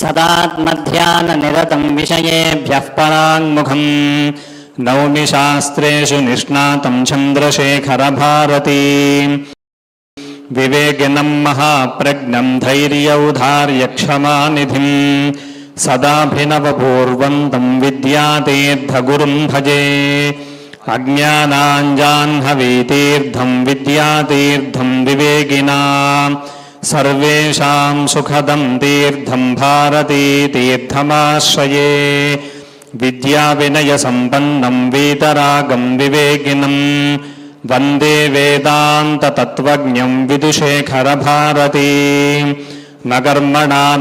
सदात्मध्याननिरतं विषयेभ्यः पराङ्मुखम् नौमि शास्त्रेषु निष्णातं चन्द्रशेखरभारती विवेकिनं महाप्रज्ञं धैर्यौधार्यक्षमानिधिं सदाभिनवपूर्वन्तं विद्यातीर्थगुरुं भजे अज्ञानाञ्जाह्नवीतीर्थं विद्यातीर्थं विवेकिना సర్వేషాం సుఖదం తీర్థం భారతీ తీర్థమాశ్రయే విద్యా వినయ సంపన్నం వీతరాగం వివేకినం వందే వేదాంత తత్వజ్ఞం విదుశేఖర భారతీ నగర్మణా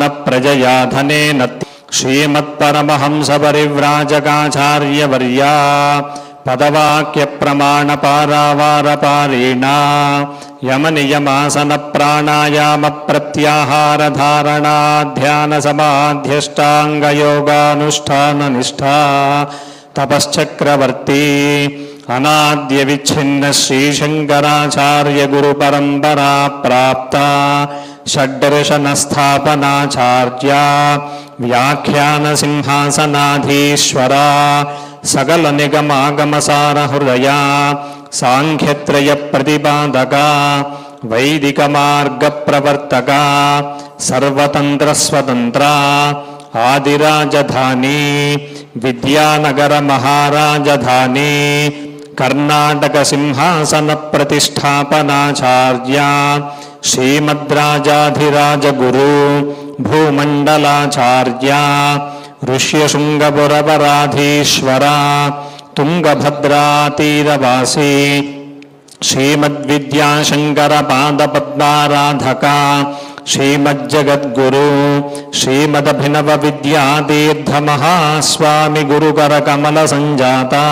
న శ్రీమత్పరమహంస పరివ్రాజకాచార్యవర్యా पदवाक्यप्रमाणपारावारपारीणा यमनियमासनप्राणायामप्रत्याहारधारणाध्यानसमाध्यष्टाङ्गयोगानुष्ठाननिष्ठा तपश्चक्रवर्ती अनाद्यविच्छिन्न श्रीशङ्कराचार्यगुरुपरम्परा प्राप्ता षड्दर्शनस्थापनाचार्या व्याख्यानसिंहासनाधीश्वरा सकलनिगमागमसारहृदया साङ्ख्यत्रयप्रतिपादका वैदिकमार्गप्रवर्तका सर्वतन्त्रस्वतन्त्रा आदिराजधानी विद्यानगरमहाराजधानी कर्णाटकसिंहासनप्रतिष्ठापनाचार्या श्रीमद्राजाधिराजगुरु भूमण्डलाचार्या ऋष्यशृङ्गपुरपराधीश्वरा तुङ्गभद्रातीरवासी श्रीमद्विद्याशङ्करपादपद्माराधका श्रीमज्जगद्गुरु श्रीमदभिनवविद्यातीर्थमहास्वामि गुरुकरकमलसञ्जाता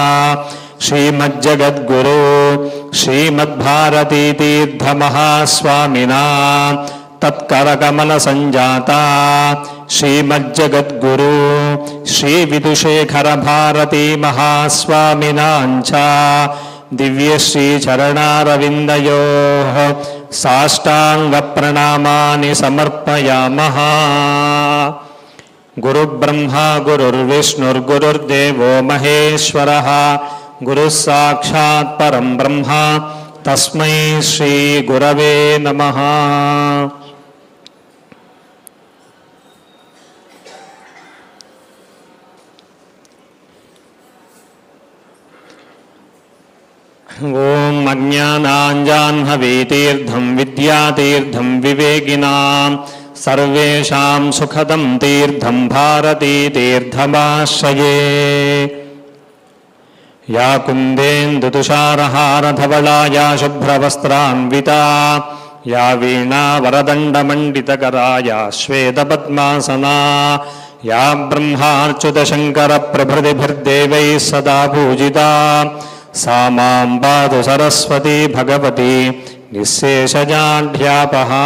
श्रीमज्जगद्गुरु श्रीमद्भारतीतीर्थमहास्वामिना तत्करकमलसञ्जाता श्रीमज्जगद्गुरु श्रीविदुशेखरभारती महास्वामिनाञ्च दिव्यश्रीचरणारविन्दयोः साष्टाङ्गप्रणामानि समर्पयामः गुरुब्रह्मा गुरुर्विष्णुर्गुरुर्देवो महेश्वरः गुरुः साक्षात् परं ब्रह्म तस्मै श्रीगुरवे नमः ॐ अज्ञानाञ्जाह्नवीतीर्थं विद्यातीर्थं विवेकिनां सर्वेषां सुखदं तीर्थं भारतीतीर्थमाश्रये या कुन्देन्दुतुषारहारधवला, या शुभ्रवस्त्रान्विता, या वीणावरदण्डमण्डितकरा, या श्वेतपद्मासना, या ब्रह्मार्च्युतशङ्करप्रभृतिभिर्देवैः सदा पूजिता। सा मां पातु सरस्वती भगवती निःशेषजाढ्यापहा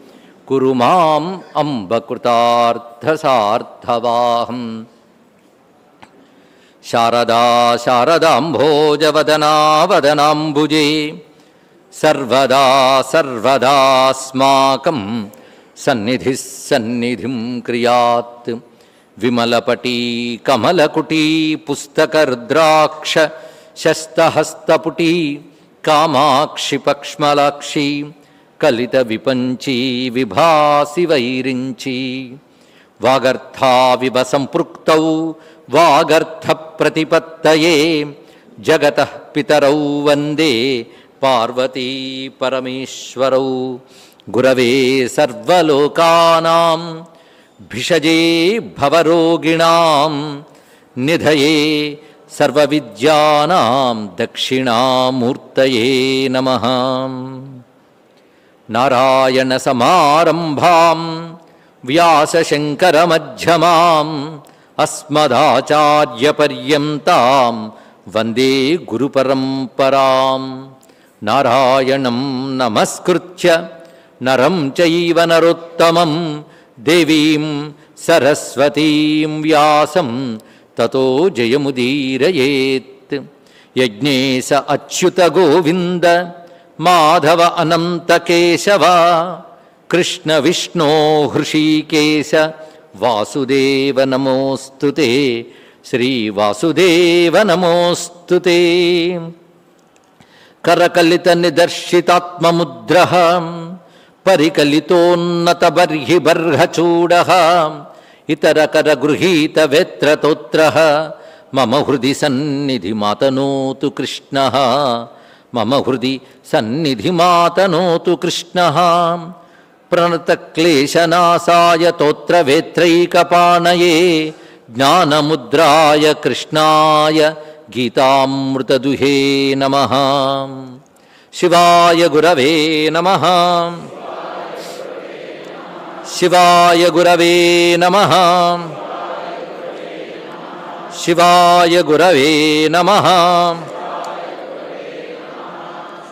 குரு மாம் அம்ப கிருதார்த்தசார்த்தவாகம் சாரதா சாரதாம்போஜவதனாவதனாம்புஜே. சர்வதா சர்வதாஸ்மாக்கம் சந்நிதி சந்நிதிம் கிரியாத். விமலபட்டி கமலகுட்டி புஸ்தகருத்ராட்ச சஸ்தஹஸ்தபுட்டி காமாட்சி பக்ஷ்மலாட்சி. కలిత విపంచీ విభాసి వైరించి. వాగర్థావివ సంపృక్తౌ వాగర్థ ప్రతిపత్తయే. జగత పితరౌ వందే పార్వతీ పరమేశ్వరౌ. గురవే సర్వలోకానాం భిషజే భవరోగిణాం. నిధయే సర్వవిద్యానాం దక్షిణామూర్తయే నమ. नारायणसमारम्भाम् व्यासशङ्करमध्यमाम् अस्मदाचार्यपर्यन्तां वन्दे गुरुपरम्पराम् नारायणं नमस्कृत्य नरं चैव नरोत्तमं देवीं सरस्वतीं व्यासं ततो जयमुदीरयेत् यज्ञेश अच्युतगोविन्द మాధవ అనంత కేశవ కృష్ణ విష్ణో హృషీకేశ. వాసుదేవ నమోస్తు శ్రీవాసుదేవ నమోస్తు కరకలిత నిదర్శితాత్మముద్ర పరికలితోన్నత బర్హి బర్హచూడ ఇతరకర గృహీత వేత్రతోత్ర మమ హృది సన్నిధి మాతనోతు కృష్ణ. మమ హృది సన్నిధి మాతనోతు కృష్ణ. ప్రణతక్లేశనాశాయ తోత్రవేత్రైకపాణయే. జ్ఞానముద్రాయ కృష్ణాయ గీతామృతదుహే నమ. శివాయ గురవే నమ. శివాయ గురవే నమ. శివాయ గురవే నమ.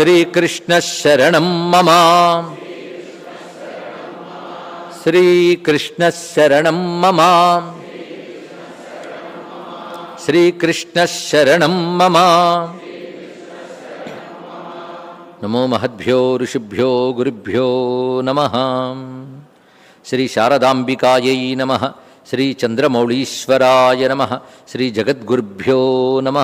శ్రీకృష్ణ శరణం మమ. శ్రీకృష్ణ శరణం మమ. శ్రీకృష్ణ శరణం మమ. నమో మహద్భ్యో ఋషిభ్యో గురుభ్యో నమ. శ్రీ శారదాంబికాయై నమ శ్రీ చంద్రమౌళీశ్వరాయ నమ శ్రీ జగద్గురుభ్యో నమ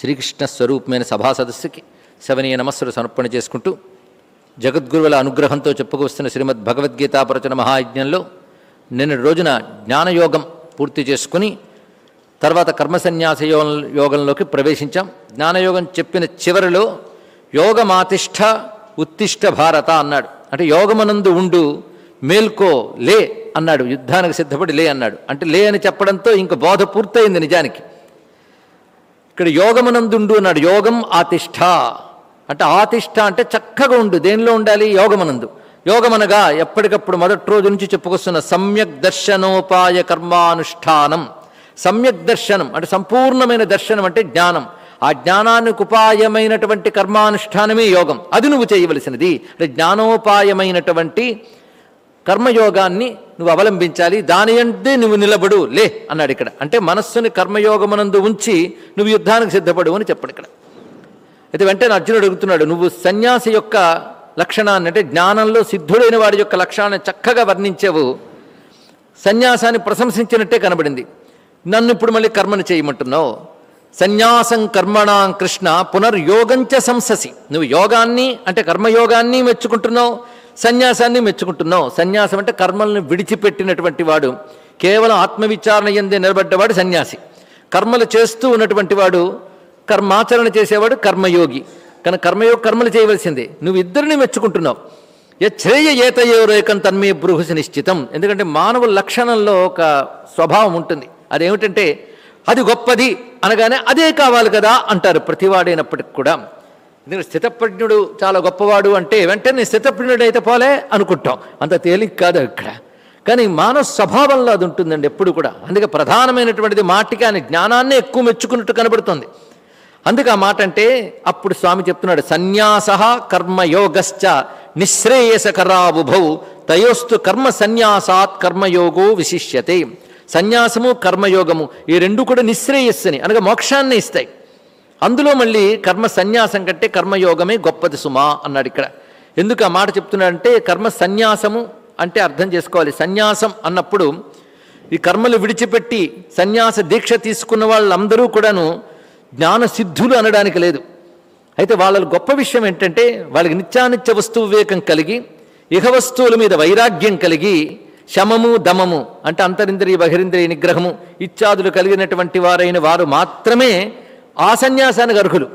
శ్రీకృష్ణ స్వరూపమైన సభా సదస్సుకి శవనీయ నమస్సులు సమర్పణ చేసుకుంటూ జగద్గురువుల అనుగ్రహంతో చెప్పుకొస్తున్న శ్రీమద్ భగవద్గీతా ప్రవచన మహాయజ్ఞంలో నిన్న రోజున జ్ఞానయోగం పూర్తి చేసుకుని తర్వాత కర్మసన్యాస యోగంలోకి ప్రవేశించాం. జ్ఞానయోగం చెప్పిన చివరిలో యోగమాతిష్ట ఉత్తిష్ట భారత అన్నాడు. అంటే యోగమనందు ఉండు మేల్కో లే అన్నాడు. యుద్ధానికి సిద్ధపడి లే అన్నాడు. అంటే లే అని చెప్పడంతో ఇంక బోధ పూర్తయింది నిజానికి. ఇక్కడ యోగమనందుండు అన్నాడు. యోగం ఆతిష్ట. అంటే ఆతిష్ట అంటే చక్కగా ఉండు. దేనిలో ఉండాలి? యోగమనందు. యోగమనగా ఎప్పటికప్పుడు మొదటి రోజు నుంచి చెప్పుకొస్తున్న సమ్యక్ దర్శనోపాయ కర్మానుష్ఠానం. సమ్యక్ దర్శనం అంటే సంపూర్ణమైన దర్శనం అంటే జ్ఞానం. ఆ జ్ఞానానికి ఉపాయమైనటువంటి కర్మానుష్ఠానమే యోగం. అది నువ్వు చేయవలసినది. అంటే జ్ఞానోపాయమైనటువంటి కర్మయోగాన్ని నువ్వు అవలంబించాలి. దాని అంటే నువ్వు నిలబడు. లే అన్నాడు ఇక్కడ. అంటే మనస్సుని కర్మయోగమునందు ఉంచి నువ్వు యుద్ధానికి సిద్ధపడు అని చెప్పడు ఇక్కడ. అయితే వెంటనే అర్జునుడు అడుగుతున్నాడు నువ్వు సన్యాసి యొక్క లక్షణాన్ని అంటే జ్ఞానంలో సిద్ధుడైన వాడి యొక్క లక్షణాన్ని చక్కగా వర్ణించావు. సన్యాసాన్ని ప్రశంసించినట్టే కనబడింది. నన్ను ఇప్పుడు మళ్ళీ కర్మను చేయమంటున్నావు. సన్యాసం కర్మణాం కృష్ణ పునర్యోగంచ సంససి. నువ్వు యోగాన్ని అంటే కర్మయోగాన్ని మెచ్చుకుంటున్నావు. సన్యాసాన్ని మెచ్చుకుంటున్నావు. సన్యాసం అంటే కర్మలను విడిచిపెట్టినటువంటి వాడు. కేవలం ఆత్మవిచారణ ఎందే నిలబడ్డవాడు సన్యాసి. కర్మలు చేస్తూ ఉన్నటువంటి వాడు కర్మాచరణ చేసేవాడు కర్మయోగి. కానీ కర్మయోగ కర్మలు చేయవలసిందే. నువ్వు ఇద్దరిని మెచ్చుకుంటున్నావు యశ్రేయ ఏతయోరేకం తన్మే బృహుసి నిశ్చితం. ఎందుకంటే మానవ లక్షణంలో ఒక స్వభావం ఉంటుంది. అదేమిటంటే అది గొప్పది అనగానే అదే కావాలి కదా అంటారు ప్రతివాడైనప్పటికి కూడా. ఎందుకంటే స్థితప్రజ్ఞుడు చాలా గొప్పవాడు అంటే వెంటనే స్థితప్రజ్ఞుడు అయితే పోలే అనుకుంటాం. అంత తేలిక కాదు ఇక్కడ కానీ మానవ స్వభావంలో అది ఉంటుందండి ఎప్పుడు కూడా. అందుకే ప్రధానమైనటువంటిది మాటికి ఆయన జ్ఞానాన్నే ఎక్కువ మెచ్చుకున్నట్టు కనబడుతుంది. అందుకే ఆ మాట అంటే అప్పుడు స్వామి చెప్తున్నాడు సన్యాస కర్మయోగశ్చ నిశ్రేయసకరాబుభౌ తయోస్తు కర్మ సన్యాసాత్ కర్మయోగో విశిష్యతే. సన్యాసము కర్మయోగము ఈ రెండు కూడా నిశ్రేయస్సుని అనగా మోక్షాన్ని ఇస్తాయి. అందులో మళ్ళీ కర్మ సన్యాసం కంటే కర్మయోగమే గొప్పది సుమా అన్నాడు ఇక్కడ. ఎందుకు ఆ మాట చెప్తున్నాడంటే కర్మ సన్యాసము అంటే అర్థం చేసుకోవాలి. సన్యాసం అన్నప్పుడు ఈ కర్మలు విడిచిపెట్టి సన్యాస దీక్ష తీసుకున్న వాళ్ళందరూ కూడాను జ్ఞాన సిద్ధులు అనడానికి లేదు. అయితే వాళ్ళ గొప్ప విషయం ఏంటంటే వాళ్ళకి నిత్యానిత్య వస్తు వివేకం కలిగి ఇహ వస్తువుల మీద వైరాగ్యం కలిగి శమము దమము అంటే అంతరింద్రియ బహిరింద్రియ నిగ్రహము ఇత్యాదులు కలిగినటువంటి వారైన వారు మాత్రమే ఆ సన్యాసానికి అర్హులు.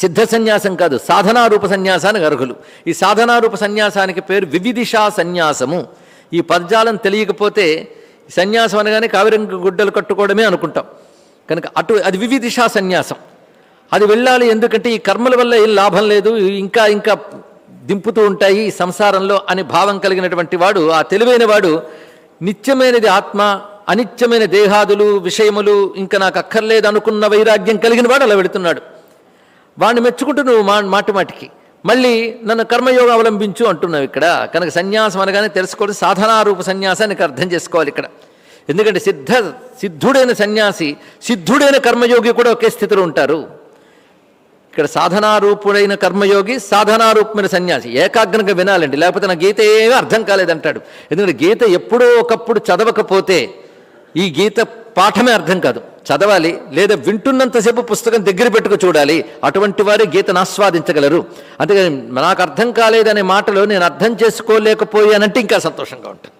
సిద్ధ సన్యాసం కాదు సాధనారూప సన్యాసానికి అర్హులు. ఈ సాధనారూప సన్యాసానికి పేరు వివిధిషా సన్యాసము. ఈ పదజాలం తెలియకపోతే సన్యాసం అనగానే కావిరంగ గుడ్డలు కట్టుకోవడమే అనుకుంటాం. కనుక అటు అది వివిధిషా సన్యాసం. అది వెళ్ళాలి ఎందుకంటే ఈ కర్మల వల్ల ఏం లాభం లేదు ఇంకా ఇంకా దింపుతూ ఉంటాయి సంసారంలో అని భావం కలిగినటువంటి వాడు ఆ తెలివైన వాడు నిత్యమైనది ఆత్మ అనిత్యమైన దేహాదులు విషయములు ఇంకా నాకు అక్కర్లేదు అనుకున్న వైరాగ్యం కలిగిన వాడు అలా వెళుతున్నాడు వాడిని మెచ్చుకుంటూ నువ్వు మా మాటి మాటికి. మళ్ళీ నన్ను కర్మయోగం అవలంబించు అంటున్నావు ఇక్కడ. కనుక సన్యాసం అనగానే తెలుసుకోవడం సాధనారూప సన్యాసానికి అర్థం చేసుకోవాలి ఇక్కడ. ఎందుకంటే సిద్ధ సిద్ధుడైన సన్యాసి సిద్ధుడైన కర్మయోగి కూడా ఒకే స్థితిలో ఉంటారు. ఇక్కడ సాధనారూపుడైన కర్మయోగి సాధనారూపమైన సన్యాసి. ఏకాగ్రంగా వినాలండి. లేకపోతే నా గీత ఏమీ అర్థం కాలేదంటాడు. ఎందుకంటే గీత ఎప్పుడో ఒకప్పుడు చదవకపోతే ఈ గీత పాఠమే అర్థం కాదు. చదవాలి లేదా వింటున్నంతసేపు పుస్తకం దగ్గర పెట్టుకు చూడాలి. అటువంటి వారు గీతను ఆస్వాదించగలరు. అందుకని నాకు అర్థం కాలేదనే మాటలు నేను అర్థం చేసుకోలేకపోయానంటే ఇంకా సంతోషంగా ఉంటుంది.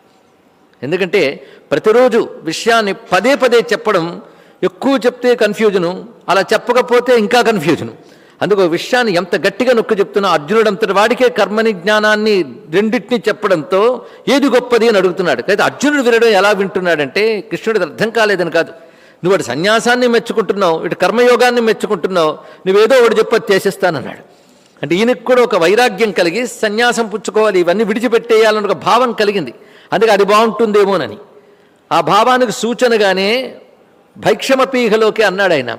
ఎందుకంటే ప్రతిరోజు విషయాన్ని పదే పదే చెప్పడం ఎక్కువ చెప్తే కన్ఫ్యూజను అలా చెప్పకపోతే ఇంకా కన్ఫ్యూజను అందుకు విషయాన్ని ఎంత గట్టిగా నొక్కి చెప్తున్నా అర్జునుడు అంతటి వాడికే కర్మని జ్ఞానాన్ని రెండింటిని చెప్పడంతో ఏది గొప్పది అని అడుగుతున్నాడు. అయితే అర్జునుడు వినడం ఎలా వింటున్నాడంటే కృష్ణుడికి అర్థం కాలేదని కాదు. నువ్వు అటు సన్యాసాన్ని మెచ్చుకుంటున్నావు ఇటు కర్మయోగాన్ని మెచ్చుకుంటున్నావు నువ్వేదో ఒకటి చెప్పి చేసేస్తానన్నాడు. అంటే ఈయనకు కూడా ఒక వైరాగ్యం కలిగి సన్యాసం పుచ్చుకోవాలి ఇవన్నీ విడిచిపెట్టేయాలని ఒక భావం కలిగింది. అందుకే అది బాగుంటుందేమోనని ఆ భావానికి సూచనగానే భైక్షమపీహలోకి అన్నాడు ఆయన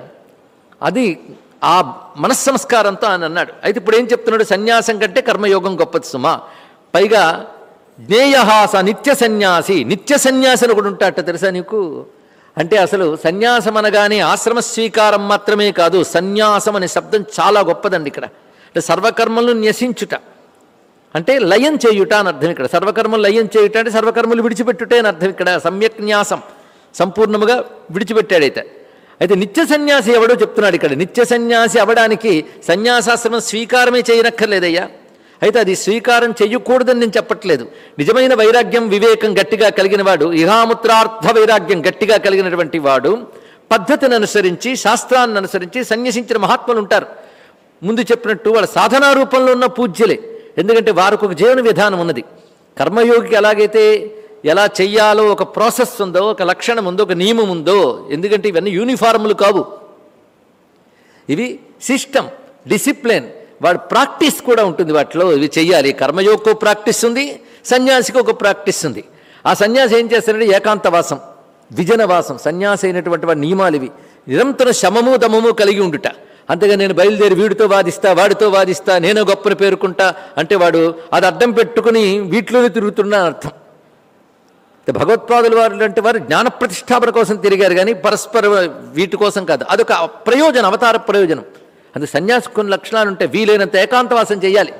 అది ఆ మనస్సంస్కారంతో ఆయన అన్నాడు. అయితే ఇప్పుడు ఏం చెప్తున్నాడు? సన్యాసం కంటే కర్మయోగం గొప్పది సుమా. పైగా జ్ఞేయహాస నిత్య సన్యాసి. నిత్య సన్యాసి అని కూడా ఉంటాట తెలుసా నీకు? అంటే అసలు సన్యాసం అనగానే ఆశ్రమ స్వీకారం మాత్రమే కాదు సన్యాసం అనే శబ్దం చాలా గొప్పదండి ఇక్కడ. అంటే సర్వకర్మలను న్యసించుట. అంటే లయం చేయుట అని అర్థం ఇక్కడ. సర్వకర్మలు లయం చేయుట అంటే సర్వకర్మలు విడిచిపెట్టుటే అని అర్థం ఇక్కడ. సమ్యక్ న్యాసం. సంపూర్ణముగా విడిచిపెట్టాడైతే. అయితే నిత్య సన్యాసి ఎవడో చెప్తున్నాడు ఇక్కడ. నిత్య సన్యాసి అవడానికి సన్యాసాశ్రమం స్వీకారమే చేయనక్కర్లేదయ్యా. అయితే అది స్వీకారం చెయ్యకూడదని నేను చెప్పట్లేదు. నిజమైన వైరాగ్యం వివేకం గట్టిగా కలిగిన వాడు ఇహాముత్రార్థ వైరాగ్యం గట్టిగా కలిగినటువంటి వాడు పద్ధతిని అనుసరించి శాస్త్రాన్ని అనుసరించి సన్యసించిన మహాత్ములు ఉంటారు. ముందు చెప్పినట్టు వాళ్ళ సాధనా రూపంలో ఉన్న పూజ్యలే. ఎందుకంటే వారికి ఒక జీవన విధానం ఉన్నది. కర్మయోగికి ఎలాగైతే ఎలా చెయ్యాలో ఒక ప్రాసెస్ ఉందో ఒక లక్షణం ఉందో ఒక నియమం ఉందో ఎందుకంటే ఇవన్నీ యూనిఫార్ములు కావు. ఇవి సిస్టమ్ డిసిప్లిన్ వాడు ప్రాక్టీస్ కూడా ఉంటుంది వాటిలో. ఇవి చెయ్యాలి. కర్మయోగకు ప్రాక్టీస్ ఉంది సన్యాసికి ఒక ప్రాక్టీస్ ఉంది. ఆ సన్యాసి ఏం చేస్తారంటే ఏకాంతవాసం విజనవాసం సన్యాసి అయినటువంటి వాడి నియమాలు ఇవి. నిరంతరం శమము దమము కలిగి ఉండుట. అంతేగా నేను బయలుదేరి వీడితో వాదిస్తా వాడితో వాదిస్తా నేను గొప్పని పేరుకుంటా అంటే వాడు అది అడ్డం పెట్టుకుని వీటిలోనే తిరుగుతున్నా అర్థం. భగవత్పాదులు వారు అంటే వారు జ్ఞాన ప్రతిష్టాపన కోసం తిరిగారు కానీ పరస్పర వీటి కోసం కాదు. అదొక ప్రయోజనం అవతార ప్రయోజనం. అది సన్యాసి కొన్ని లక్షణాలు ఉంటే వీలైనంత ఏకాంతవాసం చేయాలి.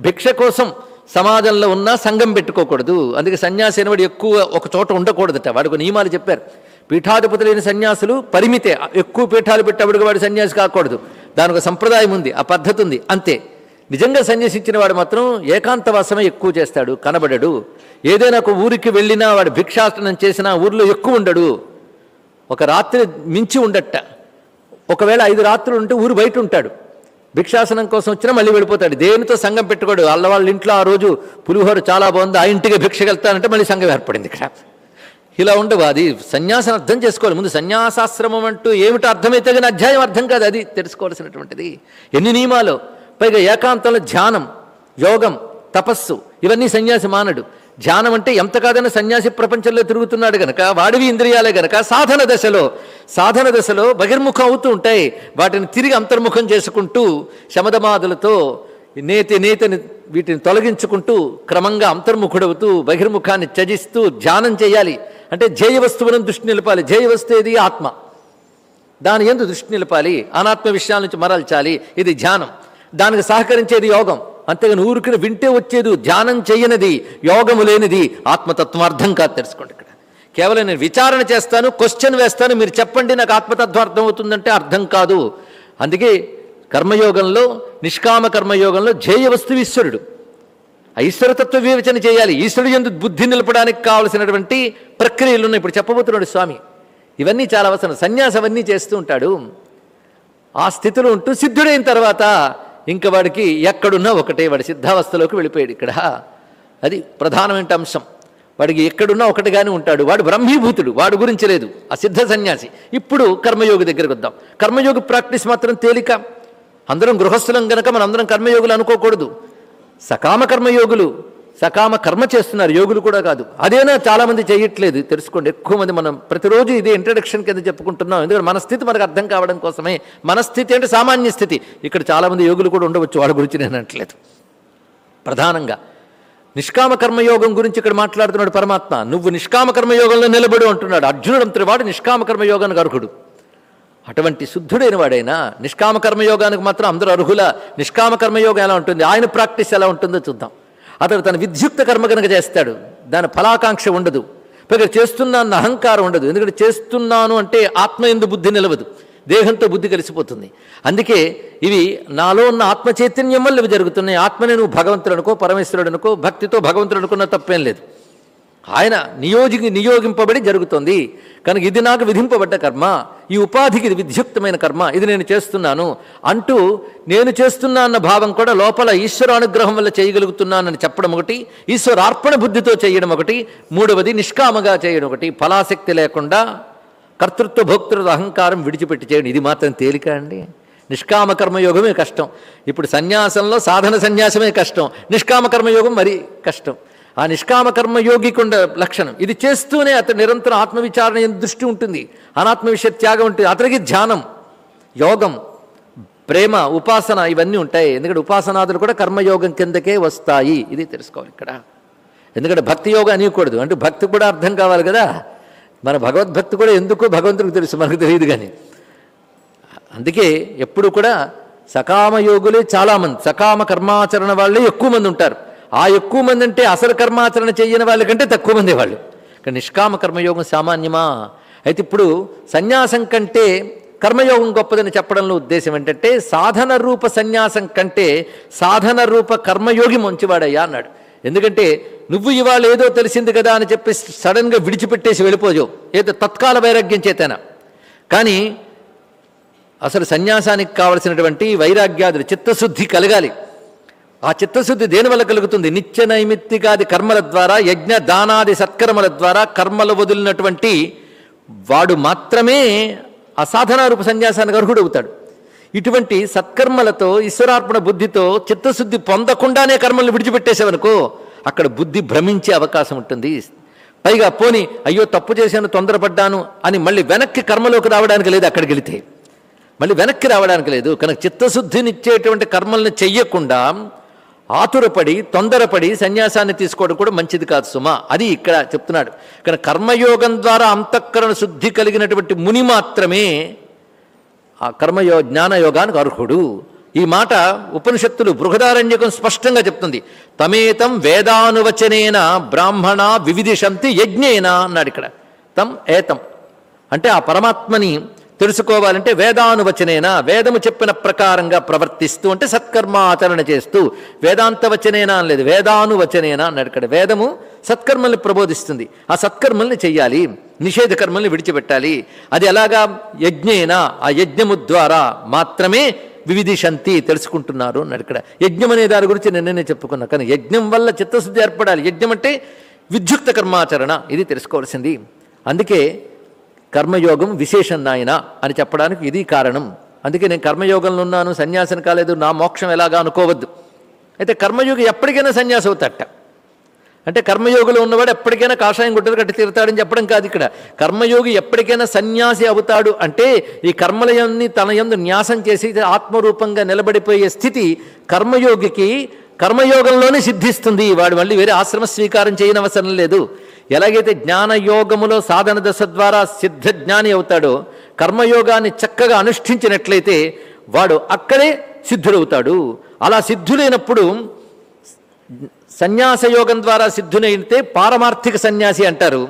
భిక్ష కోసం సమాజంలో ఉన్న సంఘం పెట్టుకోకూడదు. అందుకే సన్యాసి అనేవాడు ఎక్కువ ఒక చోట ఉండకూడదట. వాడికి నియమాలు చెప్పారు. పీఠాధిపతులైన సన్యాసులు పరిమితే. ఎక్కువ పీఠాలు పెట్టేవాడికి వాడు సన్యాసి కాకూడదు. దానికి ఒక సంప్రదాయం ఉంది ఆ పద్ధతి ఉంది. అంతే. నిజంగా సన్యాసించిన వాడు మాత్రం ఏకాంతవాసమే ఎక్కువ చేస్తాడు కనబడడు. ఏదైనా ఒక ఊరికి వెళ్ళినా వాడు భిక్షాటనం చేసినా ఊర్లో ఎక్కువ ఉండడు. ఒక రాత్రి మించి ఉండట. ఒకవేళ ఐదు రాత్రులు ఉంటే ఊరు బయట ఉంటాడు. భిక్షాసనం కోసం వచ్చినా మళ్ళీ వెళ్ళిపోతాడు. దేనితో సంఘం పెట్టుకోడు? వాళ్ళ వాళ్ళ ఇంట్లో ఆ రోజు పులిహోర చాలా బాగుంది ఆ ఇంటికి భిక్షకి వెళ్తానంటే మళ్ళీ సంఘం ఏర్పడింది ఇక్కడ. ఇలా ఉండవు అది సన్యాసం అర్థం చేసుకోవాలి. ముందు సన్యాసాశ్రమం అంటూ ఏమిటో అర్థమైతే కానీ అధ్యాయం అర్థం కాదు అది తెలుసుకోవాల్సినటువంటిది. ఎన్ని నియమాలు? పైగా ఏకాంతంలో ధ్యానం యోగం తపస్సు ఇవన్నీ సన్యాసి మానడు. ధ్యానం అంటే ఎంత కాదన్నా సన్యాసి ప్రపంచంలో తిరుగుతున్నాడు గనక వాడివి ఇంద్రియాలే గనక సాధన దశలో సాధన దశలో బహిర్ముఖం అవుతూ ఉంటాయి. వాటిని తిరిగి అంతర్ముఖం చేసుకుంటూ శమదమాదులతో నేతి నేతని వీటిని తొలగించుకుంటూ క్రమంగా అంతర్ముఖుడవుతూ బహిర్ముఖాన్ని త్యజిస్తూ ధ్యానం చేయాలి. అంటే ధ్యేయ వస్తువులను దృష్టి నిలపాలి. ధ్యేయ వస్తువు ఏది? ఆత్మ. దాని ఎందు దృష్టి నిలపాలి. అనాత్మ విషయాల నుంచి మరల్చాలి. ఇది ధ్యానం. దానికి సహకరించేది యోగం. అంతేగాని ఊరికి వింటే వచ్చేది ధ్యానం చేయనిది యోగము లేనిది ఆత్మతత్వం అర్థం కాదు తెలుసుకోండి ఇక్కడ. కేవలం నేను విచారణ చేస్తాను క్వశ్చన్ వేస్తాను మీరు చెప్పండి నాకు ఆత్మతత్వం అర్థం అవుతుందంటే అర్థం కాదు. అందుకే కర్మయోగంలో నిష్కామ కర్మయోగంలో ధ్యేయ వస్తువు ఈశ్వరుడు. ఆ ఈశ్వరతత్వ వివేచన చేయాలి. ఈశ్వరుడు ఎందు బుద్ధి నిలపడానికి కావలసినటువంటి ప్రక్రియలు ఉన్నాయి ఇప్పుడు చెప్పబోతున్నాడు స్వామి. ఇవన్నీ చాలా అవసరం. సన్యాసం అవన్నీ చేస్తూ ఉంటాడు. ఆ స్థితిలో ఉంటూ సిద్ధుడైన తర్వాత ఇంక వాడికి ఎక్కడున్నా ఒకటే వాడి సిద్ధావస్థలోకి వెళ్ళిపోయాడు ఇక్కడ. అది ప్రధానమైన అంశం. వాడికి ఎక్కడున్నా ఒకటిగానే ఉంటాడు. వాడు బ్రహ్మీభూతుడు వాడు గురించి లేదు. ఆ సిద్ధ సన్యాసి. ఇప్పుడు కర్మయోగి దగ్గరికి వద్దాం. కర్మయోగి ప్రాక్టీస్ మాత్రం తేలిక. అందరం గృహస్థులం గనక మనం అందరం కర్మయోగులు అనుకోకూడదు. సకామ కర్మయోగులు. సకామ కర్మ చేస్తున్నారు. యోగులు కూడా కాదు. అదేనా చాలామంది చేయట్లేదు. తెలుసుకోండి. ఎక్కువ మంది మనం ప్రతిరోజు ఇది ఇంట్రడక్షన్ కింద చెప్పుకుంటున్నాం. ఎందుకంటే మన స్థితి మనకు అర్థం కావడం కోసమే. మన స్థితి అంటే సామాన్య స్థితి. ఇక్కడ చాలామంది యోగులు కూడా ఉండవచ్చు. వాళ్ళ గురించి నేను అనట్లేదు. ప్రధానంగా నిష్కామ కర్మయోగం గురించి ఇక్కడ మాట్లాడుతున్నాడు పరమాత్మ. నువ్వు నిష్కామ కర్మయోగంలో నిలబడు అంటున్నాడు. అర్జునుడు అంతటి వాడు నిష్కామ కర్మయోగానికి అర్హుడు. అటువంటి శుద్ధుడైన వాడైనా నిష్కామ కర్మయోగానికి మాత్రం అందరూ అర్హుల? నిష్కామ కర్మయోగం ఎలా ఉంటుంది? ఆయన ప్రాక్టీస్ ఎలా ఉంటుందో చూద్దాం. అతడు తన విద్యుక్త కర్మ కనుక చేస్తాడు దాని ఫలాకాంక్ష ఉండదు. పైగా చేస్తున్నాను అహంకారం ఉండదు. ఎందుకంటే చేస్తున్నాను అంటే ఆత్మ ఎందు బుద్ధి నిలవదు. దేహంతో బుద్ధి కలిసిపోతుంది. అందుకే ఇవి నాలో ఉన్న ఆత్మ చైతన్యం వల్ల ఇవి జరుగుతున్నాయి. ఆత్మని నువ్వు భగవంతుడు అనుకో పరమేశ్వరుడు అనుకో భక్తితో భగవంతుడు అనుకున్న తప్పేం లేదు. ఆయన నియోజి నియోగింపబడి జరుగుతుంది. కనుక ఇది నాకు విధింపబడ్డ కర్మ. ఈ ఉపాధికి ఇది విధ్యుక్తమైన కర్మ. ఇది నేను చేస్తున్నాను అంటూ నేను చేస్తున్నా అన్న భావం కూడా లోపల ఈశ్వర అనుగ్రహం వల్ల చేయగలుగుతున్నానని చెప్పడం ఒకటి ఈశ్వరార్పణ బుద్ధితో చేయడం ఒకటి మూడవది నిష్కామగా చేయడం ఒకటి. ఫలాసక్తి లేకుండా కర్తృత్వ భోక్తృత్వ అహంకారం విడిచిపెట్టి చేయడం. ఇది మాత్రం తేలిక అండి. నిష్కామ కర్మయోగమే కష్టం. ఇప్పుడు సన్యాసంలో సాధన సన్యాసమే కష్టం. నిష్కామ కర్మయోగం మరీ కష్టం. ఆ నిష్కామ కర్మయోగికుండ లక్షణం. ఇది చేస్తూనే అతను నిరంతరం ఆత్మవిచారణ దృష్టి ఉంటుంది. అనాత్మ విషయ త్యాగం ఉంటుంది. అతనికి ధ్యానం యోగం ప్రేమ ఉపాసన ఇవన్నీ ఉంటాయి. ఎందుకంటే ఉపాసనాదులు కూడా కర్మయోగం కిందకే వస్తాయి. ఇది తెలుసుకోవాలి ఇక్కడ. ఎందుకంటే భక్తి యోగం అనేయకూడదు. అంటే భక్తి కూడా అర్థం కావాలి కదా. మన భగవద్భక్తి కూడా ఎందుకో భగవంతుడికి తెలుసు. మనకు తెలియదు కానీ. అందుకే ఎప్పుడు కూడా సకామ యోగులే చాలామంది. సకామ కర్మాచరణ వాళ్ళే ఎక్కువ మంది ఉంటారు. ఆ ఎక్కువ మంది అంటే అసలు కర్మాచరణ చేయని వాళ్ళకంటే తక్కువ మంది వాళ్ళు. కానీ నిష్కామ కర్మయోగం సామాన్యమా? అయితే ఇప్పుడు సన్యాసం కంటే కర్మయోగం గొప్పదని చెప్పడంలో ఉద్దేశం ఏంటంటే సాధన రూప సన్యాసం కంటే సాధన రూప కర్మయోగి మంచివాడయ్యా అన్నాడు. ఎందుకంటే నువ్వు ఇవాళ ఏదో తెలిసింది కదా అని చెప్పి సడన్గా విడిచిపెట్టేసి వెళ్ళిపోజు ఏదో తత్కాల వైరాగ్యం చేతేనా. కానీ అసలు సన్యాసానికి కావలసినటువంటి వైరాగ్యాదులు చిత్తశుద్ధి కలగాలి. ఆ చిత్తశుద్ధి దేనివల్ల కలుగుతుంది? నిత్య నైమిత్తికాది కర్మల ద్వారా యజ్ఞ దానాది సత్కర్మల ద్వారా కర్మలు వదిలినటువంటి వాడు మాత్రమే అసాధనారూప సన్యాసానికి అర్హుడవుతాడు ఇటువంటి సత్కర్మలతో ఈశ్వరార్పణ బుద్ధితో చిత్తశుద్ధి పొందకుండానే కర్మల్ని విడిచిపెట్టేసావనుకో అక్కడ బుద్ధి భ్రమించే అవకాశం ఉంటుంది. పైగా పోని అయ్యో తప్పు చేశాను తొందరపడ్డాను అని మళ్ళీ వెనక్కి కర్మలోకి రావడానికి లేదు అక్కడికి వెళితే. మళ్ళీ వెనక్కి రావడానికి లేదు. కనుక చిత్తశుద్ధినిచ్చేటువంటి కర్మల్ని చెయ్యకుండా ఆతురపడి తొందరపడి సన్యాసాన్ని తీసుకోవడం కూడా మంచిది కాదు సుమా. అది ఇక్కడ చెప్తున్నాడు. కానీ కర్మయోగం ద్వారా అంతఃకరణ శుద్ధి కలిగినటువంటి ముని మాత్రమే ఆ కర్మయో జ్ఞానయోగానికి అర్హుడు. ఈ మాట ఉపనిషత్తులు బృహదారణ్యకం స్పష్టంగా చెప్తుంది. తమేతం వేదానువచనేన బ్రాహ్మణ వివిధిషంతి యజ్ఞేన అన్నాడు ఇక్కడ. తం ఏతం. అంటే ఆ పరమాత్మని తెలుసుకోవాలంటే వేదానువచనేన? వేదము చెప్పిన ప్రకారంగా ప్రవర్తిస్తూ అంటే సత్కర్మాచరణ చేస్తూ వేదాంత వచనేనా అనలేదు వేదానువచనేనా అన్నాడు ఇక్కడ. వేదము సత్కర్మల్ని ప్రబోధిస్తుంది. ఆ సత్కర్మల్ని చెయ్యాలి నిషేధ కర్మల్ని విడిచిపెట్టాలి. అది ఎలాగా? యజ్ఞేన? ఆ యజ్ఞము ద్వారా మాత్రమే వివిధిశంతి తెలుసుకుంటున్నారు అన్నాడు ఇక్కడ. యజ్ఞం అనే దాని గురించి నిన్ననే చెప్పుకున్నా కానీ యజ్ఞం వల్ల చిత్తశుద్ధి ఏర్పడాలి. యజ్ఞం అంటే విద్యుక్త కర్మాచరణ ఇది తెలుసుకోవాల్సింది. అందుకే కర్మయోగం విశేషం నాయన అని చెప్పడానికి ఇది కారణం. అందుకే నేను కర్మయోగంలో ఉన్నాను సన్యాసం కాలేదు నా మోక్షం ఎలాగా అనుకోవద్దు. అయితే కర్మయోగి ఎప్పటికైనా సన్యాసం అవుతాట అంటే కర్మయోగిలో ఉన్నవాడు ఎప్పటికైనా కాషాయం గుడ్డలు కట్టి తీరుతాడని చెప్పడం కాదు ఇక్కడ. కర్మయోగి ఎప్పటికైనా సన్యాసి అవుతాడు అంటే ఈ కర్మలయాన్ని తన యందు న్యాసం చేసి ఆత్మరూపంగా నిలబడిపోయే స్థితి కర్మయోగికి కర్మయోగంలోనే సిద్ధిస్తుంది. వాడు మళ్ళీ వేరే ఆశ్రమ స్వీకారం చేయనవసరం లేదు. ఎలాగైతే జ్ఞానయోగములో సాధన దశ ద్వారా సిద్ధ జ్ఞాని అవుతాడో కర్మయోగాన్ని చక్కగా అనుష్ఠించినట్లయితే వాడు అక్కడే సిద్ధుడవుతాడు. అలా సిద్ధులైనప్పుడు సన్యాసయోగం ద్వారా సిద్ధులైతే పారమార్థిక సన్యాసి అంటారు.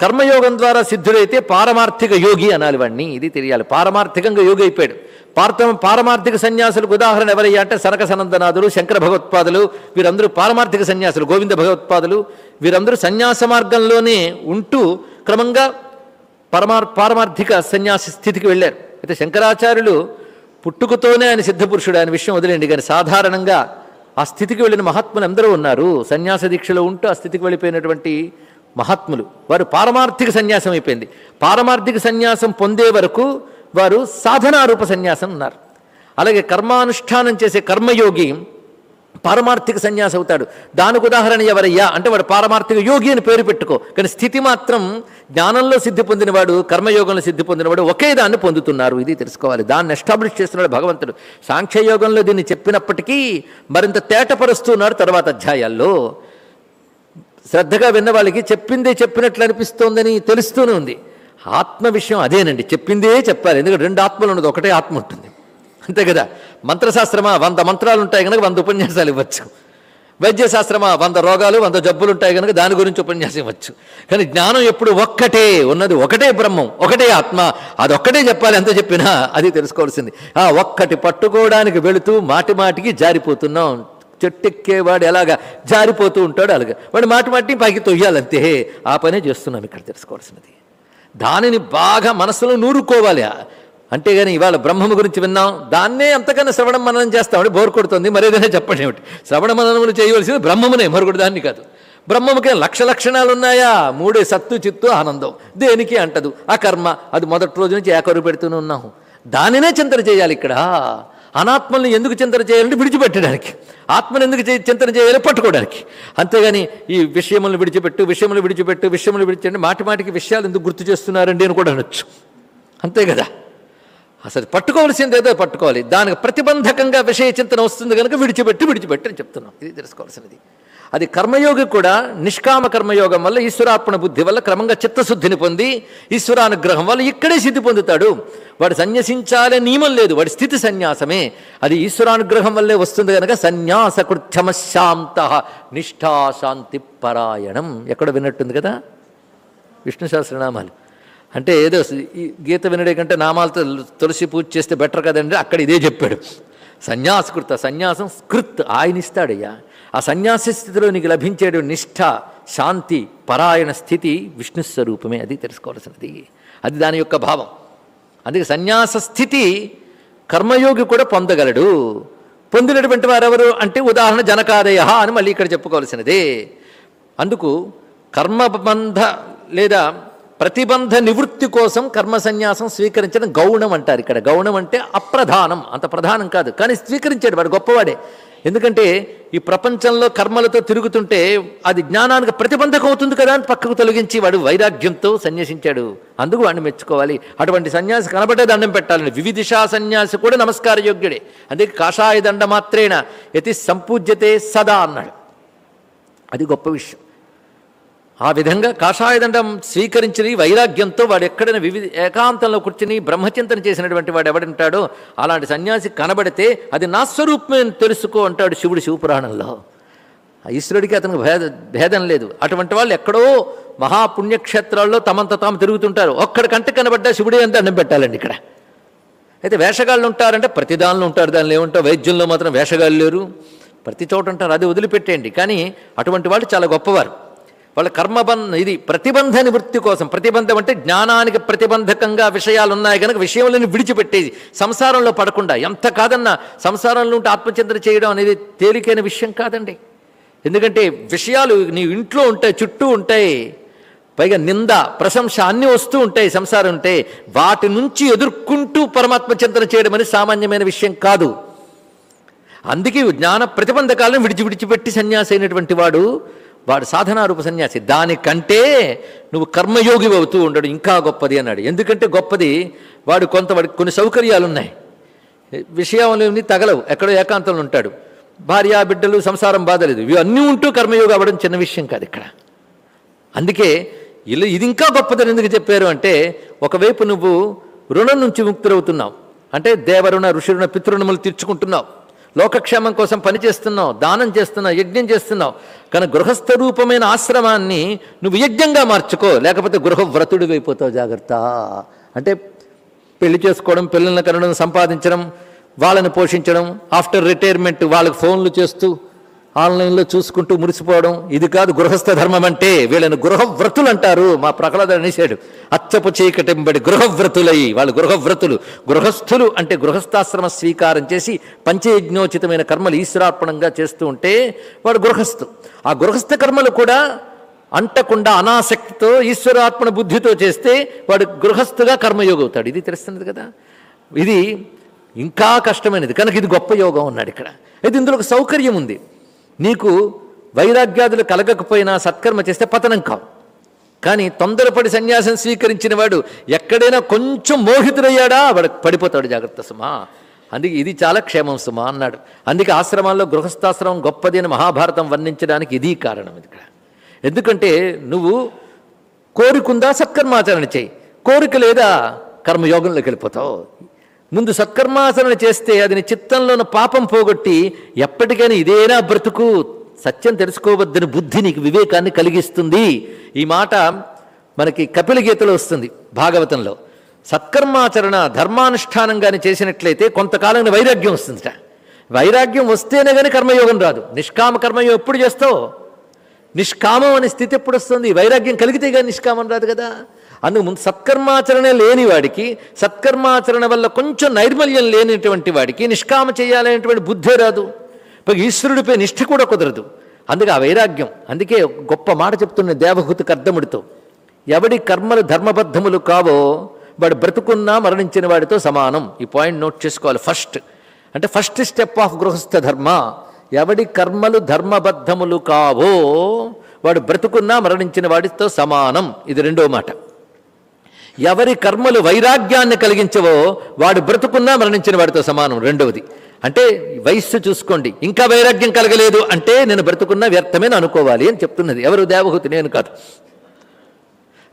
కర్మయోగం ద్వారా సిద్ధుడైతే పారమార్థిక యోగి అనాలి వాడిని ఇది తెలియాలి. పారమార్థికంగా యోగి అయిపోయాడు. పార్థ పారమార్థిక సన్యాసులకు ఉదాహరణ ఎవరయ్యా అంటే సనక సనందనాథులు శంకర భగవత్పాదులు వీరందరూ పారమార్థిక సన్యాసులు గోవింద భగవత్పాదులు. వీరందరూ సన్యాస మార్గంలోనే ఉంటూ క్రమంగా పరమార్ పారమార్థిక సన్యాసి స్థితికి వెళ్ళారు. అయితే శంకరాచార్యులు పుట్టుకతోనే ఆయన సిద్ధపురుషుడు ఆయన విషయం వదిలేండి కానీ సాధారణంగా ఆ స్థితికి వెళ్ళిన మహాత్ములు అందరూ ఉన్నారు. సన్యాస దీక్షలో ఉంటూ ఆ స్థితికి వెళ్ళిపోయినటువంటి మహాత్ములు. వారు పారమార్థిక సన్యాసం అయిపోయింది. పారమార్థిక సన్యాసం పొందే వరకు వారు సాధనారూప సన్యాసం ఉన్నారు. అలాగే కర్మానుష్ఠానం చేసే కర్మయోగి పారమార్థిక సన్యాసి అవుతాడు. దానికి ఉదాహరణ ఎవరయ్యా? అంటే వాడు పారమార్థిక యోగి అని పేరు పెట్టుకో. కానీ స్థితి మాత్రం జ్ఞానంలో సిద్ధి పొందినవాడు కర్మయోగంలో సిద్ధి పొందినవాడు ఒకే దాన్ని పొందుతున్నారు. ఇది తెలుసుకోవాలి. దాన్ని ఎస్టాబ్లిష్ చేస్తున్నాడు భగవంతుడు. సాంఖ్యయోగంలో దీన్ని చెప్పినప్పటికీ మరింత తేటపరుస్తున్నాడు తర్వాత అధ్యాయాల్లో. శ్రద్ధగా విన్న వాళ్ళకి చెప్పిందే చెప్పినట్లు అనిపిస్తోందని తెలుస్తూనే ఉంది. ఆత్మ విషయం అదేనండి. చెప్పిందే చెప్పాలి. ఎందుకంటే రెండు ఆత్మలు ఉన్నది ఒకటే ఆత్మ ఉంటుంది. అంతే కదా? మంత్రశాస్త్రమా వంద మంత్రాలు ఉంటాయి కనుక వంద ఉపన్యాసాలు ఇవ్వచ్చు. వైద్యశాస్త్రమా వంద రోగాలు వంద జబ్బులు ఉంటాయి కనుక దాని గురించి ఉపన్యాసం ఇవ్వచ్చు. కానీ జ్ఞానం ఎప్పుడు ఒక్కటే ఉన్నది. ఒకటే బ్రహ్మం ఒకటే ఆత్మ. అది ఒక్కటే చెప్పాలి. ఎంత చెప్పినా అది తెలుసుకోవాల్సింది. ఆ ఒక్కటి పట్టుకోవడానికి వెళుతూ మాటి మాటికి జారిపోతున్నాం. చెట్టెక్కేవాడు ఎలాగా జారిపోతూ ఉంటాడు అలాగా. వాడు మాటి మాటిని పైకి తొయ్యాలంతే. ఆ పనే చేస్తున్నాం. ఇక్కడ తెలుసుకోవాల్సినది. దానిని బాగా మనసులో నూరుకోవాలి. అంతేగాని ఇవాళ బ్రహ్మము గురించి విన్నాం దాన్నే అంతకన్నా శ్రవణం మననం చేస్తామని బోర్ కొడుతుంది మరేదైనా చెప్పండి ఏమిటి? శ్రవణ మననములు చేయవలసింది బ్రహ్మమునే మరొకటి దాన్ని కాదు. బ్రహ్మముకే లక్ష లక్షణాలు ఉన్నాయా మూడే సత్తు చిత్తు ఆనందం. దేనికి అంటదు? ఆ కర్మ అది మొదటి రోజు నుంచి ఏకరు పెడుతూనే ఉన్నాము దానినే చింతన చేయాలి ఇక్కడ. అనాత్మల్ని ఎందుకు చింతన చేయాలంటే విడిచిపెట్టడానికి. ఆత్మను ఎందుకు చే- చింతన చేయాలి? పట్టుకోవడానికి. అంతేగాని ఈ విషయములను విడిచిపెట్టు విషయములు విడిచిపెట్టు విషయములు విడిచిపెట్టి మాటి మాటికి విషయాలు ఎందుకు గుర్తు చేస్తున్నారండి అని కూడా అనొచ్చు. అంతే కదా? అసలు పట్టుకోవాల్సింది ఏదో పట్టుకోవాలి. దానికి ప్రతిబంధకంగా విషయ చింతన వస్తుంది కనుక విడిచిపెట్టి విడిచిపెట్టి అని చెప్తున్నాం. ఇది తెలుసుకోవాల్సినది. అది కర్మయోగి కూడా నిష్కామ కర్మయోగం వల్ల ఈశ్వరార్పణ బుద్ధి వల్ల క్రమంగా చిత్తశుద్ధిని పొంది ఈశ్వరానుగ్రహం వల్ల ఇక్కడే సిద్ధి పొందుతాడు. వాడు సన్యసించాలే నియమం లేదు. వాడి స్థితి సన్యాసమే. అది ఈశ్వరానుగ్రహం వల్లే వస్తుంది కనుక సన్యాస కృత్యమశాంత నిష్ఠాశాంతి పరాయణం. ఎక్కడ విన్నట్టుంది కదా? విష్ణు సహస్రనామాలు. అంటే ఏదో ఈ గీత వినడే కంటే నామాలతో తులసి పూజ చేస్తే బెటర్ కదండి. అక్కడ ఇదే చెప్పాడు. సన్యాసకృత సన్యాసం స్కృత్ ఆయన ఇస్తాడయ్యా ఆ సన్యాసి స్థితిలో నీకు లభించేడు నిష్ఠ శాంతి పరాయణ స్థితి విష్ణు స్వరూపమే. అది తెలుసుకోవాల్సినది. అది దాని యొక్క భావం. అందుకే సన్యాస స్థితి కర్మయోగి కూడా పొందగలడు. పొందినటువంటి వారెవరు అంటే ఉదాహరణ జనకాదయ అని మళ్ళీ ఇక్కడ చెప్పుకోవాల్సినదే. అందుకు కర్మబంధ లేదా ప్రతిబంధ నివృత్తి కోసం కర్మ సన్యాసం స్వీకరించడం గౌణం అంటారు ఇక్కడ. గౌణం అంటే అప్రధానం. అంత ప్రధానం కాదు. కానీ స్వీకరించాడు వాడు గొప్పవాడే. ఎందుకంటే ఈ ప్రపంచంలో కర్మలతో తిరుగుతుంటే అది జ్ఞానానికి ప్రతిబంధకం అవుతుంది కదా అని పక్కకు తొలగించి వాడు వైరాగ్యంతో సన్యసించాడు. అందుకు వాడిని మెచ్చుకోవాలి. అటువంటి సన్యాసి కనబడే దండం పెట్టాలని. వివిధిషా సన్యాసి కూడా నమస్కార యోగ్యుడే. అందుకే కాషాయ దండ మాత్రేన యతి సంపూజ్యతే సదా అన్నాడు. అది గొప్ప విషయం. ఆ విధంగా కాషాయదండం స్వీకరించిన వైరాగ్యంతో వాడు ఎక్కడైనా వివిధ ఏకాంతంలో కూర్చుని బ్రహ్మచింతన చేసినటువంటి వాడు ఎవడుంటాడో అలాంటి సన్యాసి కనబడితే అది నా స్వరూపమే తెలుసుకో అంటాడు శివుడు శివపురాణంలో. ఈశ్వరుడికి అతనికి భేద భేదం లేదు. అటువంటి వాళ్ళు ఎక్కడో మహాపుణ్యక్షేత్రాల్లో తమంత తాము తిరుగుతుంటారు. ఒక్కడి కంటే కనబడ్డా శివుడే అని అన్నం పెట్టాలండి ఇక్కడ. అయితే వేషగాళ్ళు ఉంటారంటే ప్రతి దానిలో ఉంటారు దానిలో ఏముంటారు వైద్యంలో మాత్రం వేషగాళ్ళు లేరు. ప్రతి చోట ఉంటారు అది వదిలిపెట్టేయండి. కానీ అటువంటి వాళ్ళు చాలా గొప్పవారు. వాళ్ళ కర్మబంధ ఇది ప్రతిబంధ నివృత్తి కోసం. ప్రతిబంధం అంటే జ్ఞానానికి ప్రతిబంధకంగా విషయాలు ఉన్నాయి కనుక విషయములను విడిచిపెట్టేది. సంసారంలో పడకుండా. ఎంత కాదన్నా సంసారంలో ఉంటే ఆత్మచింతన చేయడం అనేది తేలికైన విషయం కాదండి. ఎందుకంటే విషయాలు నీ ఇంట్లో ఉంటాయి చుట్టూ ఉంటాయి. పైగా నింద ప్రశంస అన్నీ వస్తూ ఉంటాయి సంసారం ఉంటే వాటి నుంచి ఎదుర్కొంటూ పరమాత్మ చింతన చేయడం అనేది సామాన్యమైన విషయం కాదు. అందుకే జ్ఞాన ప్రతిబంధకాలను విడిచి విడిచిపెట్టి సన్యాసి అయినటువంటి వాడు వాడు సాధనారూప సన్యాసి. దానికంటే నువ్వు కర్మయోగి అవుతూ ఉండడు ఇంకా గొప్పది అన్నాడు. ఎందుకంటే గొప్పది వాడు కొంత వాడికి కొన్ని సౌకర్యాలు ఉన్నాయి విషయంలోని తగలవు. ఎక్కడో ఏకాంతంలో ఉంటాడు. భార్య బిడ్డలు సంసారం బాధలేదు. ఇవి అన్నీ ఉంటూ కర్మయోగి అవ్వడం చిన్న విషయం కాదు ఇక్కడ. అందుకే ఇల్లు ఇది ఇంకా గొప్పదని ఎందుకు చెప్పారు అంటే ఒకవైపు నువ్వు రుణం నుంచి ముక్తులవుతున్నావు. అంటే దేవరుణ ఋషిరుణ పితృణములు తీర్చుకుంటున్నావు. లోకక్షేమం కోసం పనిచేస్తున్నావు దానం చేస్తున్నావు యజ్ఞం చేస్తున్నావు. కానీ గృహస్థ రూపమైన ఆశ్రమాన్ని నువ్వు యజ్ఞంగా మార్చుకో లేకపోతే గృహవ్రతుడు అయిపోతావు జాగ్రత్త. అంటే పెళ్ళి చేసుకోవడం పిల్లల్ని కనడం సంపాదించడం వాళ్ళని పోషించడం ఆఫ్టర్ రిటైర్మెంట్ వాళ్ళకి ఫోన్లు చేస్తూ ఆన్లైన్లో చూసుకుంటూ మురిసిపోవడం ఇది కాదు గృహస్థ ధర్మం అంటే వీళ్ళని గృహవ్రతులు అంటారు మా ప్రహ్లాద అనేసాడు అచ్చపు చీకటింబడి గృహవ్రతులై. వాళ్ళు గృహవ్రతులు. గృహస్థులు అంటే గృహస్థాశ్రమ స్వీకారం చేసి పంచయజ్ఞోచితమైన కర్మలు ఈశ్వరార్పణంగా చేస్తూ ఉంటే వాడు గృహస్థు. ఆ గృహస్థ కర్మలు కూడా అంటకుండా అనాసక్తితో ఈశ్వరార్పణ బుద్ధితో చేస్తే వాడు గృహస్థుగా కర్మయోగి అవుతాడు ఇది తెలుస్తున్నది కదా? ఇది ఇంకా కష్టమైనది. కనుక ఇది గొప్ప యోగం ఉన్నాడు ఇక్కడ. అయితే ఇందులో ఒక సౌకర్యం ఉంది. నీకు వైరాగ్యాదులు కలగకపోయినా సత్కర్మ చేస్తే పతనం కావు. కానీ తొందరపడి సన్యాసం స్వీకరించిన వాడు ఎక్కడైనా కొంచెం మోహితుడయ్యాడా? వాడు పడిపోతాడు జాగ్రత్త సుమా. అందుకే ఇది చాలా క్షేమం సుమా అన్నాడు. అందుకే ఆశ్రమాల్లో గృహస్థాశ్రమం గొప్పది అని మహాభారతం వర్ణించడానికి ఇది కారణం ఇది ఇక్కడ. ఎందుకంటే నువ్వు కోరికుందా సత్కర్మాచరణ చేయి. కోరిక లేదా కర్మయోగంలోకి వెళ్ళిపోతావు. ముందు సత్కర్మాసనలు చేస్తే అది నీ చిత్తంలోని పాపం పోగొట్టి ఎప్పటికైనా ఇదేనా బ్రతుకు? సత్యం తెలుసుకోవద్దని బుద్ధి నీకు వివేకాన్ని కలిగిస్తుంది. ఈ మాట మనకి కపిల గీతలో వస్తుంది భాగవతంలో. సత్కర్మాచరణ ధర్మానుష్ఠానంగాని చేసినట్లయితే కొంతకాలం వైరాగ్యం వస్తుందిట. వైరాగ్యం వస్తేనే కానీ కర్మయోగం రాదు. నిష్కామ కర్మయోగం ఎప్పుడు చేస్తావు? నిష్కామం అనే స్థితి ఎప్పుడు వస్తుంది? వైరాగ్యం కలిగితే కానీ నిష్కామం రాదు కదా. అందుకు ముందు సత్కర్మాచరణ లేని వాడికి సత్కర్మాచరణ వల్ల కొంచెం నైర్మల్యం లేనిటువంటి వాడికి నిష్కామ చేయాలనేటువంటి బుద్ధే రాదు. ఈశ్వరుడిపై నిష్ఠ కూడా కుదరదు. అందుకే ఆ వైరాగ్యం అందుకే గొప్ప మాట చెప్తున్న దేవహూతి కర్దముడితో ఎవడి కర్మలు ధర్మబద్ధములు కావో వాడు బ్రతుకున్నా మరణించిన వాడితో సమానం. ఈ పాయింట్ నోట్ చేసుకోవాలి ఫస్ట్. అంటే ఫస్ట్ స్టెప్ ఆఫ్ గృహస్థ ధర్మ. ఎవడి కర్మలు ధర్మబద్ధములు కావో వాడు బ్రతుకున్నా మరణించిన వాడితో సమానం. ఇది రెండో మాట. ఎవరి కర్మలు వైరాగ్యాన్ని కలిగించవో వాడు బ్రతుకున్నా మరణించిన వాడితో సమానం రెండవది. అంటే వయస్సు చూసుకోండి. ఇంకా వైరాగ్యం కలగలేదు అంటే నేను బ్రతుకున్నా వ్యర్థమేని అనుకోవాలి అని చెప్తున్నది. ఎవరు దేవహూతి? నేను కాదు.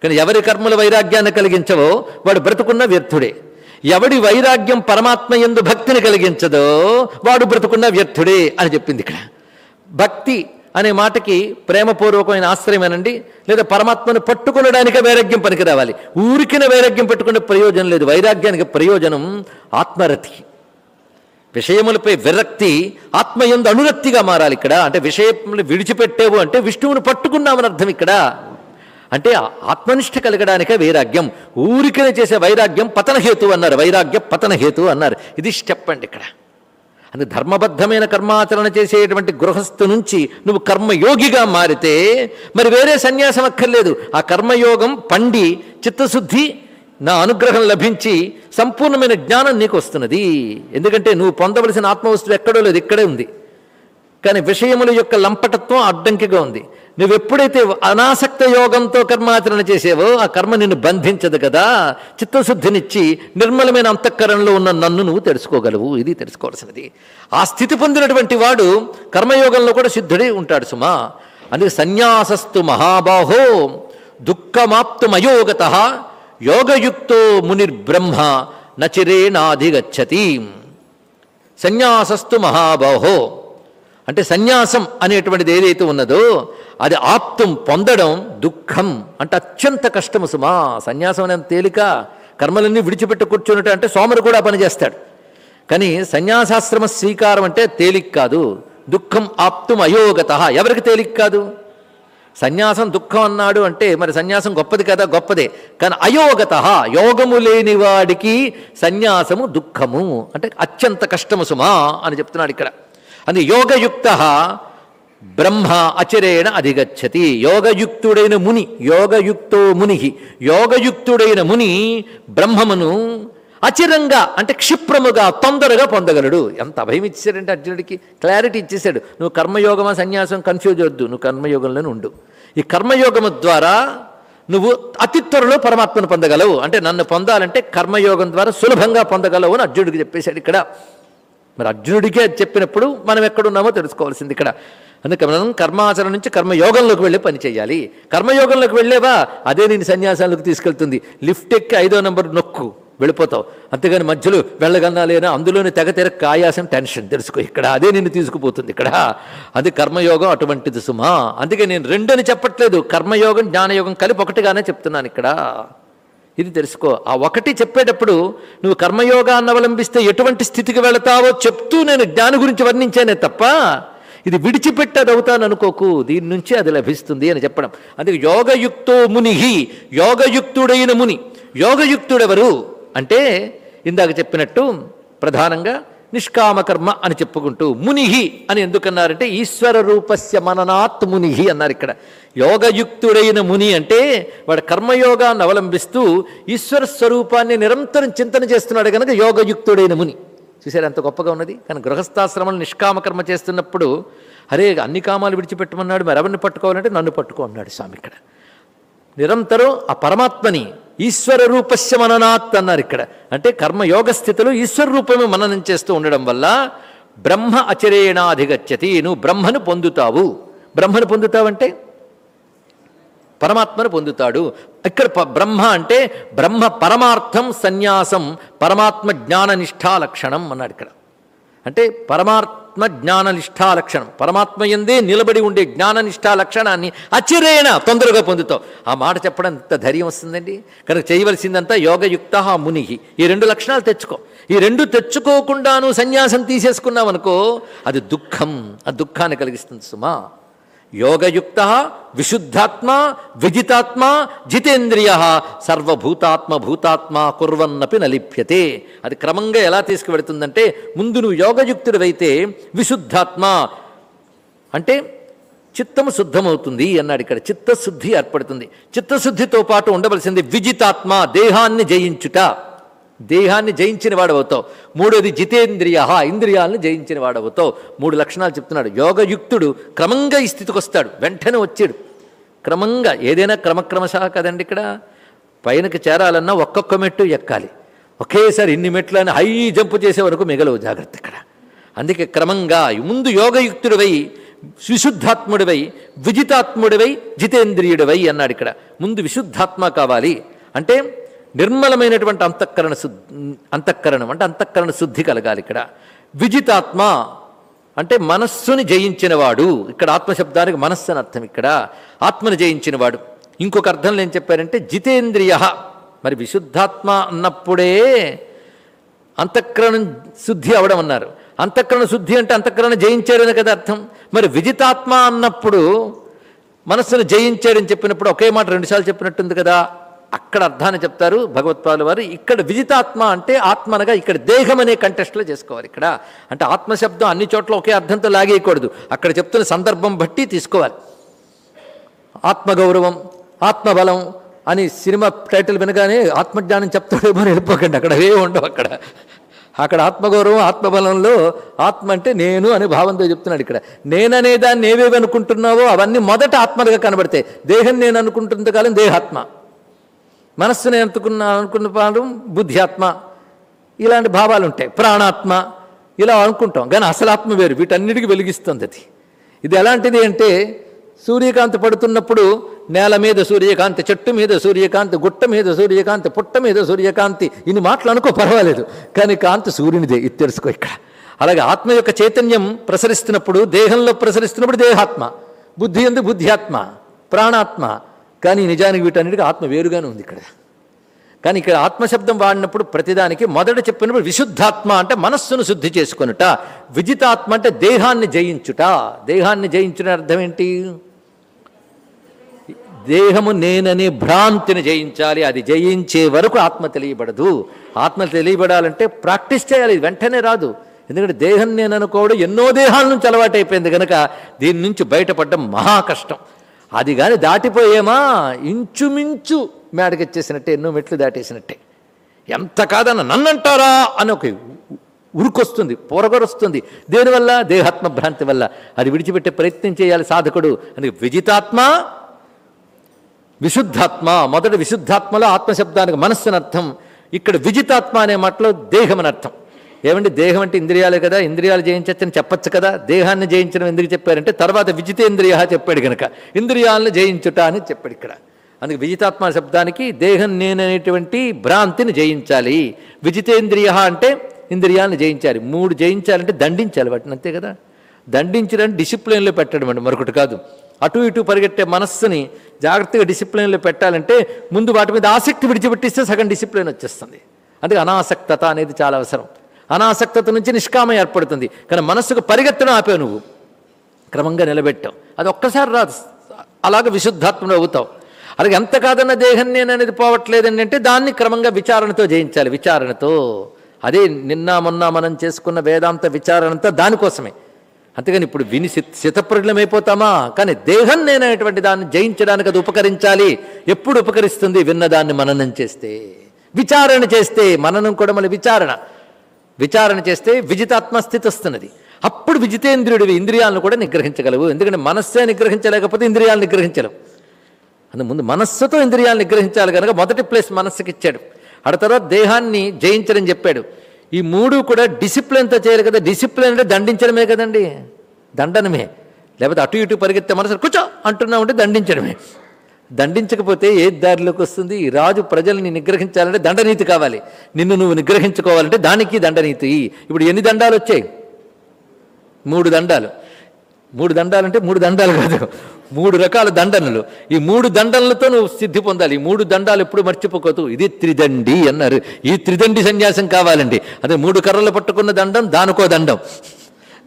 కానీ ఎవరి కర్మలు వైరాగ్యాన్ని కలిగించవో వాడు బ్రతుకున్న వ్యర్థుడే. ఎవడి వైరాగ్యం పరమాత్మ ఎందు భక్తిని కలిగించదో వాడు బ్రతుకున్న వ్యర్థుడే అని చెప్పింది ఇక్కడ. భక్తి అనే మాటకి ప్రేమపూర్వకమైన ఆశ్రయమేనండి. లేదా పరమాత్మను పట్టుకునడానికే వైరాగ్యం పనికి రావాలి ఊరికిన వైరాగ్యం పెట్టుకునే ప్రయోజనం లేదు. వైరాగ్యానికి ప్రయోజనం ఆత్మరతి. విషయములపై విరక్తి ఆత్మయందు అనురక్తిగా మారాలి ఇక్కడ. అంటే విషయములు విడిచిపెట్టేవు అంటే విష్ణువుని పట్టుకున్నామని అర్థం ఇక్కడ. అంటే ఆత్మనిష్ట కలగడానికే వైరాగ్యం. ఊరికనే చేసే వైరాగ్యం పతనహేతు అన్నారు. వైరాగ్య పతనహేతు అన్నారు. ఇది స్టెప్ అండి ఇక్కడ. అది ధర్మబద్ధమైన కర్మాచరణ చేసేటువంటి గృహస్థు నుంచి నువ్వు కర్మయోగిగా మారితే మరి వేరే సన్యాసం అక్కర్లేదు. ఆ కర్మయోగం పండి చిత్తశుద్ధి నా అనుగ్రహం లభించి సంపూర్ణమైన జ్ఞానం నీకు వస్తున్నది. ఎందుకంటే నువ్వు పొందవలసిన ఆత్మవస్తువు ఎక్కడో లేదు ఇక్కడే ఉంది. కానీ విషయముల యొక్క లంపటత్వం అడ్డంకిగా ఉంది. నువ్వు ఎప్పుడైతే అనాసక్త యోగంతో కర్మాచరణ చేసేవో ఆ కర్మ నిన్ను బంధించదు కదా. చిత్తశుద్ధినిచ్చి నిర్మలమైన అంతఃకరణలో ఉన్న నన్ను నువ్వు తెలుసుకోగలవు. ఇది తెలుసుకోవాల్సినది. ఆ స్థితి పొందినటువంటి వాడు కర్మయోగంలో కూడా సిద్ధుడై ఉంటాడు సుమా. అందుకే సన్యాసస్తు మహాబాహో దుఃఖమాప్తుమయోగత యోగయుక్తో మునిర్బ్రహ్మ నచిరేణాధిగచ్చతి. సన్యాసస్తు మహాబాహో. అంటే సన్యాసం అనేటువంటిది ఏదైతే ఉన్నదో అది ఆప్తం పొందడం దుఃఖం అంటే అత్యంత కష్టము సుమా. సన్యాసం అనేది తేలిక. కర్మలన్నీ విడిచిపెట్టి కూర్చున్నట్టు అంటే సోమరు కూడా పనిచేస్తాడు కానీ సన్యాసాశ్రమ స్వీకారం అంటే తేలిక కాదు. దుఃఖం ఆప్తం అయోగత. ఎవరికి తేలిక కాదు? సన్యాసం దుఃఖం అన్నాడు అంటే మరి సన్యాసం గొప్పది కదా గొప్పదే. కానీ అయోగత యోగము లేని వాడికి సన్యాసము దుఃఖము. అంటే అత్యంత కష్టము సుమా అని చెప్తున్నాడు ఇక్కడ. అది యోగయుక్త బ్రహ్మ అచరేణ అధిగచ్చతి. యోగయుక్తుడైన ముని యోగయుక్తో ముని యోగయుక్తుడైన ముని బ్రహ్మమును అచిరంగా అంటే క్షిప్రముగా తొందరగా పొందగలడు. ఎంత అభయం ఇచ్చాడంటే అర్జునుడికి? క్లారిటీ ఇచ్చేశాడు. నువ్వు కర్మయోగమా సన్యాసం? కన్ఫ్యూజ్ వద్దు. నువ్వు కర్మయోగంలోనే ఉండు. ఈ కర్మయోగము ద్వారా నువ్వు అతి త్వరలో పరమాత్మను పొందగలవు. అంటే నన్ను పొందాలంటే కర్మయోగం ద్వారా సులభంగా పొందగలవు అని అర్జునుడికి చెప్పేశాడు ఇక్కడ. మరి అర్జునుడికే అది చెప్పినప్పుడు మనం ఎక్కడున్నామో తెలుసుకోవాల్సింది ఇక్కడ. అందుకే మనం కర్మాచరణ నుంచి కర్మయోగంలోకి వెళ్ళి పని చేయాలి. కర్మయోగంలోకి వెళ్ళేవా? అదే నేను సన్యాసాలకు తీసుకెళ్తుంది. లిఫ్ట్ ఎక్కి ఐదో నెంబర్ నొక్కు వెళ్ళిపోతావు. అంతేగాని మధ్యలో వెళ్ళగన్నా లేనా అందులోనే తెగ తెరక్క కాయాసం టెన్షన్. తెలుసుకో ఇక్కడ అదే నిన్ను తీసుకుపోతుంది ఇక్కడ. అది కర్మయోగం అటువంటిది సుమా. అందుకే నేను రెండని చెప్పట్లేదు. కర్మయోగం జ్ఞానయోగం కలిపి ఒకటిగానే చెప్తున్నాను ఇక్కడ. ఇది తెలుసుకో ఆ ఒకటి చెప్పేటప్పుడు నువ్వు కర్మయోగాన్ని అవలంబిస్తే ఎటువంటి స్థితికి వెళతావో చెప్తూ నేను జ్ఞాని గురించి వర్ణించానే తప్ప ఇది విడిచిపెట్టదవుతాననుకోకు దీని నుంచి అది లభిస్తుంది అని చెప్పడం. అందుకే యోగయుక్తో మునిహి యోగయుక్తుడైన ముని. యోగయుక్తుడెవరు? అంటే ఇందాక చెప్పినట్టు ప్రధానంగా నిష్కామకర్మ అని చెప్పుకుంటూ మునిహి అని ఎందుకన్నారంటే ఈశ్వర రూపస్య మననాత్ మునిహి అన్నారు ఇక్కడ. యోగయుక్తుడైన ముని అంటే వాడు కర్మయోగాన్ని అవలంబిస్తూ ఈశ్వర స్వరూపాన్ని నిరంతరం చింతన చేస్తున్నాడు కనుక యోగయుక్తుడైన ముని. చూసారు ఎంత గొప్పగా ఉన్నది? కానీ గృహస్థాశ్రమం నిష్కామకర్మ చేస్తున్నప్పుడు అరే అన్ని కామాలు విడిచిపెట్టమన్నాడు మరి ఎవరిని పట్టుకోవాలంటే నన్ను పట్టుకో అన్నాడు స్వామి ఇక్కడ. నిరంతరం ఆ పరమాత్మని ఈశ్వర రూపస్య మననాత్ అన్నారు ఇక్కడ. అంటే కర్మయోగ స్థితిలో ఈశ్వర రూపమే మననం చేస్తూ ఉండడం వల్ల బ్రహ్మ అచరేణాధిగచ్చతి నువ్వు బ్రహ్మను పొందుతావు. బ్రహ్మను పొందుతావంటే పరమాత్మను పొందుతాడు. ఇక్కడ ప- బ్రహ్మ అంటే బ్రహ్మ పరమార్థం సన్యాసం పరమాత్మ జ్ఞాననిష్ఠా లక్షణం అన్నాడు ఇక్కడ. అంటే పరమాత్మ జ్ఞాన లక్షణం. పరమాత్మ ఎందే నిలబడి ఉండే జ్ఞాననిష్ఠా లక్షణాన్ని అచిరేణ తొందరగా పొందుతావు. ఆ మాట చెప్పడం ఎంత ధైర్యం వస్తుందండి? కనుక చేయవలసిందంతా యోగయుక్త ముని ఈ రెండు లక్షణాలు తెచ్చుకో. ఈ రెండు తెచ్చుకోకుండాను సన్యాసం తీసేసుకున్నావు అనుకో అది దుఃఖం. ఆ దుఃఖాన్ని కలిగిస్తుంది సుమా. యోగయుక్త విశుద్ధాత్మ విజితాత్మ జితేంద్రియ సర్వభూతాత్మ భూతాత్మ కుర్వన్నపి నలిప్యతే. అది క్రమంగా ఎలా తీసుకువెడుతుందంటే ముందు నువ్వు యోగయుక్తుడివైతే విశుద్ధాత్మ. అంటే చిత్తము శుద్ధమవుతుంది అన్నాడు ఇక్కడ. చిత్తశుద్ధి ఏర్పడుతుంది. చిత్తశుద్ధితో పాటు ఉండవలసింది విజితాత్మ దేహాన్ని జయించుట. దేహాన్ని జయించిన వాడవుతావు. మూడోది జితేంద్రియ ఇంద్రియాలను జయించిన వాడవుతావు. మూడు లక్షణాలు చెప్తున్నాడు. యోగయుక్తుడు క్రమంగా ఈ స్థితికి వస్తాడు. వెంటనే వచ్చాడు. క్రమంగా ఏదైనా క్రమక్రమశ కదండి ఇక్కడ? పైనకి చేరాలన్నా ఒక్కొక్క మెట్టు ఎక్కాలి. ఒకేసారి ఇన్ని మెట్లు అని హై జంప్ చేసే వరకు మిగలవు జాగ్రత్త ఇక్కడ. అందుకే క్రమంగా ముందు యోగయుక్తుడివై విశుద్ధాత్ముడివై విజితాత్ముడివై జితేంద్రియుడివై అన్నాడు ఇక్కడ. ముందు విశుద్ధాత్మ కావాలి. అంటే నిర్మలమైనటువంటి అంతఃకరణ శుద్ధి అంతఃకరణం అంటే అంతఃకరణ శుద్ధి కలగాలి ఇక్కడ. విజితాత్మ అంటే మనస్సుని జయించినవాడు. ఇక్కడ ఆత్మశబ్దానికి మనస్సు అని అర్థం ఇక్కడ. ఆత్మను జయించినవాడు. ఇంకొక అర్థంలో ఏం చెప్పారంటే జితేంద్రియ. మరి విశుద్ధాత్మ అన్నప్పుడే అంతఃకరణం శుద్ధి అవడం అన్నారు. అంతఃకరణ శుద్ధి అంటే అంతఃకరణ జయించాడని కదా అర్థం. మరి విజితాత్మ అన్నప్పుడు మనస్సును జయించాడని చెప్పినప్పుడు ఒకే మాట రెండుసార్లు చెప్పినట్టుంది కదా. అక్కడ అర్థాన్ని చెప్తారు భగవత్పాలు వారు. ఇక్కడ విజితాత్మ అంటే ఆత్మ అనగా ఇక్కడ దేహం అనే కంటెస్ట్లో చేసుకోవాలి ఇక్కడ. అంటే ఆత్మశబ్దం అన్ని చోట్ల ఒకే అర్థంతో లాగేయకూడదు. అక్కడ చెప్తున్న సందర్భం బట్టి తీసుకోవాలి. ఆత్మగౌరవం ఆత్మబలం అని సినిమా టైటిల్ వినగానే ఆత్మజ్ఞానం చెప్తాడేమో అని వెళ్ళిపోకండి. అక్కడ అవే ఉండవు అక్కడ. అక్కడ ఆత్మగౌరవం ఆత్మబలంలో ఆత్మ అంటే నేను అనే భావంతో చెప్తున్నాడు ఇక్కడ. నేననే దాన్ని ఏవేవి అనుకుంటున్నావో అవన్నీ మొదట ఆత్మలుగా కనబడతాయి. దేహం నేను అనుకుంటుంది కాలం దేహాత్మ. మనస్సును నేను అనుకున్న అనుకున్న బుద్ధ్యాత్మ. ఇలాంటి భావాలు ఉంటాయి. ప్రాణాత్మ. ఇలా అనుకుంటాం. కానీ అసలు ఆత్మ వేరు. వీటన్నిటికీ వెలిగిస్తుంది అది. ఇది ఎలాంటిది అంటే సూర్యకాంతి పడుతున్నప్పుడు నేల మీద సూర్యకాంతి చెట్టు మీద సూర్యకాంతి గుట్ట మీద సూర్యకాంతి పుట్ట మీద సూర్యకాంతి. ఇన్ని మాటలు అనుకో పర్వాలేదు. కానీ కాంతి సూర్యునిదే. ఇది తెలుసుకో ఇక్కడ. అలాగే ఆత్మ యొక్క చైతన్యం ప్రసరిస్తున్నప్పుడు దేహంలో ప్రసరిస్తున్నప్పుడు దేహాత్మ. బుద్ధి ఎందు బుద్ధ్యాత్మ. ప్రాణాత్మ. కానీ నిజానికి వీటన్నిటికీ ఆత్మ వేరుగానే ఉంది ఇక్కడ. కానీ ఇక్కడ ఆత్మశబ్దం వాడినప్పుడు ప్రతిదానికి మొదట చెప్పినప్పుడు విశుద్ధాత్మ అంటే మనస్సును శుద్ధి చేసుకొనుట విజితాత్మ అంటే దేహాన్ని జయించుట. దేహాన్ని జయించుట అర్థం ఏంటి? దేహము నేననే భ్రాంతిని జయించాలి అది జయించే వరకు ఆత్మ తెలియబడదు. ఆత్మ తెలియబడాలంటే ప్రాక్టీస్ చేయాలి వెంటనే రాదు. ఎందుకంటే దేహం నేననుకోవడం ఎన్నో దేహాల నుంచి అలవాటైపోయింది కనుక దీని నుంచి బయటపడడం మహా కష్టం. అది కానీ దాటిపోయేమా? ఇంచుమించు మేడకెచ్చేసినట్టే ఎన్నో మెట్లు దాటేసినట్టే. ఎంత కాదన్న నన్నంటారా అని ఒక ఉరుకొస్తుంది పొరగొరొస్తుంది. దేనివల్ల? దేహాత్మ భ్రాంతి వల్ల. అది విడిచిపెట్టే ప్రయత్నం చేయాలి సాధకుడు. అందుకే విజితాత్మ విశుద్ధాత్మ మొదటి విశుద్ధాత్మలో ఆత్మశబ్దానికి మనస్సునర్థం అర్థం ఇక్కడ విజితాత్మ అనే మాటలో దేహం ఏమంటే దేహం అంటే ఇంద్రియాలే కదా ఇంద్రియాలు జయించచ్చని చెప్పచ్చు కదా దేహాన్ని జయించడం ఎందుకు చెప్పారంటే తర్వాత విజితేంద్రియ చెప్పాడు కనుక ఇంద్రియాలను జయించుట అని చెప్పాడు ఇక్కడ. అందుకే విజితాత్మ శబ్దానికి దేహం నేననేటువంటి భ్రాంతిని జయించాలి. విజితేంద్రియ అంటే ఇంద్రియాలను జయించాలి. మూడు జయించాలంటే దండించాలి వాటిని అంతే కదా? దండించడానికి డిసిప్లిన్లో పెట్టడం అండి మరొకటి కాదు. అటు ఇటు పరిగెట్టే మనస్సుని జాగ్రత్తగా డిసిప్లిన్లో పెట్టాలంటే ముందు వాటి మీద ఆసక్తి విడిచిపెట్టిస్తే సగం డిసిప్లిన్ వచ్చేస్తుంది. అందుకే అనాసక్తత అనేది చాలా అవసరం. అనాసక్తత నుంచి నిష్కామం ఏర్పడుతుంది. కానీ మనస్సుకు పరిగెత్తడం ఆపావు నువ్వు. క్రమంగా నిలబెట్టావు. అది ఒక్కసారి రాదు. అలాగ విశుద్ధాత్ముడు అవుతావు. అలాగే ఎంత కాదన్న దేహం నేను అనేది పోవట్లేదండి అంటే దాన్ని క్రమంగా విచారణతో జయించాలి. విచారణతో. అదే నిన్న మొన్న మనం చేసుకున్న వేదాంత విచారణంతా దానికోసమే. అంతేగాని ఇప్పుడు విని సిత్ శితప్రజ్ఞమైపోతామా కానీ దేహం నేననేటువంటి దాన్ని జయించడానికి అది ఉపకరించాలి. ఎప్పుడు ఉపకరిస్తుంది? విన్నదాన్ని మననం చేస్తే. విచారణ చేస్తే మననం కూడా మళ్ళీ విచారణ. విచారణ చేస్తే విజితాత్మ స్థితి వస్తున్నది అప్పుడు విజితేంద్రియుడివి ఇంద్రియాలను కూడా నిగ్రహించగలవు. ఎందుకంటే మనస్సే నిగ్రహించలేకపోతే ఇంద్రియాలను నిగ్రహించలేవు. అందు ముందు మనస్సుతో ఇంద్రియాలను నిగ్రహించాలి కనుక మొదటి ప్లేస్ మనస్సుకి ఇచ్చాడు. ఆ తర్వాత దేహాన్ని జయించడని చెప్పాడు. ఈ మూడు కూడా డిసిప్లిన్తో చేయాలి కదా. డిసిప్లిన్ అంటే దండించడమే కదండి. దండనమే. లేకపోతే అటు ఇటు పరిగెత్తే మనసు కూర్చో అంటున్నా ఉంటే దండించడమే. దండించకపోతే ఏ దారిలోకి వస్తుంది? ఈ రాజు ప్రజల్ని నిగ్రహించాలంటే దండనీతి కావాలి. నిన్ను నువ్వు నిగ్రహించుకోవాలంటే దానికి దండనీతి. ఇప్పుడు ఎన్ని దండాలు వచ్చాయి? మూడు దండాలు. మూడు దండాలంటే మూడు దండాలు కాదు. మూడు రకాల దండనలు. ఈ మూడు దండనలతో నువ్వు సిద్ధి పొందాలి. ఈ మూడు దండాలు ఎప్పుడు మర్చిపోకూడదు. ఇది త్రిదండి అన్నారు. ఈ త్రిదండి సన్యాసం కావాలండి. అదే మూడు కర్రలు పట్టుకున్న దండం దానికో దండం.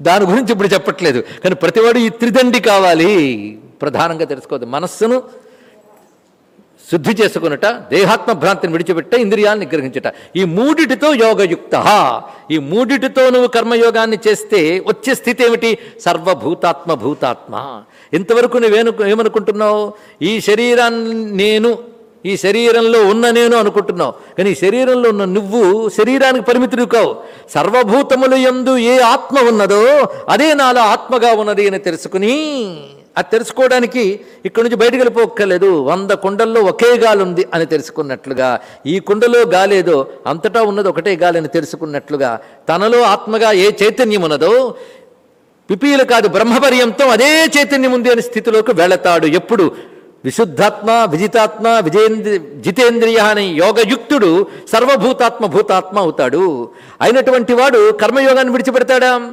దాని గురించి ఇప్పుడు చెప్పట్లేదు. కానీ ప్రతివాడు ఈ త్రిదండి కావాలి. ప్రధానంగా తెలుసుకోవద్దు. మనస్సును శుద్ధి చేసుకున్నట దేహాత్మ భ్రాంతిని విడిచిపెట్ట ఇంద్రియాలను నిగ్రహించుట ఈ మూడిటితో యోగయుక్త. ఈ మూడిటితో నువ్వు కర్మయోగాన్ని చేస్తే వచ్చే స్థితి ఏమిటి? సర్వభూతాత్మ భూతాత్మ ఇంతవరకు నువ్వేను ఏమనుకుంటున్నావు? ఈ శరీరాన్ని నేను ఈ శరీరంలో ఉన్న నేను అనుకుంటున్నావు. కానీ ఈ శరీరంలో ఉన్న నువ్వు శరీరానికి పరిమితులు కావు సర్వభూతములు ఎందు ఏ ఆత్మ ఉన్నదో అదే నాలో ఆత్మగా ఉన్నది అని తెలుసుకుని అది తెలుసుకోవడానికి ఇక్కడి నుంచి బయటకు వెళ్ళిపోక్కర్లేదు. వంద కుండల్లో ఒకే గాలి ఉంది అని తెలుసుకున్నట్లుగా. ఈ కుండలో గాలేదో అంతటా ఉన్నది ఒకటే గాలి అని తెలుసుకున్నట్లుగా. తనలో ఆత్మగా ఏ చైతన్యం ఉన్నదో పిపీలు కాదు బ్రహ్మపర్యంతో అదే చైతన్యం ఉంది అనే స్థితిలోకి వెళతాడు. ఎప్పుడు? విశుద్ధాత్మ విజితాత్మ విజేంద్రి జితేంద్రియ అనే యోగయుక్తుడు సర్వభూతాత్మ భూతాత్మ అవుతాడు. అయినటువంటి వాడు కర్మయోగాన్ని విడిచిపెడతాడా?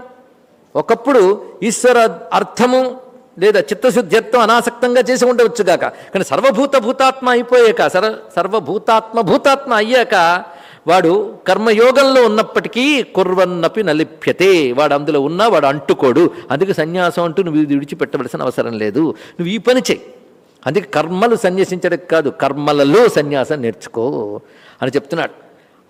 ఒకప్పుడు ఈశ్వర అర్థము లేదా చిత్తశుద్ధ్యత్వం అనాసక్తంగా చేసి ఉండవచ్చుగాక కానీ సర్వభూత భూతాత్మ అయిపోయాక సర్వ సర్వభూతాత్మ భూతాత్మ అయ్యాక వాడు కర్మయోగంలో ఉన్నప్పటికీ కుర్వన్నపి నలిప్యతే. వాడు అందులో ఉన్నా వాడు అంటుకోడు. అందుకే సన్యాసం అంటూ నువ్వు ఇది విడిచిపెట్టవలసిన అవసరం లేదు. నువ్వు ఈ పని చేయి. అందుకే కర్మలు సన్యసించడం కాదు కర్మలలో సన్యాసం నేర్చుకో అని చెప్తున్నాడు.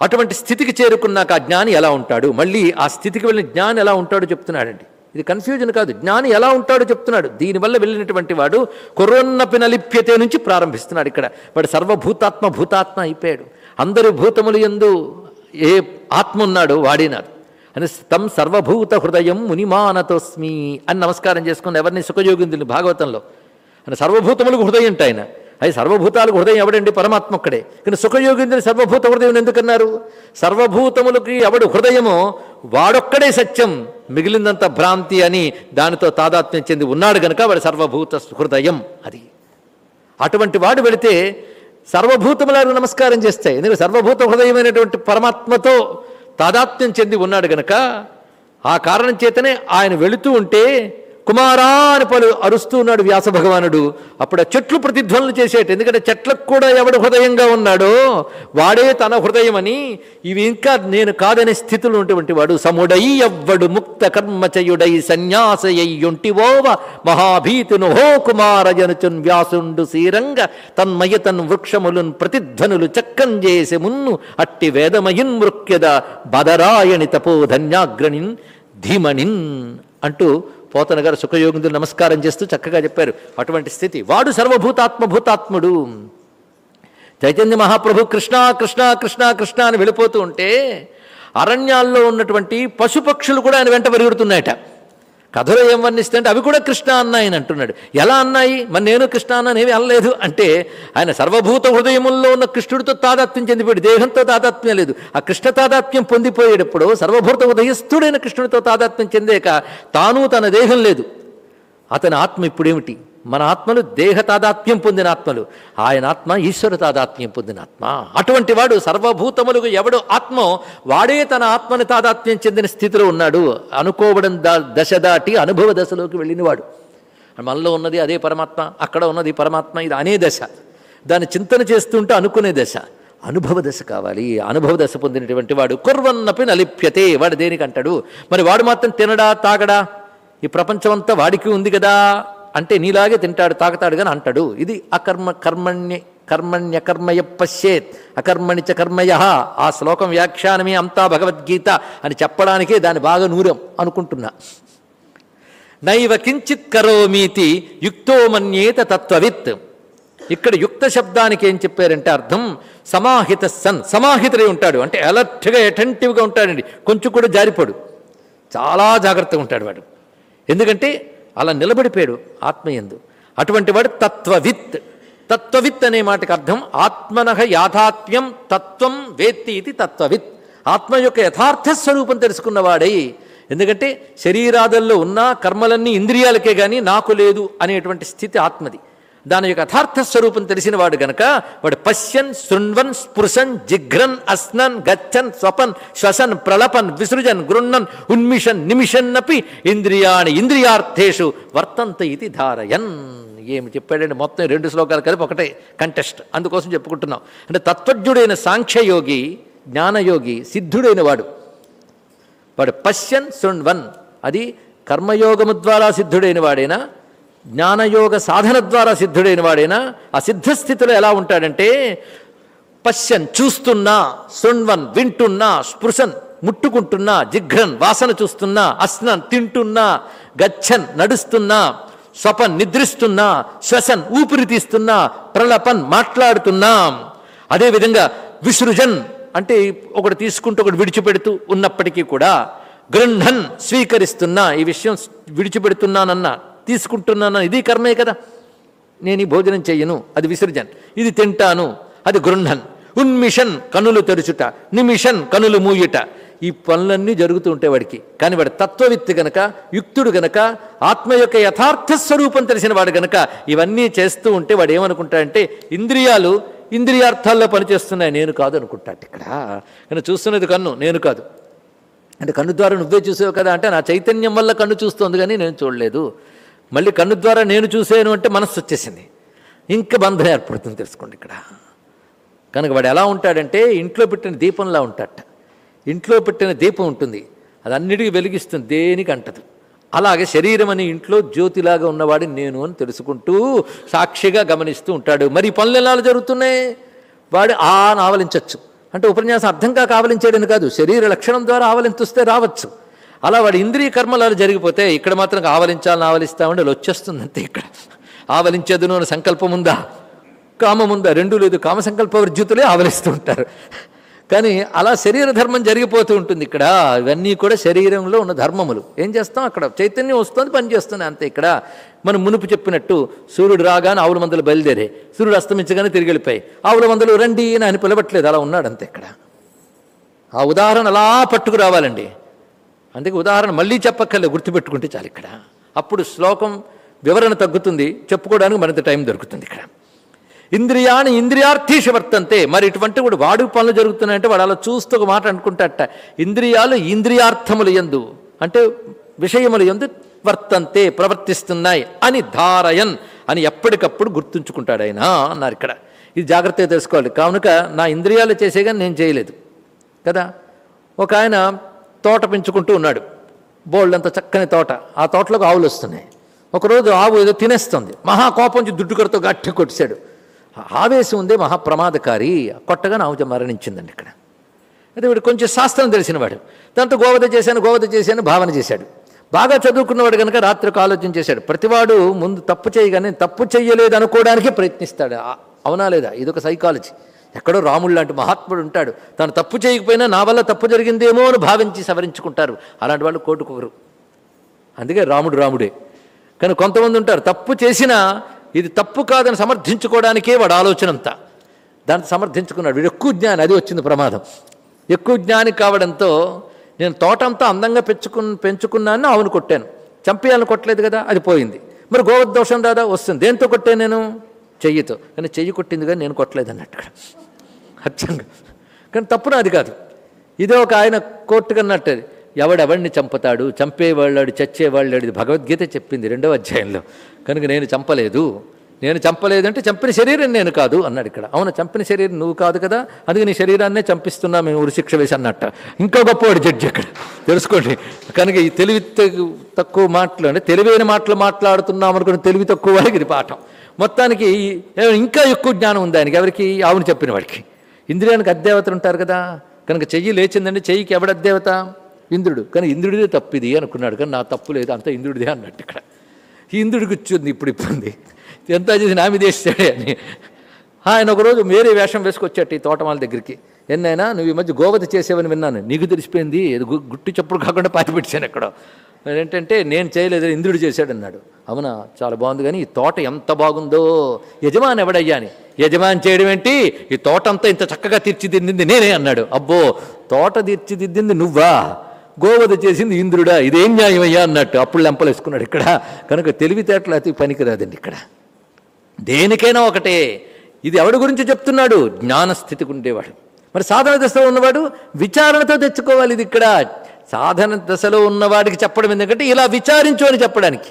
అటువంటి స్థితికి చేరుకున్నాక ఆ జ్ఞాని ఎలా ఉంటాడు? మళ్ళీ ఆ స్థితికి వెళ్ళిన జ్ఞాని ఎలా ఉంటాడో చెప్తున్నాడండి. ఇది కన్ఫ్యూజన్ కాదు. జ్ఞాని ఎలా ఉంటాడో చెప్తున్నాడు. దీనివల్ల వెళ్ళినటువంటి వాడు కొరోన్నపి నలిప్యతే నుంచి ప్రారంభిస్తున్నాడు ఇక్కడ. వాడు సర్వభూతాత్మ భూతాత్మ అయిపోయాడు. అందరి భూతములు ఎందు ఏ ఆత్మ ఉన్నాడో వాడినాడు అని తం సర్వభూత హృదయం మునిమానతోస్మి అని నమస్కారం చేసుకుని ఎవరిని సుఖయోగిందుని భాగవతంలో. అని సర్వభూతములకు హృదయం అంట ఆయన అది సర్వభూతాలకు హృదయం ఎవడండి? పరమాత్మ ఒక్కడే కానీ సుఖయోగిందని సర్వభూత హృదయం ఎందుకన్నారు? సర్వభూతములకి ఎవడు హృదయమో వాడొక్కడే సత్యం. మిగిలిందంత భ్రాంతి అని దానితో తాదాత్మ్యం చెంది ఉన్నాడు గనుక వాడు సర్వభూత హృదయం అది. అటువంటి వాడు వెళితే సర్వభూతములకు నమస్కారం చేస్తాయి. ఎందుకంటే సర్వభూత హృదయమైనటువంటి పరమాత్మతో తాదాత్మ్యం చెంది ఉన్నాడు గనక ఆ కారణం చేతనే ఆయన వెళుతూ ఉంటే కుమారా అని పలు అరుస్తూ ఉన్నాడు వ్యాస భగవానుడు. అప్పుడు ఆ చెట్లు ప్రతిధ్వనులు చేసేట. ఎందుకంటే చెట్లకు కూడా ఎవడు హృదయంగా ఉన్నాడో వాడే తన హృదయమని. ఇవి ఇంకా నేను కాదనే స్థితిలో ఉన్నటువంటి వాడు. సముడై ఎవ్వడు ముక్త కర్మచయుడై సన్యాసయ్యొంటివోవ మహాభీతును హో కుమారజనుచున్ వ్యాసుండు శ్రీరంగ తన్మయతన్ వృక్షములున్ ప్రతిధ్వనులు చక్కం చేసి మున్ను అట్టి వేదమయిన్ మృక్యద బదరాయణి తపో ధన్యాగ్రణిన్ ధీమణిన్ అంటూ పోతన గారు సుఖయోగుందులు నమస్కారం చేస్తూ చక్కగా చెప్పారు. అటువంటి స్థితి. వాడు సర్వభూతాత్మ భూతాత్ముడు. చైతన్య మహాప్రభు కృష్ణ కృష్ణ కృష్ణ కృష్ణ అని వెళ్ళిపోతూ ఉంటే అరణ్యాల్లో ఉన్నటువంటి పశుపక్షులు కూడా ఆయన వెంట పరిగెడుతున్నాయట. కథలో ఏం వర్ణిస్తే అవి కూడా కృష్ణ అన్నాయని అంటున్నాడు. ఎలా అన్నాయి? మరి నేను కృష్ణ అన్నాను ఏమీ అనలేదు. అంటే ఆయన సర్వభూత హృదయముల్లో ఉన్న కృష్ణుడితో తాదాత్మ్యం చెందిపోయాడు. దేహంతో తాదాత్మ్యం లేదు. ఆ కృష్ణ తాదాత్మ్యం పొందిపోయేటప్పుడు సర్వభూత హృదయస్థుడైన కృష్ణుడితో తాదాత్మ్యం చెందాక తాను తన దేహం లేదు. అతని ఆత్మ ఇప్పుడేమిటి మన ఆత్మలు దేహ తాదాత్మ్యం పొందిన ఆత్మలు. ఆయన ఆత్మ ఈశ్వర తాదాత్మ్యం పొందిన ఆత్మ. అటువంటి వాడు సర్వభూతములకు ఎవడు ఆత్మో వాడే తన ఆత్మని తాదాత్మ్యం చెందిన స్థితిలో ఉన్నాడు. అనుకోవడం దా దశ దాటి అనుభవ దశలోకి వెళ్ళినవాడు. మనలో ఉన్నది అదే పరమాత్మ అక్కడ ఉన్నది పరమాత్మ ఇది అనే దశ. దాన్ని చింతన చేస్తుంటే అనుకునే దశ. అనుభవ దశ కావాలి. అనుభవ దశ పొందినటువంటి వాడు కుర్వన్నపి నలిప్యతే వాడు దేనికంటాడు? మరి వాడు మాత్రం తినడా తాగడా? ఈ ప్రపంచం అంతా వాడికి ఉంది కదా? అంటే నీలాగే తింటాడు తాగుతాడు కానీ అంటాడు. ఇది అకర్మ కర్మణ్య కర్మణ్యకర్మయ పశ్చేత్ అకర్మణి చ కర్మయ ఆ శ్లోకం వ్యాఖ్యానమే అంతా భగవద్గీత అని చెప్పడానికే దాన్ని బాగా నూరం అనుకుంటున్నా. నైవ కించిత్ కరోమీతి యుక్తో మన్యేత తత్వవిత్. ఇక్కడ యుక్త శబ్దానికి ఏం చెప్పారంటే అర్థం సమాహిత సన్ సమాహితుడై ఉంటాడు. అంటే అలర్ట్గా అటెంటివ్గా ఉంటాడండి. కొంచెం కూడా జారిపోడు. చాలా జాగ్రత్తగా ఉంటాడు వాడు. ఎందుకంటే అలా నిలబడిపోయాడు ఆత్మయందు. అటువంటి వాడు తత్వవిత్. తత్వవిత్ అనే మాటకు అర్థం ఆత్మనహ యాథాత్మ్యం తత్వం వేత్తి ఇది తత్వవిత్. ఆత్మ యొక్క యథార్థ స్వరూపం తెలుసుకున్నవాడై ఎందుకంటే శరీరాదల్లో ఉన్న కర్మలన్నీ ఇంద్రియాలకే కానీ నాకు లేదు అనేటువంటి స్థితి ఆత్మది. దాని యొక్క యథార్థ స్వరూపం తెలిసిన వాడు గనక వాడు పశ్యన్ శృణ్వన్ స్పృశన్ జిఘ్రన్ అస్నన్ గచ్చన్ స్వపన్ శ్వసన్ ప్రలపన్ విసృజన్ గృణన్ ఉన్మిషన్ నిమిషన్నపి ఇంద్రియాణి ఇంద్రియార్థేషు వర్తంత ఇది ధారయన్. ఏమి చెప్పాడండి? మొత్తం రెండు శ్లోకాలు కలిపి ఒకటే కంటెస్ట్. అందుకోసం చెప్పుకుంటున్నాం. అంటే తత్వజ్ఞుడైన సాంఖ్యయోగి జ్ఞానయోగి సిద్ధుడైన వాడు. వాడు పశ్యన్ శృణ్వన్ అది కర్మయోగము ద్వారా సిద్ధుడైన వాడైనా జ్ఞానయోగ సాధన ద్వారా సిద్ధుడైన వాడైనా? ఆ సిద్ధస్థితిలో ఎలా ఉంటాడంటే పశ్యన్ చూస్తున్నా శృణ్వన్ వింటున్నా స్పృశన్ ముట్టుకుంటున్నా జిఘ్రన్ వాసన చూస్తున్నా అస్నన్ తింటున్నా గచ్చన్ నడుస్తున్నా స్వపన్ నిద్రిస్తున్నా శ్వసన్ ఊపిరి తీస్తున్నా ప్రలపన్ మాట్లాడుతున్నా. అదేవిధంగా విసృజన్ అంటే ఒకటి తీసుకుంటూ ఒకటి విడిచిపెడుతూ ఉన్నప్పటికీ కూడా గృహన్ స్వీకరిస్తున్నా ఈ విషయం విడిచిపెడుతున్నానన్నా. తీసుకుంటున్నాను. ఇది కర్మే కదా. నేను ఈ భోజనం చెయ్యను అది విసర్జన్. ఇది తింటాను. అది గృహన్ ఉన్మిషన్ కనులు తెరుచుట. నిమిషన్ కనులు మూయుట. ఈ పనులన్నీ జరుగుతూ ఉంటాయి వాడికి. కానీ వాడు తత్వవిత్తి గనక యుక్తుడు గనక ఆత్మ యొక్క యథార్థ స్వరూపం తెలిసిన వాడు గనక ఇవన్నీ చేస్తూ ఉంటే వాడు ఏమనుకుంటాడంటే ఇంద్రియాలు ఇంద్రియార్థాల్లో పనిచేస్తున్నాయి. నేను కాదు అనుకుంటాడు ఇక్కడ. కానీ చూస్తున్నది కన్ను. నేను కాదు. అంటే కన్ను ద్వారా నువ్వే చూసావు కదా అంటే నా చైతన్యం వల్ల కన్ను చూస్తోంది కానీ నేను చూడలేదు. మళ్ళీ కన్ను ద్వారా నేను చూసాను అంటే మనస్సు వచ్చేసింది. ఇంకా బంధం ఏర్పడుతుంది తెలుసుకోండి ఇక్కడ. కనుక వాడు ఎలా ఉంటాడంటే ఇంట్లో పెట్టిన దీపంలా ఉంటాడట. ఇంట్లో పెట్టిన దీపం ఉంటుంది. అది అన్నిటికీ వెలిగిస్తుంది దేనికి అంటదు. అలాగే శరీరం అనే ఇంట్లో జ్యోతిలాగా ఉన్నవాడు నేను అని తెలుసుకుంటూ సాక్షిగా గమనిస్తూ ఉంటాడు. మరి పనులు ఎలా జరుగుతున్నాయి? వాడు ఆ ఆవలించవచ్చు అంటే ఉపన్యాసం అర్థం కాక ఆవలించేయడం కాదు శరీర లక్షణం ద్వారా ఆవలింతుస్తే రావచ్చు. అలా వాడి ఇంద్రియ కర్మలు అలా జరిగిపోతే ఇక్కడ మాత్రం ఆవలించాలని ఆవలిస్తామంటే అది వచ్చేస్తుంది అంతే ఇక్కడ. ఆవలించేదును అని సంకల్పం ఉందా? కామం ఉందా? రెండు లేదు. కామ సంకల్ప వర్జితులే ఆవలిస్తూ ఉంటారు కానీ అలా శరీర ధర్మం జరిగిపోతూ ఉంటుంది ఇక్కడ. ఇవన్నీ కూడా శరీరంలో ఉన్న ధర్మములు. ఏం చేస్తాం అక్కడ? చైతన్యం వస్తుంది పనిచేస్తుంది అంతే ఇక్కడ. మనం మునుపు చెప్పినట్టు సూర్యుడు రాగానే ఆవుల మందులు బయలుదేరే. సూర్యుడు అస్తమించగానే తిరిగి వెళ్ళిపోయి ఆవుల మందులు రండి అని ఆయన పిలవట్లేదు. అలా ఉన్నాడు అంతే ఇక్కడ. ఆ ఉదాహరణ అలా పట్టుకు రావాలండి అందుకే ఉదాహరణ మళ్ళీ చెప్పక్కర్లేదు గుర్తుపెట్టుకుంటే చాలు ఇక్కడ. అప్పుడు శ్లోకం వివరణ తగ్గుతుంది చెప్పుకోవడానికి మరింత టైం దొరుకుతుంది ఇక్కడ. ఇంద్రియాన్ని ఇంద్రియార్థీషు వర్తంతే మరి ఇటువంటి కూడా వాడు పనులు జరుగుతున్నాయంటే వాడు అలా చూస్తూ ఒక మాట అనుకుంటాట ఇంద్రియాలు ఇంద్రియార్థములు ఎందు అంటే విషయములు ఎందు వర్తంతే ప్రవర్తిస్తున్నాయి అని ధారయన్ అని ఎప్పటికప్పుడు గుర్తుంచుకుంటాడు ఆయన అన్నారు ఇక్కడ. ఇది జాగ్రత్తగా తెలుసుకోవాలి. కానుక నా ఇంద్రియాలు చేసే కానీ నేను చేయలేదు. కదా? ఒక ఆయన తోట పెంచుకుంటూ ఉన్నాడు. బోల్డ్ అంత చక్కని తోట. ఆ తోటలోకి ఆవులు వస్తున్నాయి. ఒకరోజు ఆవు ఏదో తినేస్తుంది. మహా కోపం నుంచి గట్టి కొట్టేశాడు. ఆవేశం ఉందే మహా ప్రమాదకారి. కొట్టగా ఆవు మరణించిందండి ఇక్కడ. అయితే వీడు కొంచెం శాస్త్రం తెలిసినవాడు. దాంతో గోవధ చేశాను గోవధ చేశాను భావన చేశాడు. బాగా చదువుకున్నవాడు కనుక రాత్రికి ఆలోచన చేశాడు. ప్రతివాడు ముందు తప్పు చేయగానే తప్పు చేయలేదు అనుకోవడానికి ప్రయత్నిస్తాడు అవునా లేదా? ఇదొక సైకాలజీ ఎక్కడో రాముడు లాంటి మహాత్ముడు ఉంటాడు. తను తప్పు చేయకపోయినా నా వల్ల తప్పు జరిగిందేమో అని భావించి సవరించుకుంటారు. అలాంటి వాళ్ళు కోటుకోరు అందుకే రాముడు రాముడే. కానీ కొంతమంది ఉంటారు తప్పు చేసినా ఇది తప్పు కాదని సమర్థించుకోవడానికే వాడు ఆలోచన అంతా దాన్ని సమర్థించుకున్నాడు. వీడు ఎక్కువ జ్ఞాని అది వచ్చింది ప్రమాదం. ఎక్కువ జ్ఞాని కావడంతో నేను తోటంతా అందంగా పెంచుకు పెంచుకున్నాను అవును కొట్టాను. చంపేయాలని కొట్టలేదు కదా అది పోయింది. మరి గోవదోషం రాదా? వస్తుంది. దేంతో కొట్టాను నేను? చెయ్యితో కానీ చెయ్యి కొట్టింది కానీ నేను కొట్టలేదు అన్నట్టు అచ్చంగా. కానీ తప్పు నాది కాదు. ఇదే ఒక ఆయన కోర్టు కన్నట్టు ఎవడెవడిని చంపుతాడు చంపేవాళ్ళాడు చచ్చేవాళ్ళాడు ఇది భగవద్గీత చెప్పింది రెండవ అధ్యాయంలో. కనుక నేను చంపలేదు. నేను చంపలేదంటే చంపిన శరీరం నేను కాదు అన్నాడు ఇక్కడ. అవును చంపిన శరీరం నువ్వు కాదు కదా? అందుకే నీ శరీరాన్నే చంపిస్తున్నా మేము ఉరిశిక్ష వేసి అన్నట్ట ఇంకా గొప్పవాడు జడ్జి అక్కడ. తెలుసుకోండి. కనుక ఈ తెలివి తక్కువ మాటలు అంటే తెలివైన మాటలు మాట్లాడుతున్నాం అనుకున్న తెలివి తక్కువ వాడికి ఇది పాఠం. మొత్తానికి ఇంకా ఎక్కువ జ్ఞానం ఉంది ఆయనకి. ఎవరికి? ఆవును చెప్పిన వాడికి. ఇంద్రియానికి అద్దేవతలు ఉంటారు కదా. కనుక చెయ్యి లేచిందండి చెయ్యికి ఎవడ అద్దేవత? ఇంద్రుడు. కానీ ఇంద్రుడిదే తప్పిది అనుకున్నాడు. కానీ నా తప్పు లేదు అంత ఇంద్రుడిదే అన్నట్టు ఇక్కడ. ఇంద్రుడికి వచ్చింది ఇప్పుడు ఇబ్బంది. ఎంత చేసి నా అని. ఆయన ఒకరోజు వేరే వేషం వేసుకొచ్చాడు ఈ తోటమాల దగ్గరికి. ఎన్నైనా నువ్వు ఈ మధ్య గోవత చేసేవని విన్నాను. నీకు తెలిసిపోయింది. గుట్టి చప్పుడు కాకుండా పాతిపెట్టాను పెట్టాను ఏంటంటే నేను చేయలేదు ఇంద్రుడు చేశాడన్నాడు. అవునా? చాలా బాగుంది కానీ ఈ తోట ఎంత బాగుందో? యజమాని ఎవడయ్యా అని? యజమాని చేయడం ఏంటి? ఈ తోట అంతా ఇంత చక్కగా తీర్చిదిద్దింది నేనే అన్నాడు. అబ్బో తోట తీర్చిదిద్దింది నువ్వా? గోవధ చేసింది ఇంద్రుడా? ఇదేం న్యాయమయ్యా? అన్నట్టు అప్పుడు లెంపలేసుకున్నాడు ఇక్కడ. కనుక తెలివితేటలు అతి పనికిరాదండి ఇక్కడ. దేనికైనా ఒకటే. ఇది ఎవడి గురించి చెప్తున్నాడు? జ్ఞానస్థితికి ఉండేవాడు. మరి సాధన దశలో ఉన్నవాడు విచారణతో తెచ్చుకోవాలి ఇది ఇక్కడ. సాధన దశలో ఉన్నవాడికి చెప్పడం ఎందుకంటే ఇలా విచారించు అని చెప్పడానికి.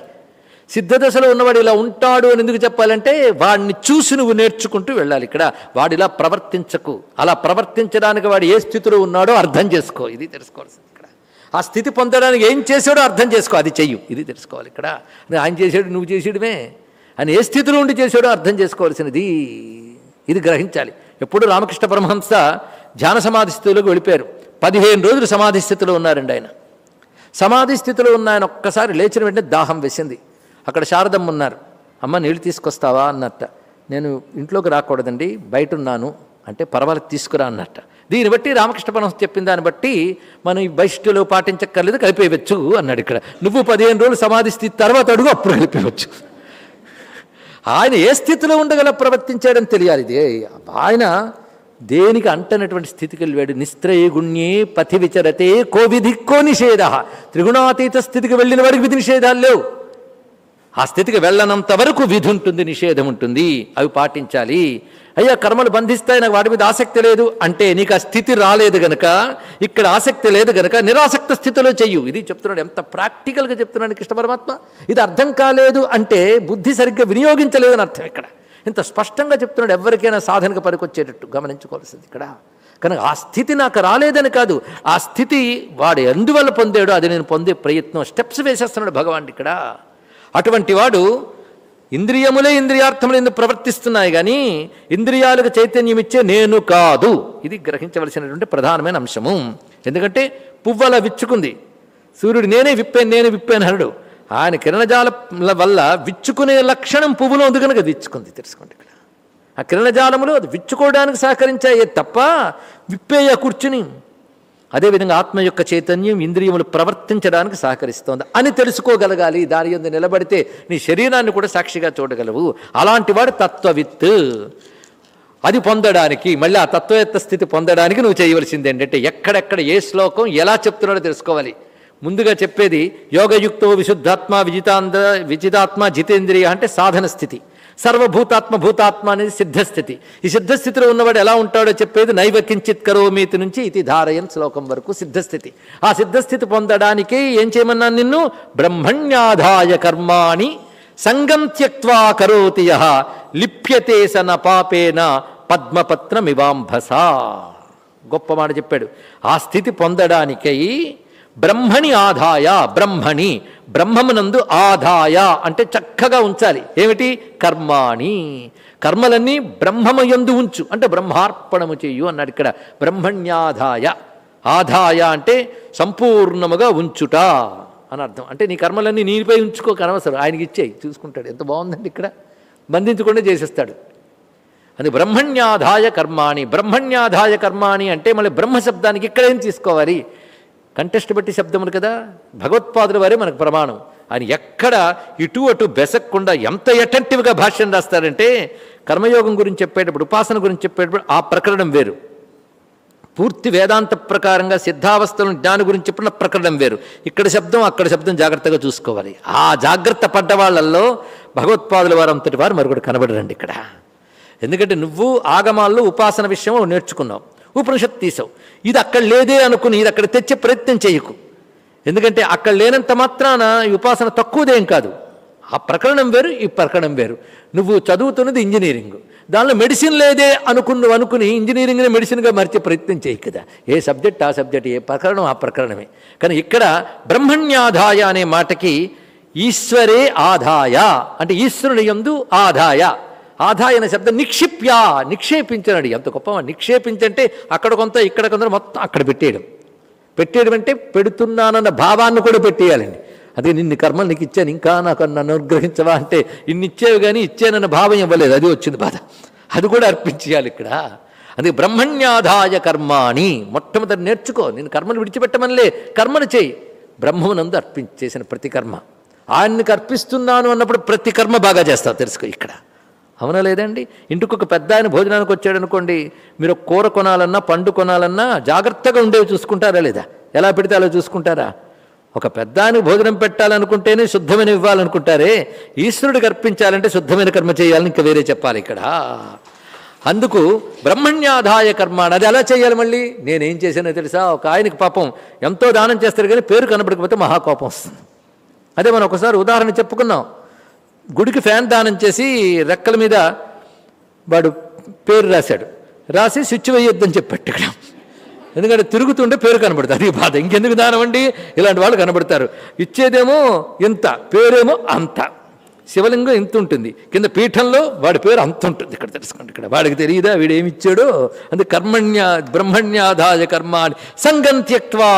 సిద్ధ దశలో ఉన్నవాడు ఇలా ఉంటాడు అని ఎందుకు చెప్పాలంటే వాడిని చూసి నువ్వు నేర్చుకుంటూ వెళ్ళాలి ఇక్కడ. వాడు ఇలా ప్రవర్తించకు. అలా ప్రవర్తించడానికి వాడు ఏ స్థితిలో ఉన్నాడో అర్థం చేసుకో. ఇది తెలుసుకోవాల్సింది ఇక్కడ. ఆ స్థితి పొందడానికి ఏం చేశాడో అర్థం చేసుకో. అది చెయ్యు. ఇది తెలుసుకోవాలి ఇక్కడ. ఆయన చేసాడు నువ్వు చేసేయడమే అని ఏ స్థితిలో ఉండి చేశాడో అర్థం చేసుకోవాల్సినది. ఇది గ్రహించాలి. ఎప్పుడు రామకృష్ణ పరమహంస ధ్యాన సమాధి స్థితిలోకి వెళ్ళిపోయారు. పదిహేను రోజులు సమాధి స్థితిలో ఉన్నారండి ఆయన. సమాధి స్థితిలో ఉన్న ఆయన ఒక్కసారి లేచిన వెంటనే దాహం వేసింది. అక్కడ శారదమ్మ ఉన్నారు. అమ్మ నీళ్ళు తీసుకొస్తావా? అన్నట్ట. నేను ఇంట్లోకి రాకూడదండి బయట ఉన్నాను అంటే పర్వాలేదు తీసుకురా అన్నట్ట. దీన్ని బట్టి రామకృష్ణ పరమహంస చెప్పిన దాన్ని బట్టి మనం ఈ బహిష్ఠులు పాటించక్కర్లేదు కలిపేయవచ్చు అన్నాడు ఇక్కడ. నువ్వు పదిహేను రోజులు సమాధి స్థితి తర్వాత అడుగు అప్పుడు కలిపేయవచ్చు. ఆయన ఏ స్థితిలో ఉండగల ప్రవర్తించాడని తెలియాలి. ఇది ఆయన దేనికి అంటనటువంటి స్థితికి వెళ్ళాడు నిస్త్రయగుణ్యే పథి విచరతే కో విధిక్కో కో నిషేధ. త్రిగుణాతీత స్థితికి వెళ్ళిన వరకు విధి నిషేధాలు లేవు. ఆ స్థితికి వెళ్ళనంత వరకు విధి ఉంటుంది నిషేధం ఉంటుంది. అవి పాటించాలి. అయ్యా కర్మలు బంధిస్తాయి నాకు వాటి మీద ఆసక్తి లేదు అంటే నీకు ఆ స్థితి రాలేదు గనక ఇక్కడ ఆసక్తి లేదు గనక నిరాసక్త స్థితిలో చెయ్యు. ఇది చెప్తున్నాడు ఎంత ప్రాక్టికల్గా చెప్తున్నాడు కృష్ణ పరమాత్మ ఇది అర్థం కాలేదు అంటే బుద్ధి సరిగ్గా వినియోగించలేదని అర్థం ఇక్కడ ఇంత స్పష్టంగా చెప్తున్నాడు ఎవరికైనా సాధనకు పనికొచ్చేటట్టు గమనించుకోవాల్సింది ఇక్కడ. కనుక ఆ స్థితి నాకు రాలేదని కాదు ఆ స్థితి వాడు ఎందువల్ల పొందాడో అది నేను పొందే ప్రయత్నం స్టెప్స్ వేసేస్తున్నాడు భగవాన్ ఇక్కడ. అటువంటి వాడు ఇంద్రియములే ఇంద్రియార్థములు ఎందుకు ప్రవర్తిస్తున్నాయి కానీ ఇంద్రియాలకు చైతన్యం ఇచ్చే నేను కాదు. ఇది గ్రహించవలసినటువంటి ప్రధానమైన అంశము. ఎందుకంటే పువ్వు అలా విచ్చుకుంది. సూర్యుడు నేనే విప్పాను నేనే విప్పాను అనడు. ఆయన కిరణజాల వల్ల విచ్చుకునే లక్షణం పువ్వులో ఉంది కనుక అది విచ్చుకుంది. తెలుసుకోండి ఇక్కడ. ఆ కిరణజాలములు అది విచ్చుకోవడానికి సహకరించాయే తప్ప విప్పేయ కూర్చుని అదేవిధంగా ఆత్మ యొక్క చైతన్యం ఇంద్రియములు ప్రవర్తించడానికి సహకరిస్తోంది. అని తెలుసుకోగలగాలి. దాని ఎందు నిలబడితే నీ శరీరాన్ని కూడా సాక్షిగా చూడగలవు. అలాంటి వాడు తత్వవిత్ అది పొందడానికి మళ్ళీ ఆ తత్వయుత్త స్థితి పొందడానికి నువ్వు చేయవలసింది ఏంటంటే ఎక్కడెక్కడ ఏ శ్లోకం ఎలా చెప్తున్నాడో తెలుసుకోవాలి. ముందుగా చెప్పేది యోగయుక్తో విశుద్ధాత్మ విజితాంద విజితాత్మ జితేంద్రియ అంటే సాధన స్థితి. సర్వభూతాత్మ భూతాత్మ అనేది సిద్ధస్థితి ఈ సిద్ధస్థితిలో ఉన్నవాడు ఎలా ఉంటాడో చెప్పేది నైవ కించిత్ కరోమీతి నుంచి ఇది ధారయన్ శ్లోకం వరకు సిద్ధస్థితి ఆ సిద్ధస్థితి పొందడానికి ఏం చేయమన్నాను నిన్ను? బ్రహ్మణ్యాధాయ కర్మాణి సంగం త్యక్వా కరోతి యహ లిప్యతే సన పాపేన పద్మపత్రమివాంభస గొప్ప మాట చెప్పాడు. ఆ స్థితి పొందడానికై బ్రహ్మణి ఆదాయ బ్రహ్మణి. బ్రహ్మమునందు ఆదాయ అంటే చక్కగా ఉంచాలి. ఏమిటి? కర్మాణి. కర్మలన్నీ బ్రహ్మమయందు ఉంచు. అంటే బ్రహ్మార్పణము చేయు అన్నాడు ఇక్కడ. బ్రహ్మణ్యాదాయ ఆదాయ అంటే సంపూర్ణముగా ఉంచుట అని అర్థం. అంటే నీ కర్మలన్నీ నీపై ఉంచుకోక అనవసరం ఆయనకి ఇచ్చేయి. చూసుకుంటాడు. ఎంత బాగుందండి ఇక్కడ. బంధించకుండా చేసేస్తాడు. అది బ్రహ్మణ్యాధాయ కర్మాణి. బ్రహ్మణ్యాధాయ కర్మాణి అంటే మళ్ళీ బ్రహ్మ శబ్దానికి ఇక్కడేం తీసుకోవాలి? కంటెస్ట్ బట్టి శబ్దములు కదా? భగవత్పాదుల వారే మనకు ప్రమాణం. ఆయన ఎక్కడ ఇటు అటు బెసక్కుండా ఎంత అటెంటివ్గా భాష్యం రాస్తారంటే కర్మయోగం గురించి చెప్పేటప్పుడు ఉపాసన గురించి చెప్పేటప్పుడు ఆ ప్రకరణం వేరు. పూర్తి వేదాంత ప్రకారంగా సిద్ధావస్థలను జ్ఞానం గురించి చెప్పిన ప్రకరణం వేరు. ఇక్కడ శబ్దం అక్కడ శబ్దం జాగ్రత్తగా చూసుకోవాలి. ఆ జాగ్రత్త పడ్డ వాళ్ళల్లో భగవత్పాదుల వారు అంతటి వారు మరొకటి కనబడరండి ఇక్కడ. ఎందుకంటే నువ్వు ఆగమాల్లో ఉపాసన విషయం నేర్చుకున్నావు. ఉపనిషత్ తీసావు. ఇది అక్కడ లేదే అనుకుని ఇది అక్కడ తెచ్చే ప్రయత్నం చేయకు. ఎందుకంటే అక్కడ లేనంత మాత్రాన ఈ ఉపాసన తక్కువదేం కాదు. ఆ ప్రకరణం వేరు ఈ ప్రకరణం వేరు. నువ్వు చదువుతున్నది ఇంజనీరింగ్. దానిలో మెడిసిన్ లేదే అనుకున్న అనుకుని ఇంజనీరింగ్ని మెడిసిన్గా మార్చే ప్రయత్నం చేయి కదా. ఏ సబ్జెక్ట్ ఆ సబ్జెక్ట్ ఏ ప్రకరణం ఆ ప్రకరణమే. కానీ ఇక్కడ బ్రహ్మణ్యాధాయ అనే మాటకి ఈశ్వరే ఆదాయ అంటే ఈశ్వరుని ఎందు ఆదాయ ఆదాయన శబ్దం నిక్షిప్య నిక్షేపించనడి. ఎంత గొప్ప నిక్షేపించంటే అక్కడ కొంత ఇక్కడ కొంత మొత్తం అక్కడ పెట్టేయడం. పెట్టేయడం అంటే పెడుతున్నానన్న భావాన్ని కూడా పెట్టేయాలండి. అదే నిన్ను కర్మలు నీకు ఇచ్చాను ఇంకా నాకు నన్ను అనుగ్రహించవా అంటే ఇన్ని ఇచ్చేవి కానీ ఇచ్చానన్న భావం ఇవ్వలేదు. అది వచ్చింది బాధ. అది కూడా అర్పించేయాలి ఇక్కడ. అది బ్రహ్మణ్యాదాయ కర్మాణి. మొట్టమొదటి నేర్చుకో. నేను కర్మను విడిచిపెట్టమనిలే. కర్మను చేయి. బ్రహ్మమునందు అర్పించేసిన ప్రతి కర్మ ఆయన్నికి అర్పిస్తున్నాను అన్నప్పుడు ప్రతి కర్మ బాగా చేస్తావు. తెలుసుకో ఇక్కడ. అవునా లేదండి? ఇంటికి ఒక పెద్ద ఆయన భోజనానికి వచ్చాడు అనుకోండి మీరు కూర కొనాలన్నా పండు కొనాలన్నా జాగ్రత్తగా ఉండేవి చూసుకుంటారా లేదా? ఎలా పెడితే అలా చూసుకుంటారా? ఒక పెద్ద ఆయన భోజనం పెట్టాలనుకుంటేనే శుద్ధమైన ఇవ్వాలనుకుంటారే ఈశ్వరుడికి అర్పించాలంటే శుద్ధమైన కర్మ చేయాలని ఇంకా వేరే చెప్పాలి ఇక్కడ. అందుకు బ్రహ్మణ్యాదాయ కర్మ అది ఎలా చేయాలి మళ్ళీ? నేనేం చేశానో తెలుసా? ఒక ఆయనకి పాపం ఎంతో దానం చేస్తారు కానీ పేరు కనపడకపోతే మహాకోపం వస్తుంది. అదే మనం ఒకసారి ఉదాహరణ చెప్పుకున్నాం గుడికి ఫ్యాన్ దానం చేసి రెక్కల మీద వాడు పేరు రాశాడు. రాసి స్విచ్ వేయొద్దని చెప్పాడు ఇక్కడ. ఎందుకంటే తిరుగుతుంటే పేరు కనబడుతుంది అది బాధ. ఇంకెందుకు దానం అండి? ఇలాంటి వాళ్ళు కనబడతారు. ఇచ్చేదేమో ఇంత పేరేమో అంత. శివలింగం ఇంత ఉంటుంది. కింద పీఠంలో వాడి పేరు అంత ఉంటుంది. ఇక్కడ తెలుసుకోండి ఇక్కడ వాడికి తెలియదా వీడు ఇచ్చాడో? అందుకే కర్మణ్య బ్రహ్మణ్యాధాయ కర్మ అని సంగం త్యక్వా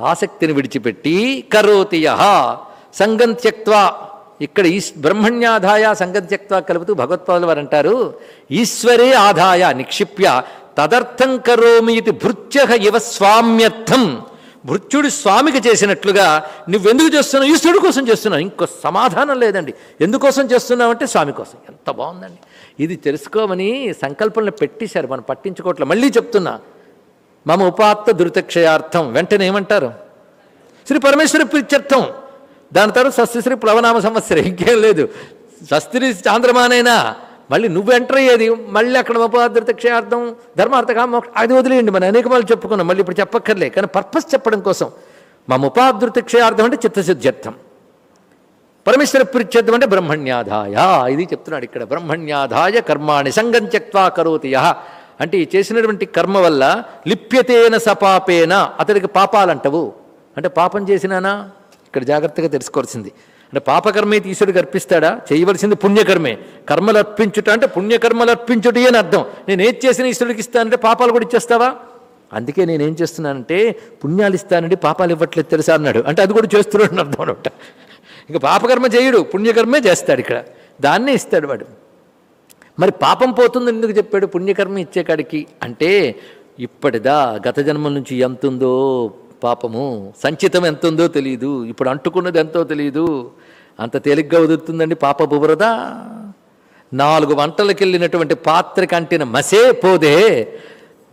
ఆసక్తిని విడిచిపెట్టి కరోతి యహ. సంగం త్యక్వా ఇక్కడ ఈశ్ బ్రహ్మణ్యాదాయ సంగం కలుపుతూ భగవత్పాదులు వారు అంటారు ఈశ్వరే ఆదాయ నిక్షిప్య తదర్థం కరోమి ఇది భృత్యహ ఇవ స్వామ్యర్థం. భృత్యుడు స్వామికి చేసినట్లుగా నువ్వెందుకు చేస్తున్నావు? ఈశ్వరుడు కోసం చేస్తున్నావు. ఇంకో సమాధానం లేదండి. ఎందుకోసం చేస్తున్నావు అంటే స్వామి కోసం. ఎంత బాగుందండి. ఇది తెలుసుకోమని సంకల్పంలో పెట్టేశారు. మనం పట్టించుకోవట్లే. మళ్ళీ చెప్తున్నా. మమ ఉపాత్త దురితక్షయార్థం. వెంటనే ఏమంటారు? శ్రీ పరమేశ్వర ప్రీత్యర్థం దాని తర్వాత సస్యశ్రీ ప్లవనామ సంవత్సరం. ఇంకేం లేదు. సస్త్రి చాంద్రమానైనా? మళ్ళీ నువ్వు ఎంటర్ అయ్యేది మళ్ళీ అక్కడ ఉపాధృత క్షయార్థం ధర్మార్థ కామోక్ష అది వదిలేయండి. మనం అనేక వాళ్ళు చెప్పుకున్నాం. మళ్ళీ ఇప్పుడు చెప్పక్కర్లే. కానీ పర్పస్ చెప్పడం కోసం. మా ఉపాధృత క్షయార్థం అంటే చిత్తశుద్ధ్యర్థం. పరమేశ్వర ప్రీత్యర్థం అంటే బ్రహ్మణ్యాధాయ. ఇది చెప్తున్నాడు ఇక్కడ. బ్రహ్మణ్యాధాయ కర్మాణి సంగం త్యక్వా కరోతి యహ. అంటే ఈ చేసినటువంటి కర్మ వల్ల లిప్యతేన సపాపేన అతడికి పాపాలంటవు. అంటే పాపం చేసినానా? ఇక్కడ జాగ్రత్తగా తెలుసుకోవాల్సింది. అంటే పాపకర్మే ఈశ్వరుడికి అర్పిస్తాడా చేయవలసింది పుణ్యకర్మే. కర్మలు అర్పించుట అంటే పుణ్యకర్మలు అర్పించుటి అని అర్థం. నేను ఏది చేసిన ఈశ్వరుడికి ఇస్తానంటే పాపాలు కూడా ఇచ్చేస్తావా? అందుకే నేనేం చేస్తున్నానంటే పుణ్యాలు ఇస్తానండి పాపాలు ఇవ్వట్లేదు తెలుసా అన్నాడు. అంటే అది కూడా చేస్తున్నాడు అర్థం అనమాట. ఇంకా పాపకర్మ చేయడు పుణ్యకర్మే చేస్తాడు ఇక్కడ. దాన్నే ఇస్తాడు వాడు. మరి పాపం పోతుంది ఎందుకు చెప్పాడు? పుణ్యకర్మ ఇచ్చే కాడికి. అంటే ఇప్పటిదా గత జన్మల నుంచి ఎంత ఉందో పాపము సంచితం ఎంత ఉందో తెలియదు ఇప్పుడు అంటుకున్నది ఎంతో తెలియదు అంత తేలిగ్గా వదులుతుందండి పాప బుబరదా? నాలుగు వంటలకు వెళ్ళినటువంటి పాత్రకి మసే పోదే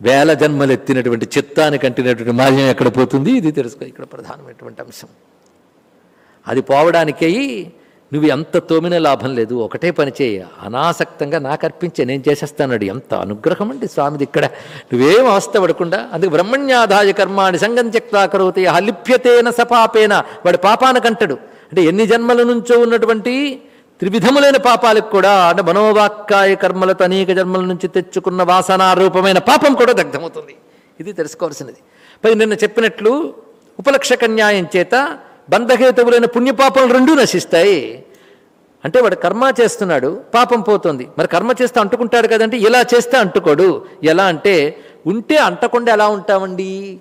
వేల జన్మలు ఎత్తినటువంటి చిత్తానికి అంటినటువంటి మాల్యం ఎక్కడ పోతుంది? ఇది తెలుసుకో ఇక్కడ ప్రధానమైనటువంటి అంశం. అది పోవడానికై నువ్వు ఎంత తోమిన లాభం లేదు ఒకటే పని చేయి. అనాసక్తంగా నాకు అర్పించే నేను చేసేస్తానడు ఎంత అనుగ్రహం అండి స్వామిది ఇక్కడ. నువ్వేం అవస్థ పడకుండా అందుకు బ్రహ్మణ్యాదాయ కర్మాణి సంగం త్యక్తా కరోతి. హలిప్యతేన సపాపేన వాడు పాపానకంటడు అంటే ఎన్ని జన్మల నుంచో ఉన్నటువంటి త్రివిధములైన పాపాలకు కూడా అంటే మనోవాక్కాయ కర్మలతో అనేక జన్మల నుంచి తెచ్చుకున్న వాసనారూపమైన పాపం కూడా దగ్ధమవుతుంది. ఇది తెలుసుకోవాల్సినది. పై నిన్న చెప్పినట్లు ఉపలక్షక న్యాయం చేత బంధహేతువులైన పుణ్యపాపాలు రెండూ నశిస్తాయి. అంటే వాడు కర్మ చేస్తున్నాడు పాపం పోతుంది. మరి కర్మ చేస్తే అంటుకుంటాడు కదంటే ఇలా చేస్తే అంటుకోడు? ఎలా అంటే ఉంటే అంటకుండా ఎలా ఉంటామండి?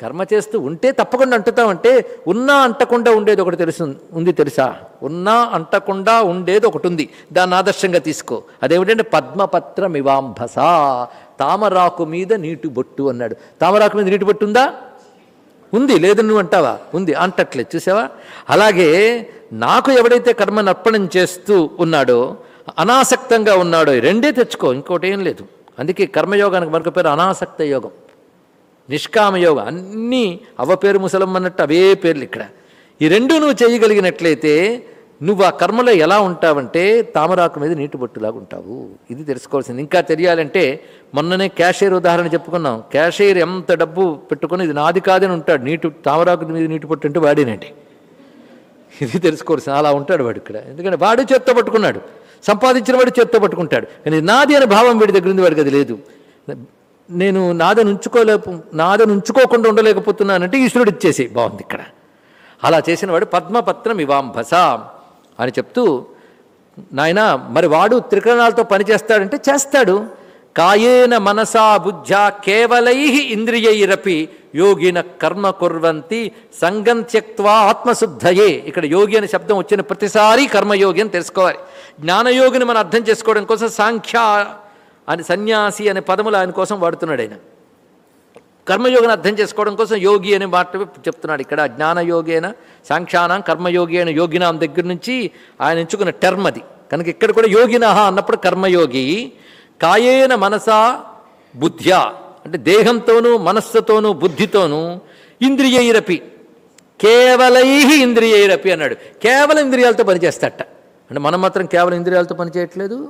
కర్మ చేస్తూ ఉంటే తప్పకుండా అంటుతామంటే ఉన్నా అంటకుండా ఉండేది ఒకటి తెలుసు ఉంది తెలుసా? ఉన్నా అంటకుండా ఉండేది ఒకటి ఉంది. దాన్ని ఆదర్శంగా తీసుకో. అదేమిటంటే పద్మపత్ర ఇవాంభస తామరాకు మీద నీటి బొట్టు అన్నాడు. తామరాకు మీద నీటి బొట్టు ఉందా? ఉంది లేదు నువ్వు అంటావా? ఉంది అంటట్లేదు చూసావా? అలాగే నాకు ఎవడైతే కర్మను అర్పణం చేస్తూ ఉన్నాడో అనాసక్తంగా ఉన్నాడో రెండే తెచ్చుకో ఇంకోటి ఏం లేదు. అందుకే కర్మయోగానికి మరొక పేరు అనాసక్త యోగం. నిష్కామయోగం అన్నీ అవ్వ పేరు ముసలం అన్నట్టు అవే పేర్లు ఇక్కడ. ఈ రెండు నువ్వు చేయగలిగినట్లయితే నువ్వు ఆ కర్మలో ఎలా ఉంటావంటే తామరాకు మీద నీటి బొట్టులాగా ఉంటావు. ఇది తెలుసుకోవాల్సింది. ఇంకా తెలియాలంటే మొన్ననే క్యాషియర్ ఉదాహరణ చెప్పుకున్నాం. క్యాషియర్ ఎంత డబ్బు పెట్టుకుని ఇది నాది కాదని ఉంటాడు. నీటి తామరాకు మీద నీటి బొట్టు అంటే వాడేనండి. ఇది తెలుసుకోవాల్సింది. అలా ఉంటాడు వాడు ఇక్కడ. ఎందుకంటే వాడు చేత్తో పట్టుకున్నాడు. సంపాదించిన వాడు చేత్తో పట్టుకుంటాడు. కానీ నాది అనే భావం వీడి దగ్గర ఉంది వాడికి అది లేదు. నేను నాదని ఉంచుకోలేపు నాదని ఉంచుకోకుండా ఉండలేకపోతున్నానంటే ఈశ్వరుడు ఇచ్చేసి బాగుంది ఇక్కడ. అలా చేసిన వాడు పద్మపత్రం ఇవాంభసాం. అని చెప్తూ నాయన మరి వాడు త్రికరణాలతో పని చేస్తాడంటే చేస్తాడు. కాయేన మనసా బుద్ధ్యా కేవలై ఇంద్రియైరపి యోగిన కర్మ కుర్వంతి సంగం త్యక్వా ఆత్మశుద్ధయే. ఇక్కడ యోగి అనే శబ్దం వచ్చిన ప్రతిసారి కర్మయోగి అని తెలుసుకోవాలి. జ్ఞానయోగిని మనం అర్థం చేసుకోవడం కోసం సాంఖ్య అని సన్యాసి అనే పదములు ఆయన కోసం వాడుతున్నాడు ఆయన. కర్మయోగిని అర్థం చేసుకోవడం కోసం యోగి అనే మాట చెప్తున్నాడు. ఇక్కడ జ్ఞానయోగేన సాంఖ్యానం కర్మయోగి అయిన యోగినాం దగ్గర నుంచి ఆయన ఎంచుకున్న టర్మ్ అది. కనుక ఇక్కడ కూడా యోగినహ అన్నప్పుడు కర్మయోగి కాయేన మనసా బుద్ధ్యా. అంటే దేహంతోనూ మనస్సుతోనూ బుద్ధితోనూ ఇంద్రియైరపి. కేవలై ఇంద్రియైరపి అన్నాడు. కేవలం ఇంద్రియాలతో పనిచేస్తాట అంటే మనం మాత్రం కేవలం ఇంద్రియాలతో పనిచేయట్లేదు.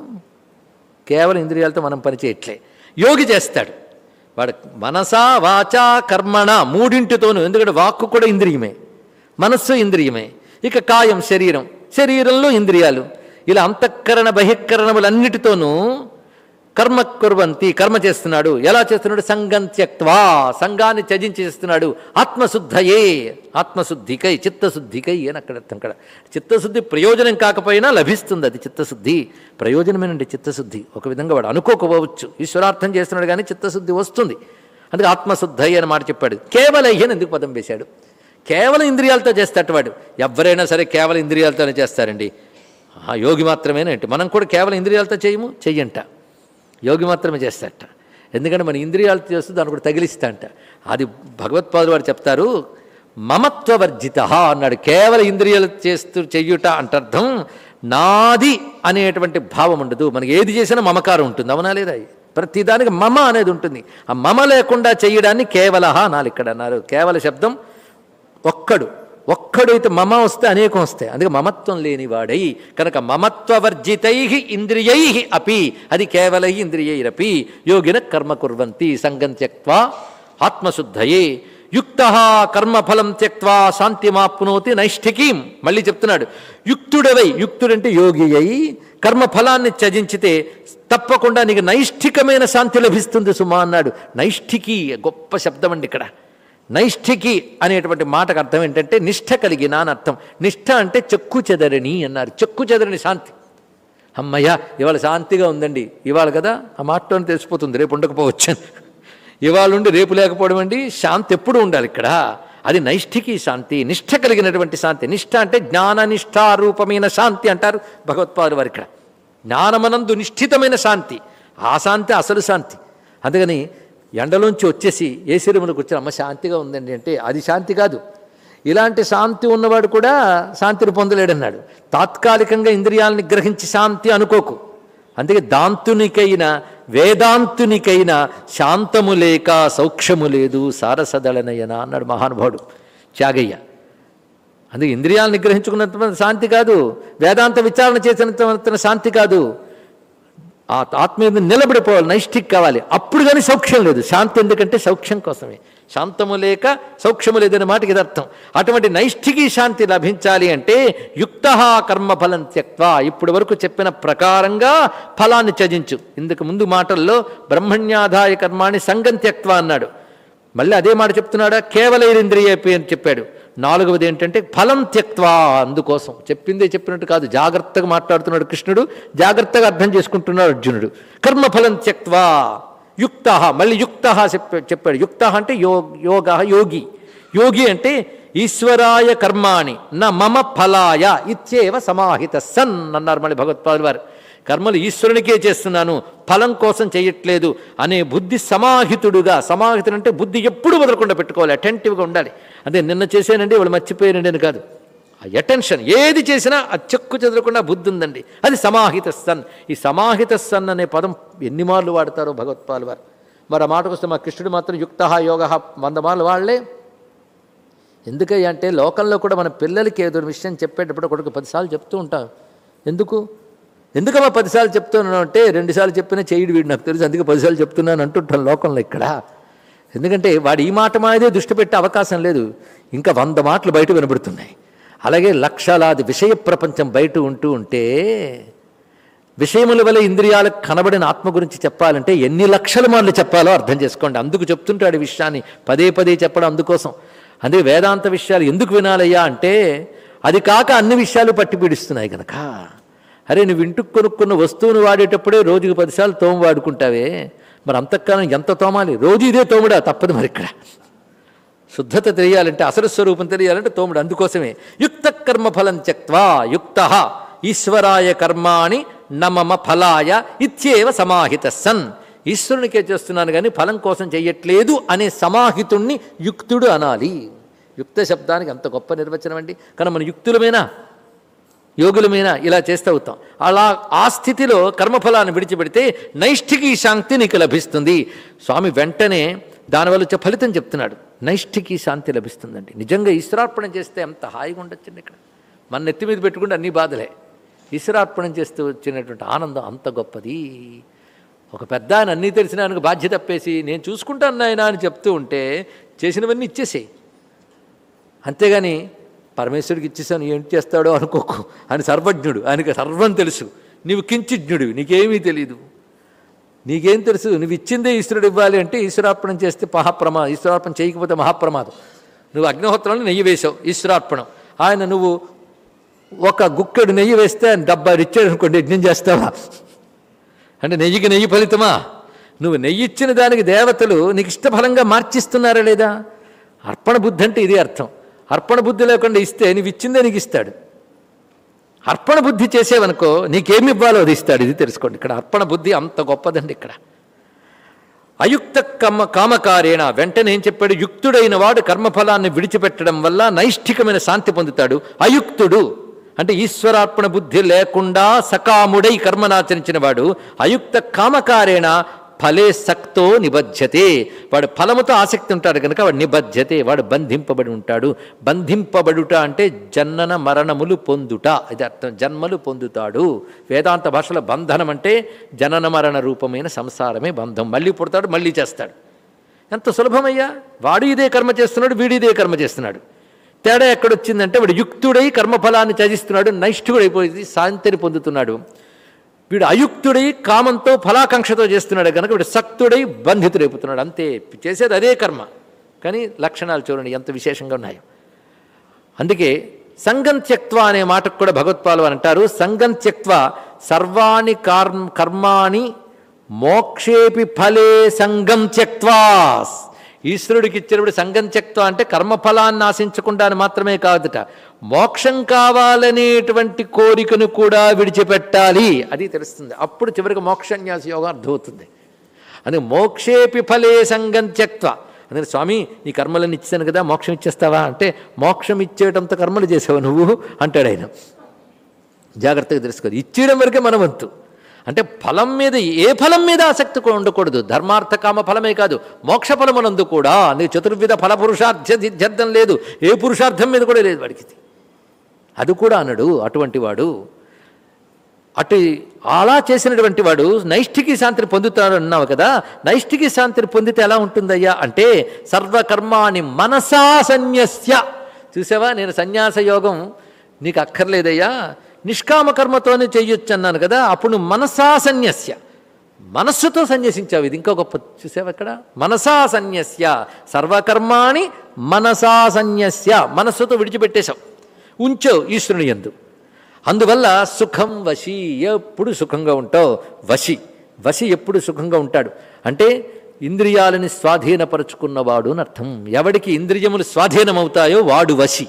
కేవలం ఇంద్రియాలతో మనం పనిచేయట్లే. యోగి చేస్తాడు. వాడు మనసా వాచా కర్మణ మూడింటితోనూ ఎందుకంటే వాక్కు కూడా ఇంద్రియమే. మనస్సు ఇంద్రియమే. ఇక కాయం శరీరం. శరీరంలో ఇంద్రియాలు. ఇలా అంతఃకరణ బహిష్కరణములన్నిటితోనూ కర్మ కుర్వంతి కర్మ చేస్తున్నాడు. ఎలా చేస్తున్నాడు? సంగం త్యక్వా సంఘాన్ని త్యజించి చేస్తున్నాడు. ఆత్మశుద్ధయే ఆత్మశుద్ధికై చిత్తశుద్ధికై అని అక్కడ అర్థం అక్కడ. చిత్తశుద్ధి ప్రయోజనం కాకపోయినా లభిస్తుంది అది చిత్తశుద్ధి. ప్రయోజనమేనండి చిత్తశుద్ధి. ఒక విధంగా వాడు అనుకోకపోవచ్చు. ఈశ్వరార్థం చేస్తున్నాడు కానీ చిత్తశుద్ధి వస్తుంది. అందుకే ఆత్మశుద్ధయ్య అని మాట చెప్పాడు. కేవలయ్యని ఎందుకు పదం వేశాడు? కేవలం ఇంద్రియాలతో చేస్తాడు వాడు. ఎవరైనా సరే కేవలం ఇంద్రియాలతోనే చేస్తారండి. ఆ యోగి మాత్రమేనంటే మనం కూడా కేవలం ఇంద్రియాలతో చేయము? చెయ్యంట. యోగి మాత్రమే చేస్తాట ఎందుకంటే మన ఇంద్రియాలు చేస్తూ దాన్ని కూడా తగిలిస్తాంట అది భగవత్పాదులు వారు చెప్తారు మమత్వవర్జిత అన్నాడు. కేవలం ఇంద్రియాలు చేస్తూ చెయ్యుట అంటర్థం నాది అనేటువంటి భావం ఉండదు. మనకి ఏది చేసినా మమకారం ఉంటుంది. అవునా లేదా? ప్రతిదానికి మమ అనేది ఉంటుంది. ఆ మమ లేకుండా చేయడాన్ని కేవలహ అనాలి ఇక్కడ అన్నారు. కేవల శబ్దం ఒక్కడు. ఒక్కడైతే మమ వస్తే అనేకం వస్తాయి. అందుకే మమత్వం లేనివాడై కనుక మమత్వవర్జితై ఇంద్రియై అపి అది కేవలై ఇంద్రియైరపి యోగిన కర్మ కుర్వంతి సంగం త్యక్వా ఆత్మశుద్ధయే. యుక్త కర్మఫలం త్యక్వా శాంతిమాప్నోతి నైష్ఠికీం. మళ్ళీ చెప్తున్నాడు యుక్తుడవై యుక్తుడంటే యోగి అయి కర్మఫలాన్ని త్యజించితే తప్పకుండా నీకు నైష్ఠికమైన శాంతి లభిస్తుంది సుమా అన్నాడు. నైష్ఠికీ గొప్ప శబ్దం అండి ఇక్కడ. నైష్ఠికి అనేటువంటి మాటకు అర్థం ఏంటంటే నిష్ఠ కలిగిన అని అర్థం. నిష్ఠ అంటే చెక్కు చెదరని అన్నారు. చెక్కు చెదరని శాంతి. అమ్మయ్య ఇవాళ శాంతిగా ఉందండి. ఇవాళ కదా? ఆ మాటలోనే తెలిసిపోతుంది. రేపు ఉండకపోవచ్చు. ఇవాళ ఉండి రేపు లేకపోవడం అండి? శాంతి ఎప్పుడు ఉండాలి ఇక్కడ? అది నైష్ఠికి శాంతి నిష్ఠ కలిగినటువంటి శాంతి. నిష్ఠ అంటే జ్ఞాన నిష్ఠారూపమైన శాంతి అంటారు భగవత్పాదు వారు ఇక్కడ. జ్ఞానమనందు నిష్ఠితమైన శాంతి. ఆ శాంతి అసలు శాంతి. అందుకని ఎండలోంచి వచ్చేసి ఏ శరీరంలోకి కూర్చొని అమ్మ శాంతిగా ఉందండి అంటే అది శాంతి కాదు. ఇలాంటి శాంతి ఉన్నవాడు కూడా శాంతిని పొందలేడన్నాడు. తాత్కాలికంగా ఇంద్రియాలని గ్రహించి శాంతి అనుకోకు. అందుకే దాంతునికైన వేదాంతునికైన శాంతము లేక సౌక్ష్యము లేదు సారసదళనయన అన్నాడు మహానుభావుడు త్యాగయ్య. అందుకే ఇంద్రియాలను గ్రహించుకున్నంత శాంతి కాదు వేదాంత విచారణ చేసినంత శాంతి కాదు. ఆ ఆత్మ మీద నిలబడిపోవాలి నైష్ఠిక్ కావాలి. అప్పుడు కానీ సౌఖ్యం లేదు. శాంతి ఎందుకంటే సౌఖ్యం కోసమే. శాంతము లేక సౌఖ్యము లేదనే మాటకి ఇది అర్థం అటువంటి నైష్ఠికి శాంతి లభించాలి అంటే యుక్త కర్మఫలం త్యక్వా ఇప్పుడు వరకు చెప్పిన ప్రకారంగా ఫలాన్ని త్యజించు. ఇందుకు ముందు మాటల్లో బ్రహ్మణ్యాధాయ కర్మాన్ని సంగం త్యక్వా అన్నాడు. మళ్ళీ అదే మాట చెప్తున్నాడా? కేవల ఇంద్రియపి అని చెప్పాడు. నాలుగవది ఏంటంటే ఫలం త్యక్వా అందుకోసం. చెప్పిందే చెప్పినట్టు కాదు. జాగ్రత్తగా మాట్లాడుతున్నాడు కృష్ణుడు. జాగ్రత్తగా అర్థం చేసుకుంటున్నాడు అర్జునుడు. కర్మఫలం త్యక్వా యుక్త. మళ్ళీ యుక్త చెప్పాడు. యుక్త అంటే యో యోగ యోగి. యోగి అంటే ఈశ్వరాయ కర్మాణి. న మమ ఫలాయ. ఇత్యేవ సమాహిత సన్ అన్నారు మళ్ళీ భగవత్పాదులు వారు. కర్మలు ఈశ్వరునికే చేస్తున్నాను ఫలం కోసం చేయట్లేదు అనే బుద్ధి సమాహితుడుగా సమాహితుడు అంటే బుద్ధి ఎప్పుడు వదలకుండా పెట్టుకోవాలి అటెంటివ్గా ఉండాలి. అదే నిన్న చేశానండి వాళ్ళు మర్చిపోయానండి అని కాదు. ఆ అటెన్షన్ ఏది చేసినా ఆ చెక్కు చెదరకుండా బుద్ధి ఉందండి. అది సమాహిత సన్. ఈ సమాహిత సన్ అనే పదం ఎన్ని మార్లు వాడతారో భగవత్పాల్ వారు? మరి ఆ మాటకు వస్తే మా కృష్ణుడు మాత్రం యుక్త యోగ వంద మార్లు వాడలే. ఎందుకయ్యా అంటే లోకంలో కూడా మన పిల్లలకి ఏదో విషయం చెప్పేటప్పుడు ఒకటికి పదిసార్లు చెప్తూ ఉంటాం ఎందుకు? ఎందుకమ్మా పదిసార్లు చెప్తున్నాను అంటే రెండుసార్లు చెప్పినా చేయడు వీడు నాకు తెలుసు అందుకే పదిసార్లు చెప్తున్నాను అంటుంటాను లోకంలో ఇక్కడ. ఎందుకంటే వాడు ఈ మాట మాదే దృష్టి పెట్టే అవకాశం లేదు. ఇంకా వంద మాటలు బయట వినబడుతున్నాయి. అలాగే లక్షలాది విషయ ప్రపంచం బయట ఉంటూ ఉంటే విషయముల వల్ల ఇంద్రియాలకు కనబడిన ఆత్మ గురించి చెప్పాలంటే ఎన్ని లక్షల మార్లు చెప్పాలో అర్థం చేసుకోండి. అందుకు చెప్తుంటాడు విషయాన్ని. పదే పదే చెప్పడం అందుకోసం. అందుకే వేదాంత విషయాలు ఎందుకు వినాలయ్యా అంటే అది కాక అన్ని విషయాలు పట్టి పీడిస్తున్నాయి కనుక. అరే నువ్వు ఇంటికి కొనుక్కున్న వస్తువును వాడేటప్పుడే రోజుకి పదిసార్లు తోము వాడుకుంటావే. మరి అంతకాలం ఎంత తోమాలి? రోజు ఇదే తోముడా? తప్పదు మరి ఇక్కడ. శుద్ధత తెలియాలంటే అసలు స్వరూపం తెలియాలంటే తోముడు అందుకోసమే. యుక్త కర్మఫలం త్యక్వా యుక్త. ఈశ్వరాయ కర్మాణి నమమ ఫలాయ ఇత్యేవ సమాహిత సన్ ఈశ్వరునికే చేస్తున్నాను కానీ ఫలం కోసం చెయ్యట్లేదు అనే సమాహితుణ్ణి యుక్తుడు అనాలి. యుక్త శబ్దానికి అంత గొప్ప నిర్వచనం అండి. కానీ మన యుక్తులమేనా? యోగులమైనా ఇలా చేస్తూ అవుతాం అలా ఆ స్థితిలో కర్మఫలాన్ని విడిచిపెడితే నైష్ఠికీ శాంతి నీకు లభిస్తుంది. స్వామి వెంటనే దానివల్ల వచ్చే ఫలితం చెప్తున్నాడు. నైష్ఠికీ శాంతి లభిస్తుందండి. నిజంగా ఈశ్వరార్పణం చేస్తే అంత హాయిగా ఉండొచ్చండి ఇక్కడ. మన నెత్తి మీద పెట్టుకుంటే అన్ని బాధలే. ఈశ్వరార్పణం చేస్తూ వచ్చినటువంటి ఆనందం అంత గొప్పది. ఒక పెద్ద ఆయన అన్నీ తెలిసిన ఆయనకు బాధ్యత తప్పేసి నేను చూసుకుంటాను నాయన అని చెప్తూ ఉంటే చేసినవన్నీ ఇచ్చేసేయి. అంతేగాని పరమేశ్వరుడికి ఇచ్చేసాను ఏంటి చేస్తాడో అనుకోకు. ఆయన సర్వజ్ఞుడు ఆయనకి సర్వం తెలుసు. నీవు కించిజ్ఞుడు నీకేమీ తెలియదు నీకేం తెలుసు? నువ్వు ఇచ్చిందే ఈశ్వరుడు ఇవ్వాలి అంటే ఈశ్వరార్పణం చేస్తే మహాప్రమాదం ఈశ్వరార్పణం చేయకపోతే మహాప్రమాదం. నువ్వు అగ్నిహోత్రంలో నెయ్యి వేసావు ఈశ్వరార్పణం. ఆయన నువ్వు ఒక గుక్కెడు నెయ్యి వేస్తే ఆయన డబ్బా ఇచ్చాడు అనుకోండి యజ్ఞం చేస్తావా? అంటే నెయ్యికి నెయ్యి ఫలితమా? నువ్వు నెయ్యి ఇచ్చిన దానికి దేవతలు నీకు ఇష్టఫలంగా మార్చిస్తున్నారా లేదా? అర్పణ బుద్ధి అంటే ఇది అర్థం. అర్పణ బుద్ధి లేకుండా ఇస్తే నీవు ఇచ్చిందే నీకు ఇస్తాడు అర్పణ బుద్ధి చేసేవనుకో నీకేమి ఇవ్వాలో అది ఇస్తాడు. ఇది తెలుసుకోండి. ఇక్కడ అర్పణ బుద్ధి అంత గొప్పదండి ఇక్కడ. అయుక్త కమ్మ కామకారేణ వెంటనే ఏం చెప్పాడు? యుక్తుడైన వాడు కర్మఫలాన్ని విడిచిపెట్టడం వల్ల నైష్ఠికమైన శాంతి పొందుతాడు. అయుక్తుడు అంటే ఈశ్వరార్పణ బుద్ధి లేకుండా సకాముడై కర్మనాచరించిన వాడు. అయుక్త కామకారేణ ఫలే సక్తో నిబధ్యతే. వాడు ఫలముతో ఆసక్తి ఉంటాడు కనుక వాడు నిబధ్యతే. వాడు బంధింపబడి ఉంటాడు. బంధింపబడుట అంటే జనన మరణములు పొందుట. ఇది అర్థం. జన్మలు పొందుతాడు. వేదాంత భాషలో బంధనం అంటే జనన మరణ రూపమైన సంసారమే బంధం. మళ్ళీ పుడతాడు మళ్ళీ చేస్తాడు. ఎంత సులభమయ్యా? వాడు ఇదే కర్మ చేస్తున్నాడు వీడు ఇదే కర్మ చేస్తున్నాడు. తేడా ఎక్కడొచ్చిందంటే వాడు యుక్తుడై కర్మఫలాన్ని త్యజిస్తున్నాడు నైష్ఠుడైపోయి శాంతిని పొందుతున్నాడు. వీడు అయుక్తుడై కామంతో ఫలాకాంక్షతో చేస్తున్నాడు కనుక వీడు సక్తుడై బంధితుడైపోతున్నాడు అంతే చేసేది అదే కర్మ. కానీ లక్షణాలు చూడండి ఎంత విశేషంగా ఉన్నాయో. అందుకే సంగం త్యక్వ అనే మాటకు కూడా భగవత్పాలు అని అంటారు. సంగం త్యక్వ సర్వాణి కర్మాణి మోక్షేపి ఫలే సంగం త్యక్వాస్ ఈశ్వరుడికి ఇచ్చినప్పుడు సంఘం త్యక్వ అంటే కర్మఫలాన్ని ఆశించకుండా మాత్రమే కాదుట. మోక్షం కావాలనేటువంటి కోరికను కూడా విడిచిపెట్టాలి. అది తెలుస్తుంది. అప్పుడు చివరికి మోక్షన్యాస యోగం అర్థమవుతుంది. అందుకే మోక్షేపి ఫలే సంఘం త్యక్వ అందుకని స్వామి నీ కర్మలను ఇచ్చాను కదా మోక్షం ఇచ్చేస్తావా? అంటే మోక్షం ఇచ్చేయడంతో కర్మలు చేసావు నువ్వు అంటాడు ఆయన. జాగ్రత్తగా తెలుసుకోదు ఇచ్చేయడం వరకే మన వంతు అంటే ఫలం మీద ఏ ఫలం మీద ఆసక్తి ఉండకూడదు. ధర్మార్థ కామ ఫలమే కాదు. మోక్ష ఫలమునందు కూడా నీకు చతుర్విధ ఫల పురుషార్థ సిద్ధ్యర్థం లేదు. ఏ పురుషార్థం మీద కూడా లేదు వాడికి. అది కూడా అనడు అటువంటి వాడు. అటు అలా చేసినటువంటి వాడు నైష్ఠికి శాంతిని పొందుతాడు అన్నావు కదా నైష్ఠికి శాంతిని పొందితే ఎలా ఉంటుందయ్యా? అంటే సర్వకర్మాని మనసా సన్యస్య. చూసావా? నేను సన్యాస యోగం నీకు అక్కర్లేదయ్యా. నిష్కామకర్మతోనే చేయొచ్చు అన్నాను కదా అప్పుడు మనసా సన్యస్య. మనస్సుతో సన్యసించావు ఇది ఇంకా గొప్ప చూసావు ఇక్కడ? మనసా సన్యస్య సర్వకర్మాణి మనసా సన్యస్య మనస్సుతో విడిచిపెట్టేశావు. ఉంచావు ఈశ్వరుని ఎందు అందువల్ల సుఖం వశి ఎప్పుడు సుఖంగా ఉంటావు? వశి. వశి ఎప్పుడు సుఖంగా ఉంటాడు? అంటే ఇంద్రియాలని స్వాధీనపరుచుకున్నవాడు అని అర్థం. ఎవడికి ఇంద్రియములు స్వాధీనమవుతాయో వాడు వశి.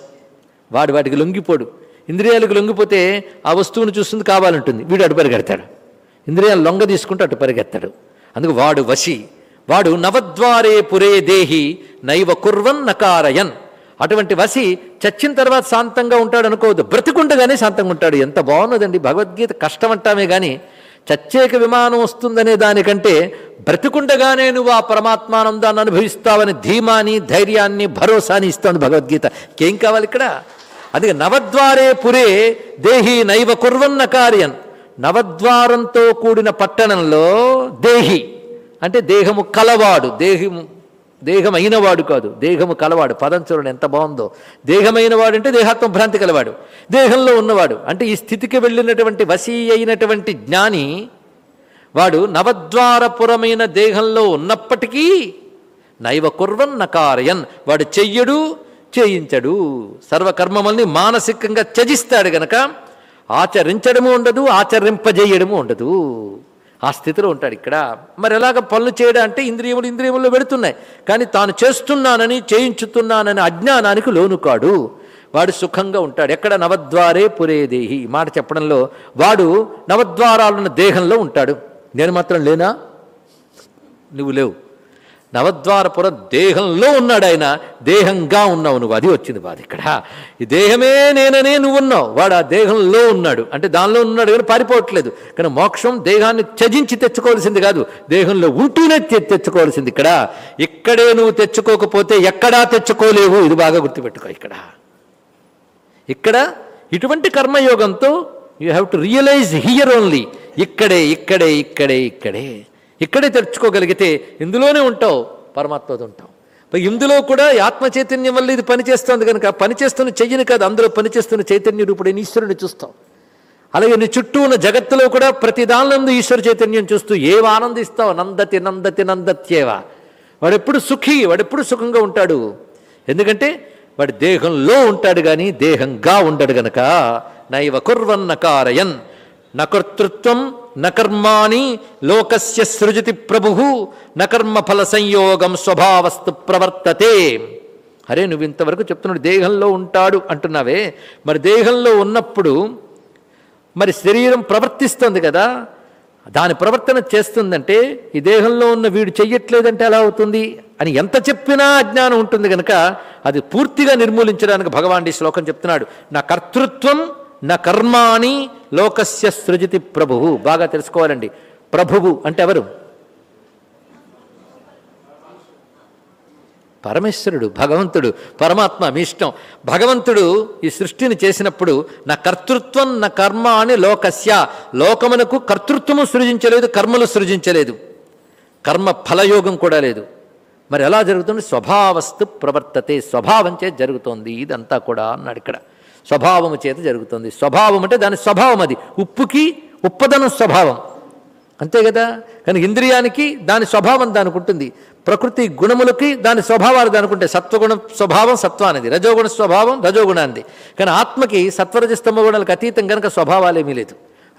వాడు వాటికి లొంగిపోడు. ఇంద్రియాలకు లొంగిపోతే ఆ వస్తువును చూస్తుంది కావాలంటుంది. వీడు అటు పరిగెడతాడు. ఇంద్రియాలు లొంగ తీసుకుంటూ అటు పరిగెత్తాడు. అందుకు వాడు వశి. వాడు నవద్వారే పురే దేహి నైవ కుర్వన్ నకారయన్. అటువంటి వసి చచ్చిన తర్వాత శాంతంగా ఉంటాడు అనుకోవద్దు. బ్రతికుండగానే శాంతంగా ఉంటాడు. ఎంత బాగున్నదండి. భగవద్గీత కష్టం అంటామే కానీ చచ్చేక విమానం వస్తుందనే దానికంటే బ్రతికుండగానే నువ్వు ఆ పరమాత్మానందాన్ని అనుభవిస్తావని ధీమాని ధైర్యాన్ని భరోసాని ఇస్తాను భగవద్గీత. ఇంకేం కావాలి ఇక్కడ? అందుకే నవద్వారే పురే దేహి నైవ కుర్వన్న కార్యం నవద్వారంతో కూడిన పట్టణంలో దేహి. అంటే దేహము కలవాడు దేహము దేహమైన వాడు కాదు దేహము కలవాడు. పదం చూడండి ఎంత బాగుందో. దేహమైన వాడు అంటే దేహాత్మ భ్రాంతి కలవాడు. దేహంలో ఉన్నవాడు. అంటే ఈ స్థితికి వెళ్ళినటువంటి వశీ అయినటువంటి జ్ఞాని వాడు నవద్వారపురమైన దేహంలో ఉన్నప్పటికీ నైవ కుర్వన్న కార్యన్. వాడు చెయ్యడు చేయించడు సర్వకర్మముల్ని మానసికంగా త్యజిస్తాడు గనక ఆచరించడము ఉండదు ఆచరింపజేయడము ఉండదు. ఆ స్థితిలో ఉంటాడు ఇక్కడ. మరి ఎలాగ పనులు చేయడం అంటే ఇంద్రియములు ఇంద్రియముల్లో పెడుతున్నాయి కానీ తాను చేస్తున్నానని చేయించుతున్నానని అజ్ఞానానికి లోను కాడు. వాడు సుఖంగా ఉంటాడు. ఎక్కడ నవద్వారే పురేదేహి ఈ మాట చెప్పడంలో వాడు నవద్వారాలున్న దేహంలో ఉంటాడు. నేను మాత్రం లేనా? నువ్వు లేవు. నవద్వారపుర దేహంలో ఉన్నాడు ఆయన. దేహంగా ఉన్నావు నువ్వు. అది వచ్చింది బాధ ఇక్కడ. ఈ దేహమే నేననే నువ్వు ఉన్నావు. వాడు ఆ దేహంలో ఉన్నాడు. అంటే దానిలో ఉన్నాడు కానీ పారిపోవట్లేదు. కానీ మోక్షం దేహాన్ని త్యజించి తెచ్చుకోవాల్సింది కాదు. దేహంలో ఉంటూనే తె- తెచ్చుకోవాల్సింది ఇక్కడ. ఇక్కడే నువ్వు తెచ్చుకోకపోతే ఎక్కడా తెచ్చుకోలేవు. ఇది బాగా గుర్తుపెట్టుకో ఇక్కడ. ఇక్కడ ఇటువంటి కర్మయోగంతో you have to realise here only ఇక్కడే ఇక్కడే ఇక్కడే ఇక్కడే. ఇక్కడే తెరుచుకోగలిగితే ఇందులోనే ఉంటావు పరమాత్మతో ఉంటావు. ఇందులో కూడా ఆత్మ చైతన్యం వల్ల ఇది పనిచేస్తుంది కనుక పనిచేస్తున్న చెయ్యని కాదు అందులో పనిచేస్తున్న చైతన్య రూపుడైన ఈశ్వరుని చూస్తావు అలాగే నీ చుట్టూ ఉన్న జగత్తులో కూడా ప్రతి దానిలో ఈశ్వర చైతన్యం చూస్తూ ఏవ ఆనందిస్తావు? నందతి నందతి నందత్యేవ. వాడెప్పుడు సుఖీ వాడెప్పుడు సుఖంగా ఉంటాడు. ఎందుకంటే వాడి దేహంలో ఉంటాడు కానీ దేహంగా ఉండడు గనక. నైవ కుర్వన్న కారయన్ నకర్తృత్వం నకర్మాణి లోకస్య సృజతి ప్రభు నకర్మఫల సంయోగం స్వభావస్తు ప్రవర్తతే. అరే నువ్వు ఇంతవరకు చెప్తున్నాడు దేహంలో ఉంటాడు అంటున్నావే. మరి దేహంలో ఉన్నప్పుడు మరి శరీరం ప్రవర్తిస్తుంది కదా దాని ప్రవర్తన చేస్తుందంటే ఈ దేహంలో ఉన్న వీడు చెయ్యట్లేదంటే ఎలా అవుతుంది? అని ఎంత చెప్పినా అజ్ఞానం ఉంటుంది కనుక అది పూర్తిగా నిర్మూలించడానికి భగవాన్ ఈ శ్లోకం చెప్తున్నాడు. నా కర్తృత్వం నా కర్మాణి లోకస్య సృజతి ప్రభువు. బాగా తెలుసుకోవాలండి. ప్రభువు అంటే ఎవరు? పరమేశ్వరుడు భగవంతుడు పరమాత్మ మీ ఇష్టం. భగవంతుడు ఈ సృష్టిని చేసినప్పుడు నా కర్తృత్వం నా కర్మ అని లోకస్య. లోకమునకు కర్తృత్వము సృజించలేదు కర్మలు సృజించలేదు. కర్మ ఫలయోగం కూడా లేదు. మరి ఎలా జరుగుతుంది? స్వభావస్తు ప్రవర్తతే స్వభావం చే జరుగుతోంది. ఇదంతా కూడా అన్నాడు ఇక్కడ. స్వభావము చేత జరుగుతుంది. స్వభావం అంటే దాని స్వభావం అది. ఉప్పుకి ఉప్పదనం స్వభావం. అంతే కదా? కానీ ఇంద్రియానికి దాని స్వభావం దానికి ఉంటుంది. ప్రకృతి గుణములకి దాని స్వభావాలు దానికి ఉంటాయి. సత్వగుణ స్వభావం సత్వానిది. రజోగుణ స్వభావం రజోగుణానిది. కానీ ఆత్మకి సత్వరజస్తమ గుణాలకు అతీతం కనుక స్వభావాలేమీ లేదు.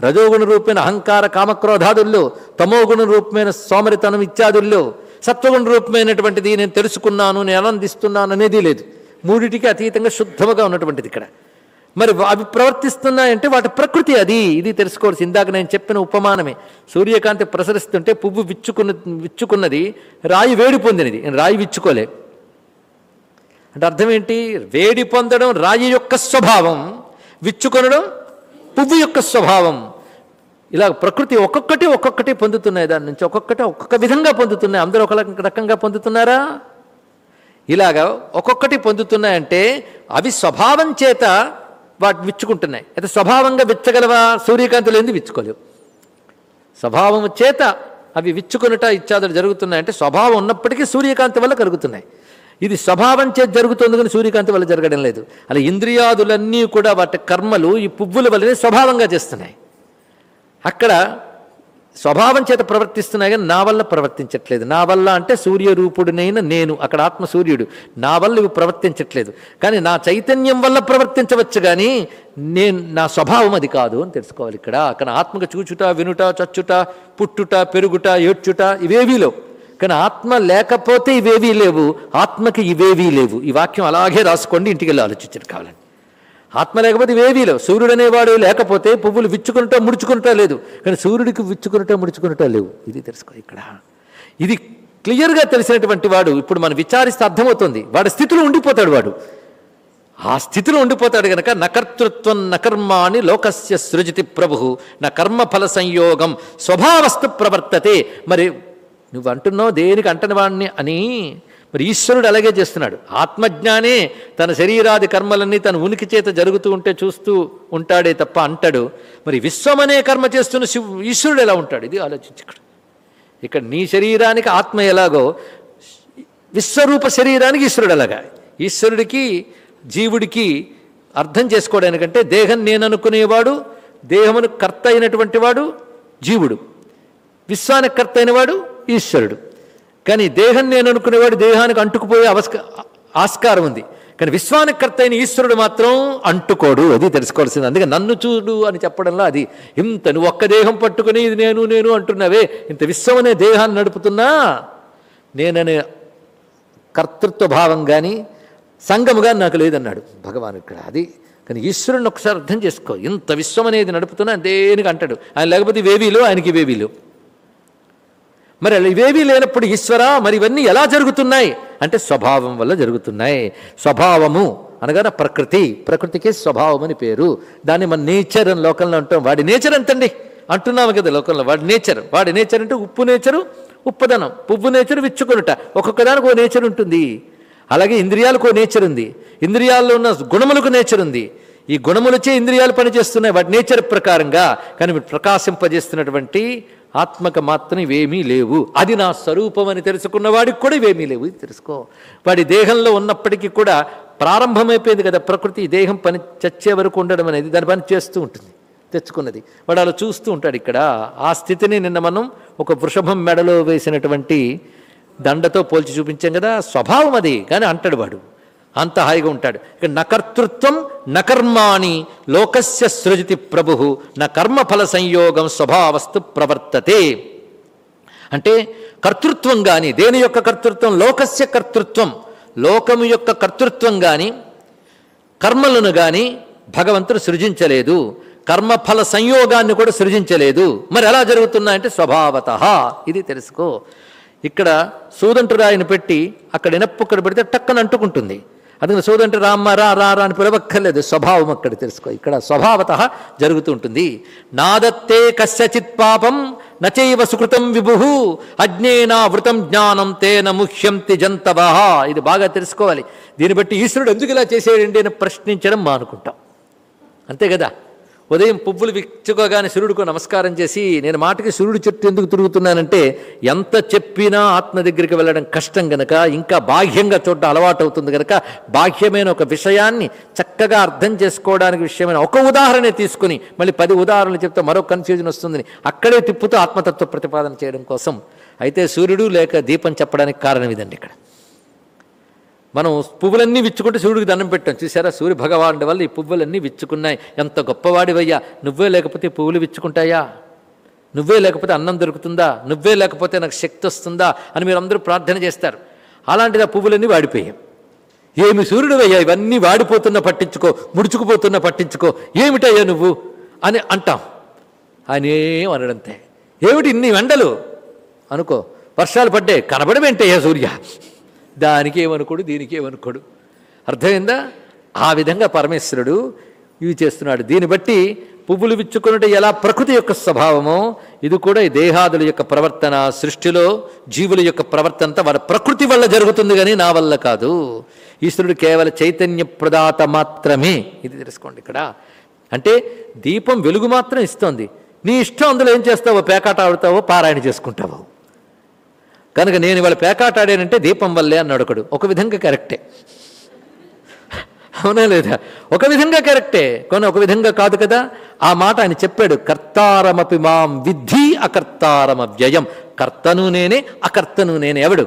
రజోగుణ రూపమైన అహంకార కామక్రోధాదుల్లో తమోగుణ రూపమైన సోమరితనం ఇత్యాదుల్లో సత్వగుణ రూపమైనటువంటిది నేను తెలుసుకున్నాను నేను ఆనందిస్తున్నాను అనేది లేదు. మూడిటికి అతీతంగా శుద్ధముగా ఉన్నటువంటిది ఇక్కడ. మరి అవి ప్రవర్తిస్తున్నాయంటే వాటి ప్రకృతి అది. ఇది తెలుసుకోవాల్సి ఇందాక నేను చెప్పిన ఉపమానమే. సూర్యకాంతి ప్రసరిస్తుంటే పువ్వు విచ్చుకున్న విచ్చుకున్నది రాయి వేడి పొందినది. రాయి విచ్చుకోలే. అంటే అర్థం ఏంటి వేడి పొందడం రాయి యొక్క స్వభావం విచ్చుకొనడం పువ్వు యొక్క స్వభావం. ఇలా ప్రకృతి ఒక్కొక్కటి ఒక్కొక్కటి పొందుతున్నాయి దాని నుంచి. ఒక్కొక్కటి ఒక్కొక్క విధంగా పొందుతున్నాయి. అందరూ ఒక రకంగా పొందుతున్నారా? ఇలాగా ఒక్కొక్కటి పొందుతున్నాయంటే అవి స్వభావం చేత వాటి విచ్చుకుంటున్నాయి. అయితే స్వభావంగా విచ్చగలవా? సూర్యకాంతులు ఏంది విచ్చుకోలేవు? స్వభావం చేత అవి విచ్చుకొనుట ఇత్యాదులు జరుగుతున్నాయి. అంటే స్వభావం ఉన్నప్పటికీ సూర్యకాంతి వల్ల కలుగుతున్నాయి. ఇది స్వభావం చేతి జరుగుతుంది కానీ సూర్యకాంతి వల్ల జరగడం లేదు. అలా ఇంద్రియాదులన్నీ కూడా వాటి కర్మలు ఈ పువ్వుల వల్లనే స్వభావంగా చేస్తున్నాయి. అక్కడ స్వభావం చేత ప్రవర్తిస్తున్నాయి కానీ నా వల్ల ప్రవర్తించట్లేదు. నా వల్ల అంటే సూర్యరూపుడినైన నేను అక్కడ ఆత్మ సూర్యుడు. నా వల్ల ఇవి ప్రవర్తించట్లేదు. కానీ నా చైతన్యం వల్ల ప్రవర్తించవచ్చు కానీ నేను నా స్వభావం అది కాదు అని తెలుసుకోవాలి ఇక్కడ. అక్కడ ఆత్మకు చూచుట వినుట చచ్చుట పుట్టుట పెరుగుట ఏడ్చుట ఇవేవీ లేవు. కానీ ఆత్మ లేకపోతే ఇవేవీ లేవు. ఆత్మకి ఇవేవీ లేవు. ఈ వాక్యం అలాగే రాసుకోండి ఇంటికి వెళ్ళి ఆలోచించారు కావాలని ఆత్మ లేకపోతే ఇవేవీ లేవు సూర్యుడు అనేవాడు లేకపోతే పువ్వులు విచ్చుకుంటా ముడుచుకుంటా లేదు. కానీ సూర్యుడికి విచ్చుకుంటా ముడుచుకుంటా లేవు. ఇది తెలుసుకో ఇక్కడ. ఇది క్లియర్గా తెలిసినటువంటి వాడు ఇప్పుడు మనం విచారిస్తే అర్థమవుతుంది. వాడి స్థితిలో ఉండిపోతాడు వాడు. ఆ స్థితిలో ఉండిపోతాడు గనక నకర్తృత్వం నకర్మాని లోకస్య సృజతి ప్రభు. నా కర్మఫల సంయోగం స్వభావస్తు ప్రవర్తతే. మరి నువ్వు అంటున్నావు దేనికి అంటని వాడిని అని? మరి ఈశ్వరుడు అలాగే చేస్తున్నాడు. ఆత్మజ్ఞానే తన శరీరాది కర్మలన్నీ తన ఉనికి చేత జరుగుతూ ఉంటే చూస్తూ ఉంటాడే తప్ప అంటాడు. మరి విశ్వమనే కర్మ చేస్తున్న శివు ఈశ్వరుడు ఎలా ఉంటాడు? ఇది ఆలోచించి ఇక్కడ. ఇక్కడ నీ శరీరానికి ఆత్మ ఎలాగో విశ్వరూప శరీరానికి ఈశ్వరుడు అలాగా. ఈశ్వరుడికి జీవుడికి అర్థం చేసుకోవడానికంటే దేహం నేను అనుకునేవాడు దేహమును కర్త అయినటువంటి వాడు జీవుడు. విశ్వానికి కర్త అయినవాడు ఈశ్వరుడు. కానీ దేహం నేను అనుకునేవాడు దేహానికి అంటుకుపోయే అవస్క ఆస్కారం ఉంది. కానీ విశ్వానికర్త అయిన ఈశ్వరుడు మాత్రం అంటుకోడు. అది తెలుసుకోవాల్సింది. అందుకే నన్ను చూడు అని చెప్పడంలో అది. ఇంత నువ్వు ఒక్క దేహం పట్టుకుని ఇది నేను నేను అంటున్నావే. ఇంత విశ్వం అనే దేహాన్ని నడుపుతున్నా. నేననే కర్తృత్వ భావం కానీ సంగముగా నాకు లేదన్నాడు భగవాన్ ఇక్కడ. అది కానీ ఈశ్వరుని ఒకసారి అర్థం చేసుకో. ఇంత విశ్వం అనేది నడుపుతున్నా దేనికి అంటాడు? ఆయన లేకపోతే వేవీలు ఆయనకి వేవీలు. మరి ఇవేవీ లేనప్పుడు ఈశ్వర మరి ఇవన్నీ ఎలా జరుగుతున్నాయి? అంటే స్వభావం వల్ల జరుగుతున్నాయి. స్వభావము అనగా ప్రకృతి. ప్రకృతికి స్వభావం అని పేరు. దాన్ని మన నేచర్ అని లోకంలో అంటాం. వాడి నేచర్ ఎంతండి? అంటున్నాము కదా లోకంలో. వాడి నేచర్. వాడి నేచర్ అంటే ఉప్పు నేచరు ఉప్పదనం. పువ్వు నేచర్ విచ్చుకొనుట. ఒక్కొక్క దానికి ఓ నేచర్ ఉంటుంది. అలాగే ఇంద్రియాలకు ఓ నేచర్ ఉంది. ఇంద్రియాల్లో ఉన్న గుణములకు నేచర్ ఉంది. ఈ గుణములచే ఇంద్రియాలు పనిచేస్తున్నాయి. వాటి నేచర్ ప్రకారంగా. కానీ ప్రకాశింపజేస్తున్నటువంటి ఆత్మక మాత్రం ఇవేమీ లేవు. అది నా స్వరూపం అని తెలుసుకున్న వాడికి కూడా ఇవేమీ లేవు. ఇది తెలుసుకో. వాడి దేహంలో ఉన్నప్పటికీ కూడా ప్రారంభమైపోయింది కదా ప్రకృతి. దేహం పని చచ్చే వరకు ఉండడం అనేది దాని పని చేస్తూ ఉంటుంది. తెచ్చుకున్నది. వాడు అలా చూస్తూ ఉంటాడు ఇక్కడ. ఆ స్థితిని నిన్న మనం ఒక వృషభం మెడలో వేసినటువంటి దండతో పోల్చి చూపించాం కదా. స్వభావం అది. కానీ అంటాడు వాడు. అంత హాయిగా ఉంటాడు. ఇక నకర్తృత్వం నకర్మాణి లోకస్య సృజతి ప్రభు న కర్మఫల సంయోగం స్వభావస్తు ప్రవర్తతే. అంటే కర్తృత్వం కానీ దేని యొక్క కర్తృత్వం? లోకస్య కర్తృత్వం. లోకము యొక్క కర్తృత్వం కానీ కర్మలను కానీ భగవంతుడు సృజించలేదు. కర్మఫల సంయోగాన్ని కూడా సృజించలేదు. మరి ఎలా జరుగుతున్నాయంటే స్వభావత. ఇది తెలుసుకో. ఇక్కడ సూదంటురాయిని పెట్టి అక్కడ ఇనప్పుక్కడ పెడితే టక్కన అంటుకుంటుంది. అందుకని సోదంటే రామ్మ రా రా రా అని పిలవక్కర్లేదు. స్వభావం అక్కడ తెలుసుకో. ఇక్కడ స్వభావత జరుగుతూ ఉంటుంది. నాదత్తే కస్యచిత్ పాపం నచైవ సుకృతం విభు అజ్ఞేనా వృతం జ్ఞానం తేన ముహ్యంతి జంతవ. ఇది బాగా తెలుసుకోవాలి. దీన్ని బట్టి ఈశ్వరుడు ఎందుకు ఇలా చేసేయండి అని ప్రశ్నించడం మానుకుంటాం. అంతే కదా? ఉదయం పువ్వులు విచ్చుకోగానే సూర్యుడికి నమస్కారం చేసి నేను మాటకి సూర్యుడు చుట్టూ ఎందుకు తిరుగుతున్నానంటే ఎంత చెప్పినా ఆత్మ దగ్గరికి వెళ్ళడం కష్టం గనక ఇంకా బాహ్యంగా చూడడం అలవాటు అవుతుంది గనక బాహ్యమైన ఒక విషయాన్ని చక్కగా అర్థం చేసుకోవడానికి విషయమైన ఒక ఉదాహరణ తీసుకుని మళ్ళీ పది ఉదాహరణలు చెప్తే మరో కన్ఫ్యూజన్ వస్తుందని అక్కడే తిప్పుతూ ఆత్మతత్వ ప్రతిపాదన చేయడం కోసం. అయితే సూర్యుడు లేక దీపం చెప్పడానికి కారణం ఇదండి ఇక్కడ. మనం పువ్వులన్నీ విచ్చుకుంటే సూర్యుడికి దండం పెట్టాం. చూసారా సూర్య భగవానుడి వల్ల ఈ పువ్వులన్నీ విచ్చుకున్నాయి. ఎంత గొప్పవాడివయ్యా. నువ్వే లేకపోతే పువ్వులు విచ్చుకుంటాయా? నువ్వే లేకపోతే అన్నం దొరుకుతుందా? నువ్వే లేకపోతే నాకు శక్తి వస్తుందా? అని మీరు అందరూ ప్రార్థన చేస్తారు. అలాంటిది ఆ పువ్వులన్నీ వాడిపోయాం ఏమి సూర్యుడివయ్యా? ఇవన్నీ వాడిపోతున్నా పట్టించుకో ముడుచుకుపోతున్నా పట్టించుకో. ఏమిటయ్యా నువ్వు? అని అంటాం. ఆయన ఏం అనడంతే ఏమిటి ఇన్ని ఎండలు? అనుకో. వర్షాలు పడ్డాయి. కనబడమేంటయ్యా సూర్య? దానికి ఏమనుకోడు దీనికి ఏమనుకోడు అర్థమైందా? ఆ విధంగా పరమేశ్వరుడు ఇవి చేస్తున్నాడు. దీన్ని బట్టి పువ్వులు విచ్చుకున్నట్టు ఎలా ప్రకృతి యొక్క స్వభావమో ఇది కూడా ఈ దేహాదుల యొక్క ప్రవర్తన సృష్టిలో జీవుల యొక్క ప్రవర్తనంత వాళ్ళ ప్రకృతి వల్ల జరుగుతుంది కానీ నా వల్ల కాదు. ఈశ్వరుడు కేవల చైతన్య ప్రదాత మాత్రమే. ఇది తెలుసుకోండి ఇక్కడ. అంటే దీపం వెలుగు మాత్రం ఇస్తోంది. నీ ఇష్టం అందులో ఏం చేస్తావో పేకాట ఆడుతావో పారాయణ చేసుకుంటావో. కనుక నేను ఇవాళ పేకాట ఆడానంటే దీపం వల్లే అన్నాడు ఒకడు. ఒక విధంగా కరెక్టే. అవునా లేదా? ఒక విధంగా కరెక్టే. కానీ ఒక విధంగా కాదు కదా? ఆ మాట ఆయన చెప్పాడు. కర్తారమపి మాం విద్ధి అకర్తారమ వ్యయం. కర్తను నేనే అకర్తను నేనే. ఎవడు?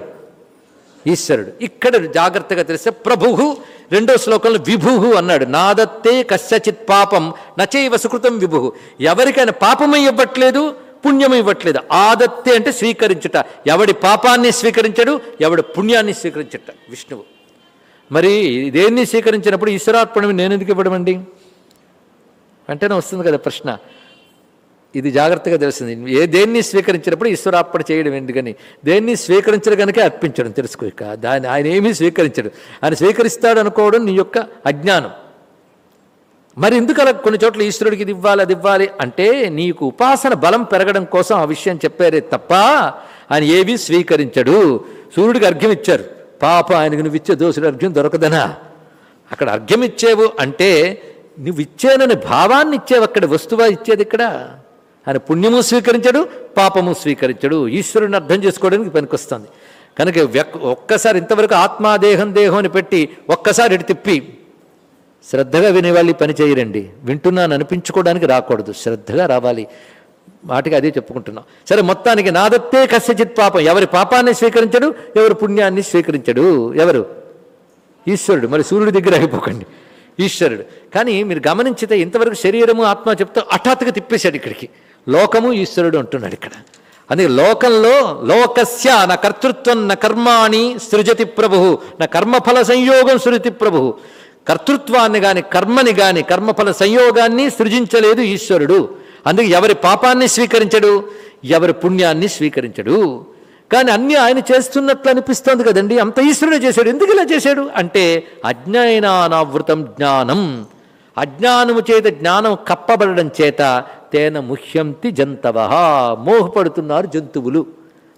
ఈశ్వరుడు. ఇక్కడ జాగ్రత్తగా తెలిస్తే ప్రభువు రెండో శ్లోకంలో విభుహు అన్నాడు. నాదత్తే కస్యచిత్ పాపం నచైవ సుకృతం విభుహు. ఎవరికైనా పాపం ఇవ్వట్లేదు పుణ్యం ఇవ్వట్లేదు ఆదత్తే అంటే స్వీకరించుట. ఎవడి పాపాన్ని స్వీకరించడు ఎవడి పుణ్యాన్ని స్వీకరించట. విష్ణువు. మరి దేన్ని స్వీకరించినప్పుడు ఈశ్వరార్పణం నేను ఎందుకు ఇవ్వడమండి వెంటనే వస్తుంది కదా ప్రశ్న. ఇది జాగ్రత్తగా తెలిసింది ఏ దేన్ని స్వీకరించినప్పుడు ఈశ్వరార్పణ చేయడం ఎందుకని? దేన్ని స్వీకరించడం కనుక అర్పించడం తెలుసుకో ఇక. దాన్ని ఆయన ఏమీ స్వీకరించడు. ఆయన స్వీకరిస్తాడు అనుకోవడం నీ యొక్క అజ్ఞానం. మరి ఎందుకు అలా కొన్ని చోట్ల ఈశ్వరుడికి ఇది ఇవ్వాలి అది ఇవ్వాలి? అంటే నీకు ఉపాసన బలం పెరగడం కోసం ఆ విషయం చెప్పారే తప్ప ఆయన ఏవి స్వీకరించడు. సూర్యుడికి అర్ఘ్యం ఇచ్చారు. పాప ఆయనకు నువ్వు ఇచ్చే దోషుడు అర్ఘ్యం దొరకదనా? అక్కడ అర్ఘ్యం ఇచ్చేవు అంటే నువ్వు ఇచ్చేనని భావాన్ని ఇచ్చేవు. అక్కడ వస్తువా ఇచ్చేది ఇక్కడ? ఆయన పుణ్యము స్వీకరించడు పాపము స్వీకరించడు. ఈశ్వరుని అర్థం చేసుకోవడానికి పనికొస్తుంది. కనుక ఒక్కసారి ఇంతవరకు ఆత్మా దేహం దేహం అని పెట్టి ఒక్కసారి ఇటు తిప్పి శ్రద్ధగా వినేవాళ్ళు పని చేయరండి. వింటున్నాను అనిపించుకోవడానికి రాకూడదు. శ్రద్ధగా రావాలి. మాటికి అదే చెప్పుకుంటున్నాం. సరే మొత్తానికి నాదత్తే కస్యచిత్ పాపం. ఎవరి పాపాన్ని స్వీకరించడు ఎవరి పుణ్యాన్ని స్వీకరించడు. ఎవరు? ఈశ్వరుడు. మరి సూర్యుడి దగ్గర అయిపోకండి. ఈశ్వరుడు. కానీ మీరు గమనించితే ఇంతవరకు శరీరము ఆత్మ చెప్తే హఠాత్తుగా తిప్పేశాడు ఇక్కడికి. లోకము ఈశ్వరుడు అంటున్నాడు ఇక్కడ. అందుకే లోకంలో లోకస్య నా కర్తృత్వం నా కర్మాణి సృజతి ప్రభు. నా కర్మఫల సంయోగం సృజతి ప్రభు. కర్తృత్వాన్ని కానీ కర్మని కానీ కర్మఫల సంయోగాన్ని సృజించలేదు ఈశ్వరుడు. అందుకే ఎవరి పాపాన్ని స్వీకరించడు ఎవరి పుణ్యాన్ని స్వీకరించడు. కానీ అన్నీ ఆయన చేస్తున్నట్లు అనిపిస్తోంది కదండి అంత ఈశ్వరుడే చేశాడు ఎందుకు ఇలా చేశాడు? అంటే అజ్ఞానానావృతం జ్ఞానం. అజ్ఞానము చేత జ్ఞానం కప్పబడడం చేత తేన ముహ్యంతి జంతవ మోహపడుతున్నారు జంతువులు.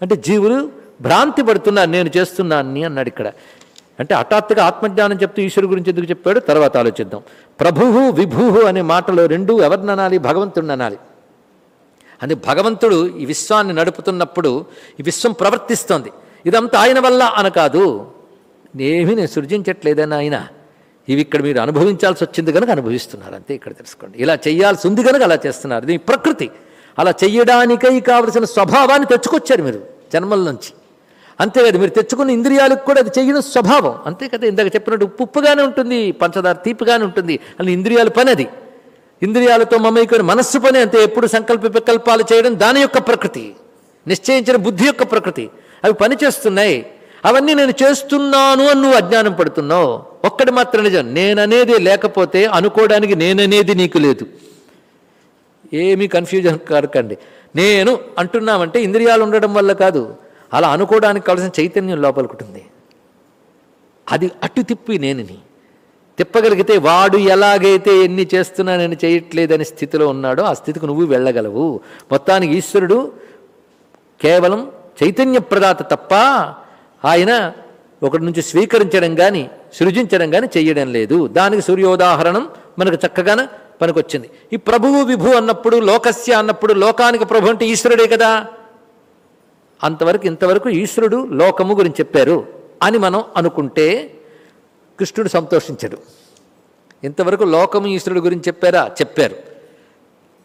అంటే జీవులు భ్రాంతి పడుతున్నారు నేను చేస్తున్నాన్ని అన్నాడు ఇక్కడ. అంటే హఠాత్తుగా ఆత్మజ్ఞానం చెప్తూ ఈశ్వరు గురించి ఎందుకు చెప్పాడు? తర్వాత ఆలోచిద్దాం. ప్రభువు విభువు అనే మాటలో రెండూ ఎవరిని అనాలి? భగవంతుడిని అనాలి. అని భగవంతుడు ఈ విశ్వాన్ని నడుపుతున్నప్పుడు ఈ విశ్వం ప్రవర్తిస్తోంది. ఇదంతా ఆయన వల్ల అనకాదు. కాదు ఏమీ నేను సృజించట్లేదని ఆయన. ఇవి ఇక్కడ మీరు అనుభవించాల్సి వచ్చింది కనుక అనుభవిస్తున్నారు. అంతే ఇక్కడ తెలుసుకోండి. ఇలా చేయాల్సి ఉంది కనుక అలా చేస్తున్నారు. ఇది ప్రకృతి. అలా చేయడానికై కావలసిన స్వభావాన్ని తెచ్చుకొచ్చారు మీరు జన్మల నుంచి అంతేకాదు మీరు తెచ్చుకున్న ఇంద్రియాలకు కూడా అది చేయడం స్వభావం. అంతే కదా ఇందాక చెప్పినట్టు ఉప్పు ఉప్పుగానే ఉంటుంది పంచదార తీపిగానే ఉంటుంది అని ఇంద్రియాల పని అది. ఇంద్రియాలతో మమేకొని మనస్సు పని అంతే ఎప్పుడు సంకల్ప వికల్పాలు చేయడం దాని యొక్క ప్రకృతి నిశ్చయించిన బుద్ధి యొక్క ప్రకృతి. అవి పనిచేస్తున్నాయి అవన్నీ నేను చేస్తున్నాను అని నువ్వు అజ్ఞానం పడుతున్నావు. ఒక్కటి మాత్రం నిజం నేననేది లేకపోతే అనుకోవడానికి నేననేది నీకు లేదు. ఏమీ కన్ఫ్యూజన్ కారకండి. నేను అంటున్నామంటే ఇంద్రియాలు ఉండడం వల్ల కాదు. అలా అనుకోవడానికి కావాల్సిన చైతన్యం లోపలికుంటుంది అది అటు తిప్పి నేనుని. తిప్పగలిగితే వాడు ఎలాగైతే ఎన్ని చేస్తున్నా నేను చేయట్లేదనే స్థితిలో ఉన్నాడో ఆ స్థితికి నువ్వు వెళ్ళగలవు. మొత్తానికి ఈశ్వరుడు కేవలం చైతన్య ప్రదాత తప్ప ఆయన ఒకటి నుంచి స్వీకరించడం కానీ సృజించడం కానీ చెయ్యడం లేదు. దానికి సూర్యోదాహరణం మనకు చక్కగానే పనికొచ్చింది. ఈ ప్రభువు విభు అన్నప్పుడు లోకస్య అన్నప్పుడు లోకానికి ప్రభు అంటే ఈశ్వరుడే కదా. అంతవరకు ఇంతవరకు ఈశ్వరుడు లోకము గురించి చెప్పారు అని మనం అనుకుంటే కృష్ణుడు సంతోషించడు. ఇంతవరకు లోకము ఈశ్వరుడు గురించి చెప్పారా? చెప్పారు.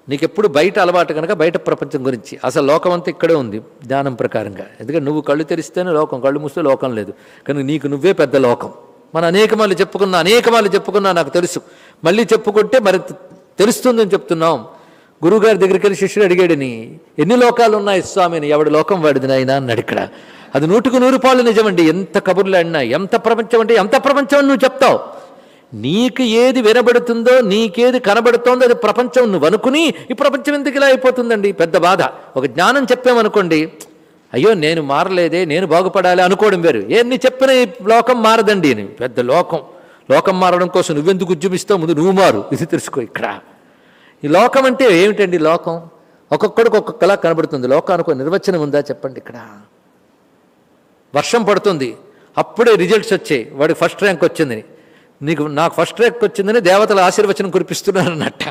నీకెప్పుడు బయట అలవాటు కనుక బయట ప్రపంచం గురించి. అసలు లోకం అంతా ఇక్కడే ఉంది జ్ఞానం ప్రకారంగా. ఎందుకంటే నువ్వు కళ్ళు తెరిస్తేనే లోకం కళ్ళు మూస్తే లోకం లేదు. కనుక నీకు నువ్వే పెద్ద లోకం. మన అనేక మాలు చెప్పుకున్నా అనేక మాలు చెప్పుకున్నా నాకు తెలుసు. మళ్ళీ చెప్పుకుంటే మరి తెలుస్తుందని చెప్తున్నాం. గురువుగారి దగ్గరికి వెళ్ళి శిష్యుడు అడిగాడని ఎన్ని లోకాలు ఉన్నాయి స్వామిని ఎవడి లోకం వాడిది నాయన అన్నాడు ఇక్కడ. అది నూటుకు నూరు పాలు నిజమండి. ఎంత కబుర్లు అడినా ఎంత ప్రపంచం అంటే ఎంత ప్రపంచం అని నువ్వు చెప్తావు. నీకు ఏది వినబడుతుందో నీకేది కనబడుతోందో అది ప్రపంచం నువ్వు అనుకుని ఈ ప్రపంచం ఎందుకు ఇలా అయిపోతుందండి? పెద్ద బాధ. ఒక జ్ఞానం చెప్పామనుకోండి అయ్యో నేను మారలేదే నేను బాగుపడాలి అనుకోవడం వేరు. ఎన్ని చెప్పిన ఈ లోకం మారదండి పెద్ద లోకం. లోకం మారడం కోసం నువ్వెందుకు ఉద్యమిస్తావు? ముందు నువ్వు మారు. ఇది తెలుసుకో ఇక్కడ. ఈ లోకం అంటే ఏమిటండి లోకం? ఒక్కొక్కడికి ఒక్కొక్కలా కనబడుతుంది. లోకానికి నిర్వచనం ఉందా చెప్పండి ఇక్కడ. వర్షం పడుతుంది. అప్పుడే రిజల్ట్స్ వచ్చాయి. వాడికి ఫస్ట్ ర్యాంక్ వచ్చింది. నీకు నాకు ఫస్ట్ ర్యాంక్ వచ్చిందని దేవతల ఆశీర్వచనం కురిపిస్తున్నారు అన్నట్ట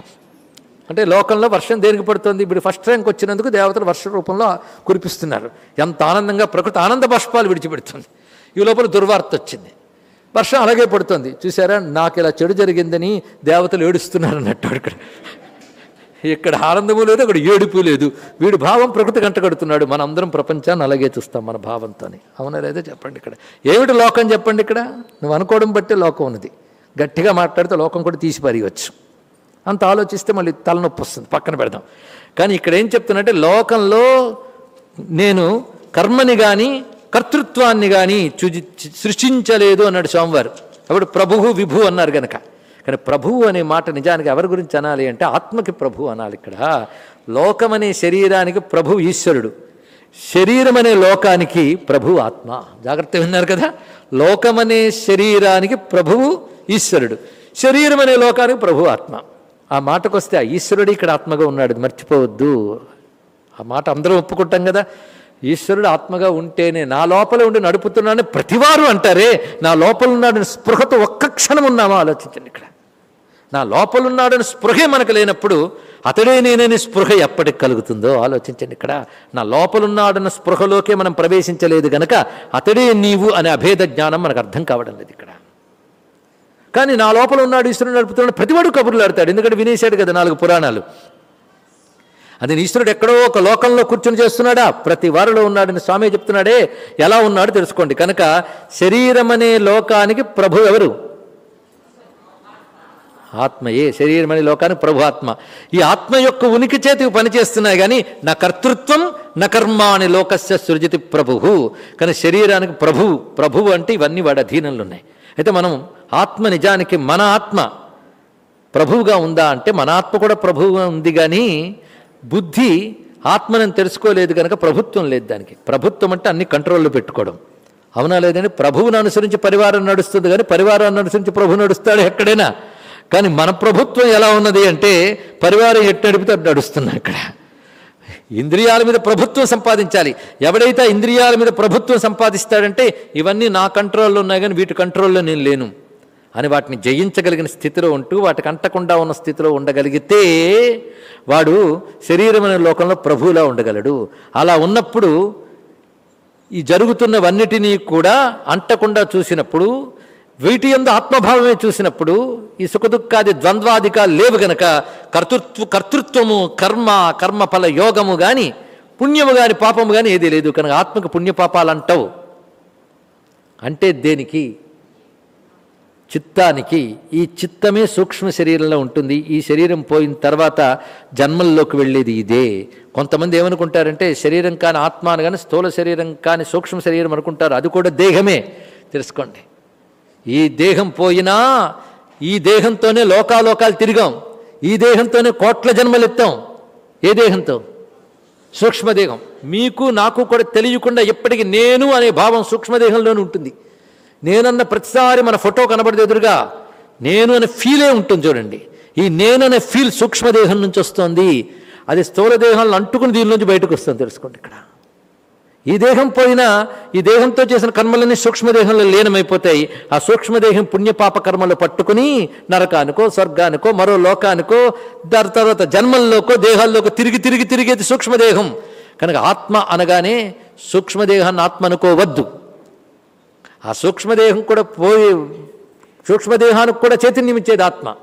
అంటే లోకంలో వర్షం దేనికి పడుతుంది? ఇప్పుడు ఫస్ట్ ర్యాంక్ వచ్చినందుకు దేవతలు వర్ష రూపంలో కురిపిస్తున్నారు. ఎంత ఆనందంగా ప్రకృతి ఆనంద పుష్పాలు విడిచిపెడుతుంది. ఈ లోపల దుర్వార్త వచ్చింది. వర్షం అలాగే పడుతుంది. చూసారా? నాకు ఇలా చెడు జరిగిందని దేవతలు ఏడుస్తున్నారు అన్నట్టు ఇక్కడ. ఇక్కడ ఆనందము లేదు అక్కడ ఏడుపు లేదు. వీడి భావం ప్రకృతి కంటగడుతున్నాడు మన అందరం ప్రపంచాన్ని అలాగే చూస్తాం మన భావంతో అవునా లేదో? చెప్పండి ఇక్కడ. ఏమిటి లోకం చెప్పండి ఇక్కడ? నువ్వు అనుకోవడం బట్టే లోకం ఉన్నది. గట్టిగా మాట్లాడితే లోకం కూడా తీసి పారేయవచ్చు అంత ఆలోచిస్తే మళ్ళీ తలనొప్పి వస్తుంది. పక్కన పెడదాం. కానీ ఇక్కడ ఏం చెప్తున్నట్టే లోకంలో నేను కర్మని కానీ కర్తృత్వాన్ని కానీ చుజి సృష్టించలేదు అన్నాడు స్వామివారు. అప్పుడు ప్రభువు విభు అన్నారు కనుక కానీ ప్రభువు అనే మాట నిజానికి ఎవరి గురించి అనాలి అంటే ఆత్మకి ప్రభు అనాలి ఇక్కడ. లోకమనే శరీరానికి ప్రభు ఈశ్వరుడు. శరీరం అనే లోకానికి ప్రభు ఆత్మ. జాగ్రత్త విన్నారు కదా? లోకమనే శరీరానికి ప్రభువు ఈశ్వరుడు. శరీరం అనే లోకానికి ప్రభు ఆత్మ. ఆ మాటకు వస్తే ఆ ఈశ్వరుడు ఇక్కడ ఆత్మగా ఉన్నాడు. మర్చిపోవద్దు. ఆ మాట అందరూ ఒప్పుకుంటాం కదా? ఈశ్వరుడు ఆత్మగా ఉంటేనే నా లోపల ఉండి నడుపుతున్నానని ప్రతివారు అంటారే. నా లోపల ఉన్నాడని స్పృహతో ఒక్క క్షణం ఉన్నామా? ఆలోచించండి ఇక్కడ. నా లోపలున్నాడని స్పృహే మనకు లేనప్పుడు అతడే నేనని స్పృహ ఎప్పటికి కలుగుతుందో ఆలోచించండి ఇక్కడ. నా లోపలున్నాడన్న స్పృహలోకే మనం ప్రవేశించలేదు గనక అతడే నీవు అనే అభేద జ్ఞానం మనకు అర్థం కావడం లేదు ఇక్కడ. కానీ నా లోపల ఉన్నాడు ఈశ్వరుడు నడుపుతున్నాడు ప్రతివాడు కబుర్లు ఆడతాడు. ఎందుకంటే వినేశాడు కదా నాలుగు పురాణాలు. అది ఈశ్వరుడు ఎక్కడో ఒక లోకంలో కూర్చొని చేస్తున్నాడా? ప్రతి వారిలో ఉన్నాడని స్వామి చెప్తున్నాడే. ఎలా ఉన్నాడు తెలుసుకోండి. కనుక శరీరం అనే లోకానికి ప్రభు ఎవరు? ఆత్మయే శరీరం అనే లోకానికి ప్రభు ఆత్మ. ఈ ఆత్మ యొక్క ఉనికి చేతికి పనిచేస్తున్నాయి కానీ నా కర్తృత్వం నా కర్మ అని లోకస్య సృజతి ప్రభువు కానీ శరీరానికి ప్రభువు ప్రభువు అంటే ఇవన్నీ వాడి అధీనంలో ఉన్నాయి. అయితే మనం ఆత్మ నిజానికి మన ఆత్మ ప్రభువుగా ఉందా అంటే మన ఆత్మ కూడా ప్రభువుగా ఉంది కానీ బుద్ధి ఆత్మని తెలుసుకోలేదు కనుక ప్రభుత్వం లేదు దానికి. ప్రభుత్వం అంటే అన్ని కంట్రోల్లో పెట్టుకోవడం. అవునా లేదని ప్రభువుని అనుసరించి పరివారం నడుస్తుంది కానీ పరివారాన్ని అనుసరించి ప్రభు నడుస్తాడు ఎక్కడైనా. కానీ మన ప్రభుత్వం ఎలా ఉన్నది అంటే పరివారం ఎట్టు నడిపితే అటు ఇక్కడ ఇంద్రియాల మీద ప్రభుత్వం సంపాదించాలి. ఎవడైతే ఇంద్రియాల మీద ప్రభుత్వం సంపాదిస్తాడంటే ఇవన్నీ నా కంట్రోల్లో ఉన్నాయి కానీ వీటి కంట్రోల్లో నేను లేను. అని వాటిని జయించగలిగిన స్థితిలో ఉంటూ వాటికి అంటకుండా ఉన్న స్థితిలో ఉండగలిగితే వాడు శరీరం అనే లోకంలో ప్రభువులా ఉండగలడు. అలా ఉన్నప్పుడు ఈ జరుగుతున్నవన్నిటినీ కూడా అంటకుండా చూసినప్పుడు వీటి ఎందు ఆత్మభావమే చూసినప్పుడు ఈ సుఖదుఖాది ద్వంద్వాదికాలు లేవు గనక కర్తృత్వ కర్తృత్వము కర్మ కర్మఫల యోగము గాని పుణ్యము గాని పాపము గాని ఏదీ లేదు. కనుక ఆత్మకు పుణ్యపాపాలు అంటావు. అంటే దేనికి? చిత్తానికి. ఈ చిత్తమే సూక్ష్మ శరీరంలో ఉంటుంది. ఈ శరీరం పోయిన తర్వాత జన్మల్లోకి వెళ్ళేది ఇదే. కొంతమంది ఏమనుకుంటారంటే శరీరం కాని ఆత్మ అని కానీ స్థూల శరీరం కాని సూక్ష్మ శరీరం అనుకుంటారు. అది కూడా దేహమే. తెలుసుకోండి. ఈ దేహం పోయినా ఈ దేహంతోనే లోకాలోకాలు తిరిగాం. ఈ దేహంతోనే కోట్ల జన్మలు ఎత్తాం. ఏ దేహంతో? సూక్ష్మదేహం మీకు నాకు కూడా తెలియకుండా ఎప్పటికీ నేను అనే భావం సూక్ష్మదేహంలోనే ఉంటుంది. నేనన్న ప్రతిసారి మన ఫోటో కనబడితే ఎదురుగా నేను అనే ఫీలే ఉంటుంది చూడండి. ఈ నేను అనే ఫీల్ సూక్ష్మదేహం నుంచి వస్తుంది. అది స్థూల అంటుకుని దీని నుంచి బయటకు వస్తుంది తెలుసుకోండి ఇక్కడ. ఈ దేహం పోయినా ఈ దేహంతో చేసిన కర్మలన్నీ సూక్ష్మదేహంలో లీనమైపోతాయి. ఆ సూక్ష్మదేహం పుణ్యపాప కర్మలు పట్టుకుని నరకానికో స్వర్గానికో మరో లోకానికో దాని తర్వాత జన్మల్లోకో దేహాల్లోకో తిరిగి తిరిగి తిరిగేది సూక్ష్మదేహం. కనుక ఆత్మ అనగానే సూక్ష్మదేహాన్ని ఆత్మ అనుకోవద్దు. ఆ సూక్ష్మదేహం కూడా పోయి సూక్ష్మదేహానికి కూడా చైతన్యం ఇచ్చేది ఆత్మ.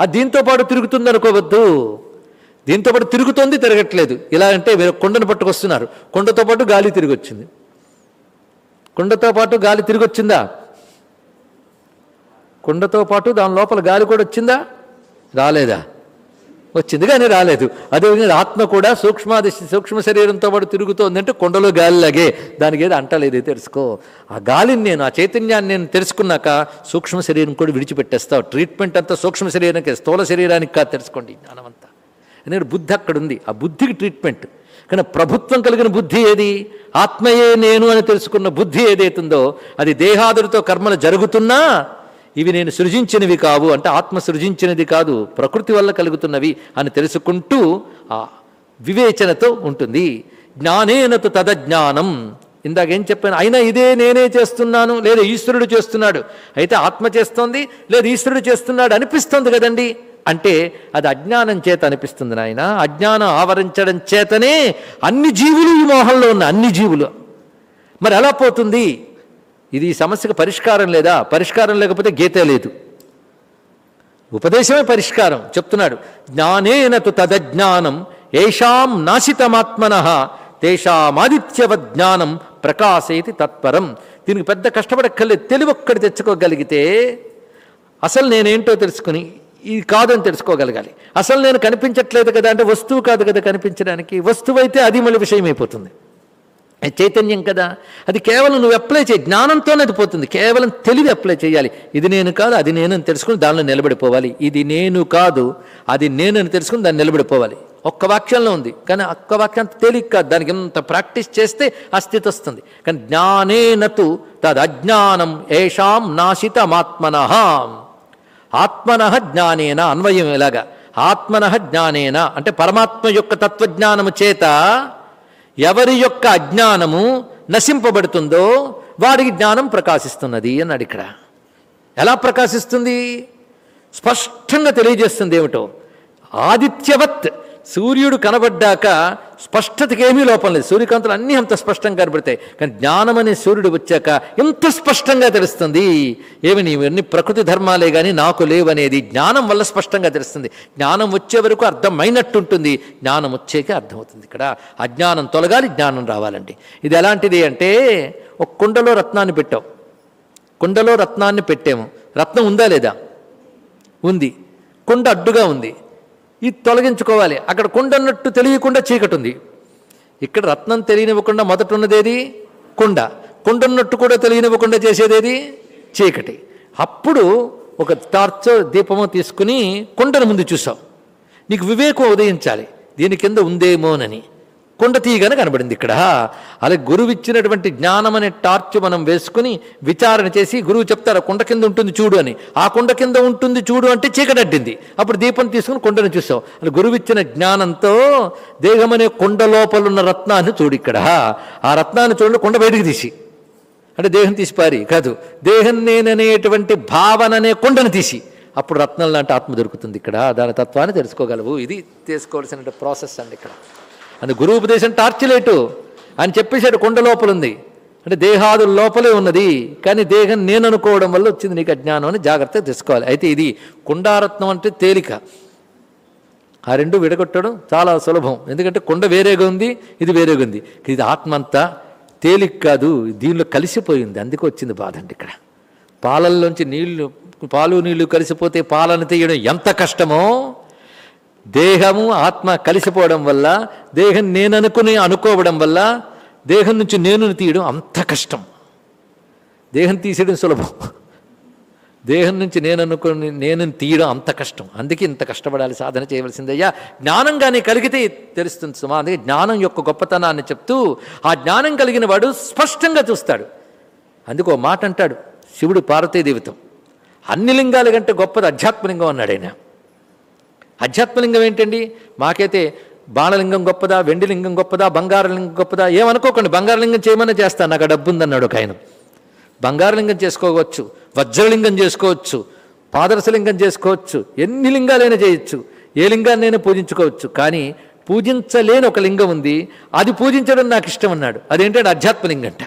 ఆ దీంతో పాటు తిరుగుతుంది అనుకోవద్దు దీంతో పాటు తిరుగుతోంది తిరగట్లేదు. ఇలా అంటే మీరు కొండను పట్టుకొస్తున్నారు. కొండతో పాటు గాలి తిరిగి వచ్చింది కొండతో పాటు గాలి తిరిగి వచ్చిందా కొండతో పాటు దాని లోపల గాలి కూడా వచ్చిందా? రాలేదా? వచ్చింది కానీ రాలేదు. అదేవిధంగా ఆత్మ కూడా సూక్ష్మాది సూక్ష్మ శరీరంతో పాటు తిరుగుతోంది అంటే కొండలో గాలిలాగే. దానికి ఏది అంటలేదు తెలుసుకో. ఆ గాలిని నేను ఆ చైతన్యాన్ని నేను తెలుసుకున్నాక సూక్ష్మ శరీరం కూడా విడిచిపెట్టేస్తావు. ట్రీట్మెంట్ అంతా సూక్ష్మ శరీరానికి స్థూల శరీరానికి కాదు తెలుసుకోండి జ్ఞానమంతా. ఎందుకంటే బుద్ధి అక్కడ ఉంది ఆ బుద్ధికి ట్రీట్మెంట్ కానీ ప్రభుత్వం కలిగిన బుద్ధి ఏది? ఆత్మయే నేను అని తెలుసుకున్న బుద్ధి ఏదైతుందో అది దేహాదులతో కర్మలు జరుగుతున్నా ఇవి నేను సృజించినవి కావు అంటే ఆత్మ సృజించినది కాదు ప్రకృతి వల్ల కలుగుతున్నవి అని తెలుసుకుంటూ ఆ వివేచనతో ఉంటుంది. జ్ఞానేనతు తదజ్ఞానం. ఇందాక ఏం చెప్పాను? అయినా ఇదే నేనే చేస్తున్నాను. లేదా ఈశ్వరుడు చేస్తున్నాడు. అయితే ఆత్మ చేస్తోంది లేదా ఈశ్వరుడు చేస్తున్నాడు అనిపిస్తుంది కదండి. అంటే అది అజ్ఞానం చేత అనిపిస్తుంది నాయన. అజ్ఞానం ఆవరించడం చేతనే అన్ని జీవులు ఈ మోహంలో ఉన్న అన్ని జీవులు. మరి ఎలా పోతుంది? ఇది ఈ సమస్యకు పరిష్కారం లేదా? పరిష్కారం లేకపోతే గీతే లేదు. ఉపదేశమే పరిష్కారం. చెప్తున్నాడు జ్ఞానేనతు తదజ్ఞానం ఏషాం నాశితమాత్మన తేషామాదిత్యవ జ్ఞానం ప్రకాశయతి తత్పరం. దీనికి పెద్ద కష్టపడక్కర్లేదు. తెలివి ఒక్కటి తెచ్చుకోగలిగితే అసలు నేనేంటో తెలుసుకుని ఇది కాదని తెలుసుకోగలగాలి. అసలు నేను కనిపించట్లేదు కదా అంటే వస్తువు కాదు కదా కనిపించడానికి. వస్తువు అయితే అది మళ్ళీ విషయం అయిపోతుంది అది చైతన్యం కదా. అది కేవలం నువ్వు అప్లై చేయి. జ్ఞానంతోనే అది పోతుంది. కేవలం తెలివి అప్లై చేయాలి. ఇది నేను కాదు అది నేను అని తెలుసుకుని దానిలో నిలబడిపోవాలి. ఇది నేను కాదు అది నేను అని తెలుసుకుని దాన్ని నిలబడిపోవాలి. ఒక్క వాక్యంలో ఉంది. కానీ ఒక్క వాక్యం తేలిక కాదు. దానికి ఎంత ప్రాక్టీస్ చేస్తే ఆ స్థితి వస్తుంది. కానీ జ్ఞానేనతు తదజ్ఞానం ఏషాం నాశితమాత్మనహాం. ఆత్మన జ్ఞానేన అన్వయం ఎలాగా ఆత్మన జ్ఞానేన అంటే పరమాత్మ యొక్క తత్వజ్ఞానము చేత ఎవరి యొక్క అజ్ఞానము నశింపబడుతుందో వాడికి జ్ఞానం ప్రకాశిస్తున్నది అన్నాడు ఇక్కడ. ఎలా ప్రకాశిస్తుంది? స్పష్టంగా తెలియజేస్తుంది ఏమిటో. ఆదిత్యవత్ సూర్యుడు కనబడ్డాక స్పష్టతకి ఏమీ లోపం లేదు. సూర్యకాంతులు అన్నీ అంత స్పష్టంగా కనబడతాయి. కానీ జ్ఞానం అనే సూర్యుడు వచ్చాక ఎంత స్పష్టంగా తెలుస్తుంది? ఏమి నీవన్నీ ప్రకృతి ధర్మాలే కానీ నాకు లేవనేది జ్ఞానం వల్ల స్పష్టంగా తెలుస్తుంది. జ్ఞానం వచ్చే వరకు అర్థమైనట్టు ఉంటుంది జ్ఞానం వచ్చేకే అర్థమవుతుంది ఇక్కడ. అజ్ఞానం తొలగాలి జ్ఞానం రావాలండి. ఇది ఎలాంటిది అంటే ఒక కుండలో రత్నాన్ని పెట్టావు కుండలో రత్నాన్ని పెట్టాము. రత్నం ఉందా లేదా? ఉంది. కుండ అడ్డుగా ఉంది. ఇది తొలగించుకోవాలి. అక్కడ కుండ అన్నట్టు తెలియకుండా చీకటి ఉంది ఇక్కడ రత్నం తెలియనివ్వకుండా మొదట ఉన్నదేది కుండ. కుండ ఉన్నట్టు కూడా తెలియనివ్వకుండా చేసేదేది? చీకటి. అప్పుడు ఒక టార్చ్ దీపము తీసుకుని కుండను ముందు చూసావు నీకు వివేకం ఉదయించాలి. దీని కింద ఉందేమోనని. కొండ తీయగానే కనబడింది ఇక్కడ. అలాగే గురువు ఇచ్చినటువంటి జ్ఞానం అనే టార్చ్ మనం వేసుకుని విచారణ చేసి గురువు చెప్తారు కుండ కింద ఉంటుంది చూడు అని. ఆ కుండ కింద ఉంటుంది చూడు అంటే చీకటడ్డింది. అప్పుడు దీపం తీసుకుని కుండను చూసాం. అలా గురువు ఇచ్చిన జ్ఞానంతో దేహం అనే కుండ లోపల ఉన్న రత్నాన్ని చూడు ఇక్కడ. ఆ రత్నాన్ని చూడండి కుండ బయటికి తీసి. అంటే దేహం తీసి పారి. కాదు దేహం నేననేటువంటి భావన అనే కొండను తీసి. అప్పుడు రత్నం లాంటి ఆత్మ దొరుకుతుంది ఇక్కడ. దాని తత్వాన్ని తెలుసుకోగలవు. ఇది తీసుకోవాల్సిన ప్రాసెస్ అండి ఇక్కడ. అది గురువు ఉపదేశం టార్చిలేటు అని చెప్పేశాడు కుండ లోపల ఉంది అంటే దేహాదుల లోపలే ఉన్నది కానీ దేహం నేను అనుకోవడం వల్ల వచ్చింది నీకు అజ్ఞానం అని జాగ్రత్తగా తీసుకోవాలి అయితే ఇది కుండారత్నం అంటే తేలిక. ఆ రెండు విడగొట్టడం చాలా సులభం. ఎందుకంటే కుండ వేరేగా ఉంది ఇది వేరేగా ఉంది. ఇది ఆత్మ అంతా తేలిక కాదు దీనిలో కలిసిపోయింది. అందుకే వచ్చింది బాధ అండి ఇక్కడ. పాలల్లోంచి నీళ్ళు పాలు నీళ్ళు కలిసిపోతే పాలను తీయడం ఎంత కష్టమో దేహము ఆత్మ కలిసిపోవడం వల్ల దేహం నేను అనుకుని అనుకోవడం వల్ల దేహం నుంచి నేను తీయడం అంత కష్టం. దేహం తీసేయడం సులభం. దేహం నుంచి నేను అనుకుని నేను తీయడం అంత కష్టం. అందుకే ఇంత కష్టపడాలి సాధన చేయవలసిందయ్యా జ్ఞానం కానీ కలిగితే తెలుస్తుంది సుమా. అందుకే జ్ఞానం యొక్క గొప్పతనాన్ని చెప్తూ ఆ జ్ఞానం కలిగిన వాడు స్పష్టంగా చూస్తాడు. అందుకు ఓ మాట అంటాడు శివుడు పార్వతీదేవితం అన్ని లింగాల కంటే గొప్పది అధ్యాత్మలింగం అన్నాడు ఆయన. అధ్యాత్మలింగం ఏంటండి? మాకైతే బాణలింగం గొప్పదా వెండి లింగం గొప్పదా బంగారలింగం గొప్పదా? ఏమనుకోకండి బంగారలింగం చేయమని చేస్తాను. నాకు డబ్బుందన్నాడు డబ్బు ఉందన్నాడు ఒక ఆయన. బంగారలింగం చేసుకోవచ్చు వజ్రలింగం చేసుకోవచ్చు పాదరసలింగం చేసుకోవచ్చు ఎన్ని లింగాలైనా చేయొచ్చు ఏ లింగాన్నైనా పూజించుకోవచ్చు. కానీ పూజించలేని ఒక లింగం ఉంది. అది పూజించడం నాకు ఇష్టం అన్నాడు. అదేంటంటే అధ్యాత్మలింగం అంట.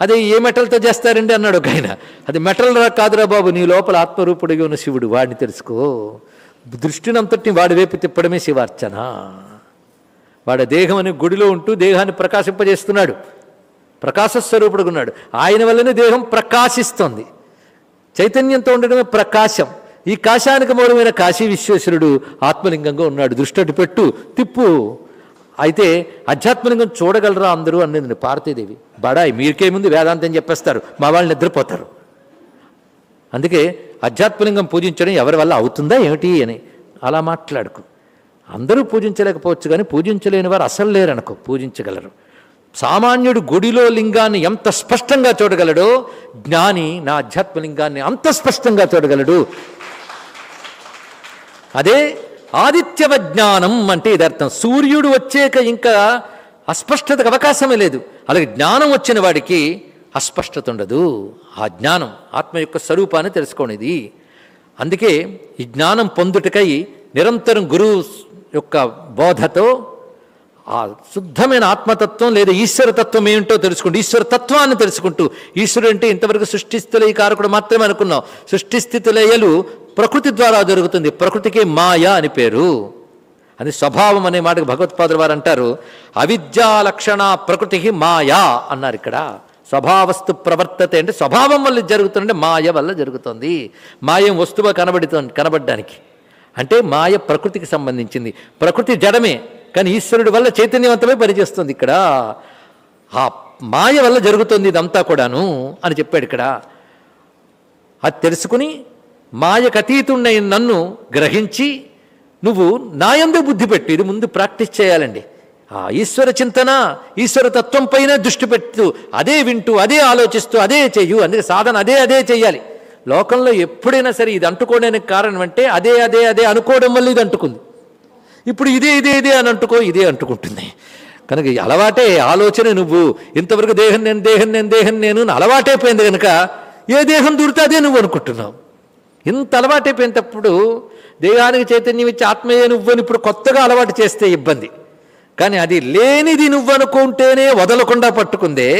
అదే ఏ మెటల్తో చేస్తారండి అన్నాడు ఒక ఆయన. అది మెటల్ రా కాదురా బాబు నీ లోపల ఆత్మరూపుడిగా ఉన్న శివుడు వాడిని తెలుసుకో. దృష్టినంతటిని వాడి వైపు తిప్పడమే శివార్చన. వాడి దేహం అనే గుడిలో ఉంటూ దేహాన్ని ప్రకాశింపజేస్తున్నాడు. ప్రకాశస్వరూపుడుగా ఉన్నాడు ఆయన వల్లనే దేహం ప్రకాశిస్తోంది. చైతన్యంతో ఉండడమే ప్రకాశం. ఈ కాశానికి మూలమైన కాశీ విశ్వేశ్వరుడు ఆత్మలింగంగా ఉన్నాడు. దృష్టి అటు పెట్టు తిప్పు. అయితే ఆధ్యాత్మలింగం చూడగలరా అందరూ అన్నది పార్వతీదేవి. బడాయి మీరికేముంది వేదాంతం చెప్పేస్తారు. మా వాళ్ళు నిద్రపోతారు. అందుకే అధ్యాత్మలింగం పూజించడం ఎవరి వల్ల అవుతుందా ఏమిటి అని అలా మాట్లాడుకు. అందరూ పూజించలేకపోవచ్చు కానీ పూజించలేని వారు అసలు లేరనుకో పూజించగలరు. సామాన్యుడు గుడిలో లింగాన్ని ఎంత స్పష్టంగా చూడగలడో? జ్ఞాని నా అధ్యాత్మలింగాన్ని అంత స్పష్టంగా చూడగలడు. అదే ఆదిత్యవ జ్ఞానం అంటే ఇది అర్థం సూర్యుడు వచ్చాక ఇంకా అస్పష్టతకు అవకాశమే లేదు. అలాగే జ్ఞానం వచ్చిన వాడికి అస్పష్టత ఉండదు. ఆ జ్ఞానం ఆత్మ యొక్క స్వరూపాన్ని తెలుసుకోనిది. అందుకే ఈ జ్ఞానం పొందుటకై నిరంతరం గురువు యొక్క బోధతో ఆ శుద్ధమైన ఆత్మతత్వం లేదా ఈశ్వరతత్వం ఏమిటో తెలుసుకుంటూ ఈశ్వరతత్వాన్ని తెలుసుకుంటూ ఈశ్వరుడు అంటే ఇంతవరకు సృష్టిస్థితులయ కారకుడు మాత్రమే అనుకున్నాం. సృష్టిస్థితులయలు ప్రకృతి ద్వారా జరుగుతుంది. ప్రకృతికి మాయ అని పేరు. అది స్వభావం అనే మాటకు భగవత్పాదులు వారు అంటారు. అవిద్యా లక్షణ ప్రకృతికి మాయా అన్నారు ఇక్కడ. స్వభావస్తు ప్రవర్తతే అంటే స్వభావం వల్ల జరుగుతుందంటే మాయ వల్ల జరుగుతుంది. మాయం వస్తువు కనబడుతుంది కనబడడానికి. అంటే మాయ ప్రకృతికి సంబంధించింది. ప్రకృతి జడమే కానీ ఈశ్వరుడి వల్ల చైతన్యవంతమే పనిచేస్తుంది ఇక్కడ. ఆ మాయ వల్ల జరుగుతుంది ఇదంతా కూడాను అని చెప్పాడు ఇక్కడ. అది తెలుసుకుని మాయకు అతీతున్నైన నన్ను గ్రహించి నువ్వు నాయందు బుద్ధి పెట్టు. ఇది ముందు ప్రాక్టీస్ చేయాలండి. ఆ ఈశ్వర చింతన ఈశ్వర తత్వంపైనే దృష్టి పెట్టు. అదే వింటూ అదే ఆలోచిస్తూ అదే చెయ్యు. అందుకే సాధన అదే అదే చెయ్యాలి. లోకంలో ఎప్పుడైనా సరే ఇది అంటుకోవడానికి కారణం అంటే అదే అదే అదే అనుకోవడం వల్ల ఇది అంటుకుంది. ఇప్పుడు ఇదే ఇదే ఇదే అని అంటుకో ఇదే అంటుకుంటుంది. కనుక ఈ అలవాటే ఆలోచన నువ్వు. ఇంతవరకు దేహం నేను దేహం నేను దేహం నేను అలవాటైపోయింది కనుక ఏ దేహం దూరితే అదే నువ్వు అనుకుంటున్నావు. ఇంత అలవాటైపోయినప్పుడు దేహానికి చైతన్యం ఇచ్చి ఆత్మయే నువ్వు అని ఇప్పుడు కొత్తగా అలవాటు చేస్తే ఇబ్బంది. కానీ అది లేనిది నువ్వు అనుకుంటేనే వదలకుండా పట్టుకుందే.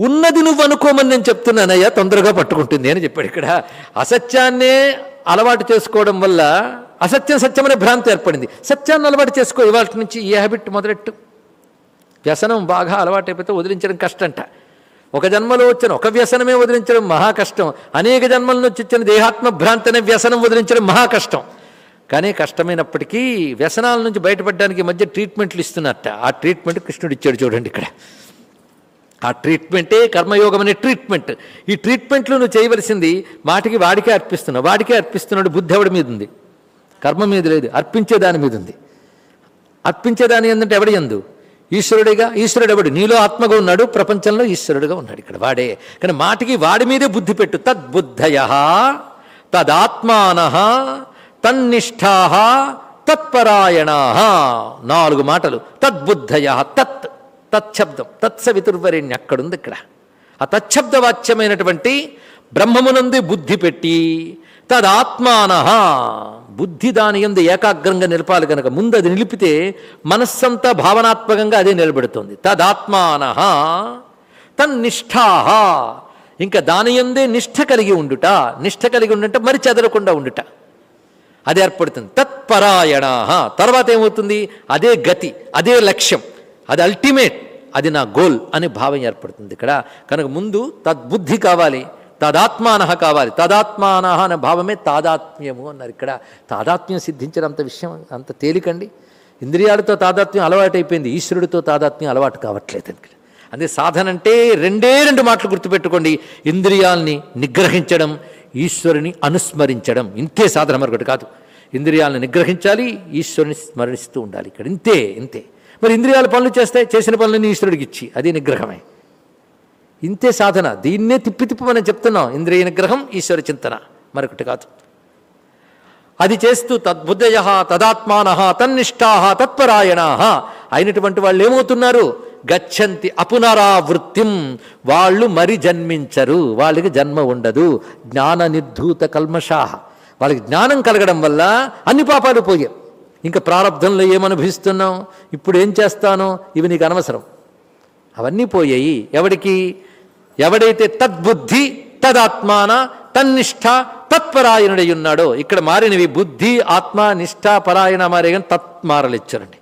ఉన్నది నువ్వు అనుకోమని నేను చెప్తున్నానయ్యా తొందరగా పట్టుకుంటుంది అని చెప్పాడు ఇక్కడ. అసత్యాన్నే అలవాటు చేసుకోవడం వల్ల అసత్యం సత్యమనే భ్రాంతి ఏర్పడింది. సత్యాన్ని అలవాటు చేసుకో ఇవాటి నుంచి ఏ హ్యాబిట్ మొదలెట్టు. వ్యసనం బాగా అలవాటైపోతే వదిలించడం కష్టంట. ఒక జన్మలో వచ్చిన ఒక వ్యసనమే వదిలించడం మహా కష్టం. అనేక జన్మల నుంచి వచ్చిన దేహాత్మ భ్రాంతి అనే వ్యసనం వదిలించడం మహా కష్టం. కానీ కష్టమైనప్పటికీ వ్యసనాల నుంచి బయటపడడానికి మధ్య ట్రీట్మెంట్లు ఇస్తున్నట్ట ఆ ట్రీట్మెంట్ కృష్ణుడు ఇచ్చాడు చూడండి ఇక్కడ. ఆ ట్రీట్మెంటే కర్మయోగం అనే ట్రీట్మెంట్ ఈ ట్రీట్మెంట్లో నువ్వు చేయవలసింది మాటికి వాడికే అర్పిస్తున్నావు. వాడికే అర్పిస్తున్నాడు బుద్ధి ఎవడి మీద ఉంది? కర్మ మీద లేదు. అర్పించే దాని మీద ఉంది. అర్పించేదాని ఏంటంటే ఎవడి ఎందు? ఈశ్వరుడిగా. ఈశ్వరుడు ఎవడు నీలో ఆత్మగా ఉన్నాడు. ప్రపంచంలో ఈశ్వరుడుగా ఉన్నాడు ఇక్కడ. వాడే. కానీ మాటికి వాడి మీదే బుద్ధి పెట్టు. తద్బుద్ధయ తదాత్మాన తన్నిష్టా తత్పరాయణ నాలుగు మాటలు. తద్బుద్ధయ. తత్. తత్శబ్దం తత్సవితుర్వరేణ్య అక్కడుంది ఇక్కడ. ఆ తత్శబ్దవాచ్యమైనటువంటి బ్రహ్మమునందు బుద్ధి పెట్టి తదాత్మాన. బుద్ధి దాని ఎందు ఏకాగ్రంగా నిలపాలి కనుక ముందు అది నిలిపితే మనస్సంతా భావనాత్మకంగా అదే నిలబెడుతుంది. తదాత్మాన. తన్నిష్టా ఇంకా దాని ఎందే నిష్ఠ కలిగి ఉండుట. నిష్ఠ కలిగి ఉండుట మరి చెదరకుండా ఉండుట. అది ఏర్పడుతుంది. తత్పరాయణ తర్వాత ఏమవుతుంది? అదే గతి అదే లక్ష్యం. అది అల్టిమేట్ అది నా గోల్ అనే భావం ఏర్పడుతుంది ఇక్కడ. కనుక ముందు తద్బుద్ధి కావాలి తదాత్మాన కావాలి. తదాత్మాన అనే భావమే తాదాత్మ్యము అన్నారు ఇక్కడ. తాదాత్మ్యం సిద్ధించడం అంత విషయం అంత తేలికండి. ఇంద్రియాలతో తాదాత్మ్యం అలవాటైపోయింది. ఈశ్వరుడితో తాదాత్మ్యం అలవాటు కావట్లేదు ఇక్కడ అదే సాధన అంటే రెండే రెండు మాటలు గుర్తుపెట్టుకోండి. ఇంద్రియాల్ని నిగ్రహించడం ఈశ్వరుని అనుస్మరించడం. ఇంతే సాధన మరొకటి కాదు. ఇంద్రియాలను నిగ్రహించాలి ఈశ్వరుని స్మరణిస్తూ ఉండాలి ఇక్కడ. ఇంతే ఇంతే. మరి ఇంద్రియాల పనులు చేస్తే చేసిన పనులన్నీ ఈశ్వరుడికి ఇచ్చి అది నిగ్రహమే. ఇంతే సాధన. దీన్నే తిప్పి తిప్పి మనం చెప్తున్నాం. ఇంద్రియ నిగ్రహం ఈశ్వర చింతన మరొకటి కాదు. అది చేస్తూ తద్బుద్ధయ తదాత్మాన తన్నిష్టా తత్పరాయణ. అయినటువంటి వాళ్ళు ఏమవుతున్నారు? గచ్చంతి అపునరావృత్తిం. వాళ్ళు మరి జన్మించరు వాళ్ళకి జన్మ ఉండదు. జ్ఞాన నిర్ధూత కల్మషా. వాళ్ళకి జ్ఞానం కలగడం వల్ల అన్ని పాపాలు పోయాయి. ఇంకా ప్రారంధంలో ఏమనుభవిస్తున్నాం ఇప్పుడు ఏం చేస్తానో? ఇవి నీకు అనవసరం. అవన్నీ పోయాయి. ఎవడికి? ఎవడైతే తద్బుద్ధి తదాత్మాన తన్నిష్ట తత్పరాయణుడై ఉన్నాడో ఇక్కడ మారినవి బుద్ధి ఆత్మ నిష్ఠ పరాయణ మారే కానీ తత్ మారలిచ్చారండి.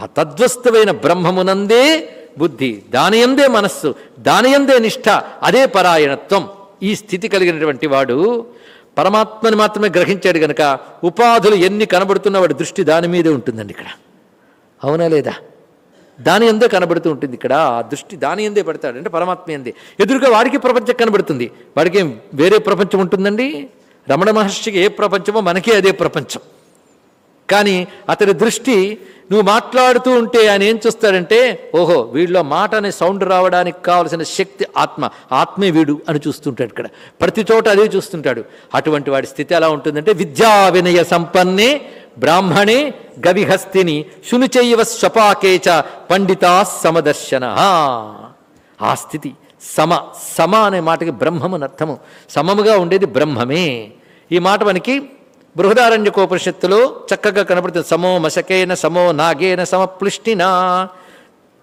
ఆ తద్వస్తువైన బ్రహ్మమునందే బుద్ధి దానియందే మనస్సు దానియందే నిష్ఠ అదే పరాయణత్వం. ఈ స్థితి కలిగినటువంటి వాడు పరమాత్మని మాత్రమే గ్రహించాడు గనక ఉపాధులు ఎన్ని కనబడుతున్నా వాడి దృష్టి దాని మీదే ఉంటుందండి ఇక్కడ. అవునా లేదా? దాని ఎందే కనబడుతూ ఉంటుంది ఇక్కడ ఆ దృష్టి దాని ఎందే పెడతాడు అంటే పరమాత్మ ఎందే. ఎదురుగా వాడికి ప్రపంచం కనబడుతుంది. వాడికి వేరే ప్రపంచం ఉంటుందండి? రమణ మహర్షికి ఏ ప్రపంచమో మనకే అదే ప్రపంచం. కానీ అతని దృష్టి నువ్వు మాట్లాడుతూ ఉంటే ఆయన ఏం చూస్తాడంటే ఓహో వీడిలో మాట అనే సౌండ్ రావడానికి కావలసిన శక్తి ఆత్మ ఆత్మే వీడు అని చూస్తుంటాడు ఇక్కడ. ప్రతి చోట అదే చూస్తుంటాడు. అటువంటి వాడి స్థితి ఎలా ఉంటుందంటే విద్యా వినయ సంపన్నే బ్రాహ్మణే గవిహస్తిని శునుచైవ స్వపాకేచ పండితా సమదర్శన. ఆ స్థితి. సమ సమ అనే మాటకి బ్రహ్మముని అర్థము. సమముగా ఉండేది బ్రహ్మమే. ఈ మాట మనకి బృహదారణ్యకోపనిషత్తులో చక్కగా కనపడుతుంది సమో మశకేన సమో నాగేన సమప్లుష్టినా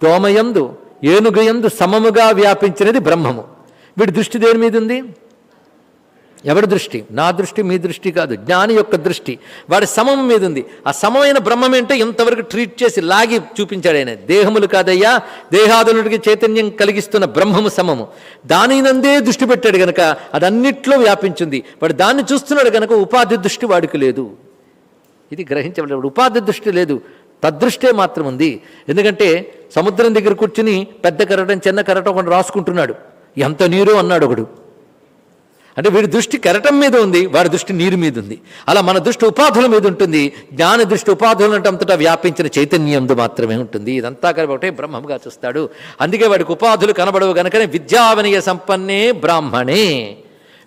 దోమయందు ఏనుగయందు సమముగా వ్యాపించినది బ్రహ్మము. వీడి దృష్టి దేని మీద ఉంది ఎవరి దృష్టి? నా దృష్టి మీ దృష్టి కాదు. జ్ఞాని యొక్క దృష్టి. వాడి సమం మీద ఉంది. ఆ సమమైన బ్రహ్మం ఏంటో ఇంతవరకు ట్రీట్ చేసి లాగి చూపించాడు ఆయన. దేహములు కాదయ్యా దేహాదులుడికి చైతన్యం కలిగిస్తున్న బ్రహ్మము సమము. దానినందే దృష్టి పెట్టాడు గనక అది అన్నిట్లో వ్యాపించింది. వాడు దాన్ని చూస్తున్నాడు గనక ఉపాధి దృష్టి వాడికి లేదు. ఇది గ్రహించబడి ఉపాధి దృష్టి లేదు. తద్దృష్టే మాత్రం ఉంది. ఎందుకంటే సముద్రం దగ్గర కూర్చుని పెద్ద కరటం చిన్న కరటం ఒకటి రాసుకుంటున్నాడు. ఎంత నీరు అన్నాడు ఒకడు. అంటే వీడి దృష్టి కెరటం మీద ఉంది వాడి దృష్టి నీరు మీద ఉంది. అలా మన దృష్టి ఉపాధుల మీద ఉంటుంది. జ్ఞాన దృష్టి ఉపాధులు అంటే అంతటా వ్యాపించిన చైతన్యందు మాత్రమే ఉంటుంది. ఇదంతా కలిపి ఒకటే బ్రహ్మంగా చూస్తాడు. అందుకే వాడికి ఉపాధులు కనబడవు కనుకనే విద్యావనీయ సంపన్నే బ్రాహ్మణే.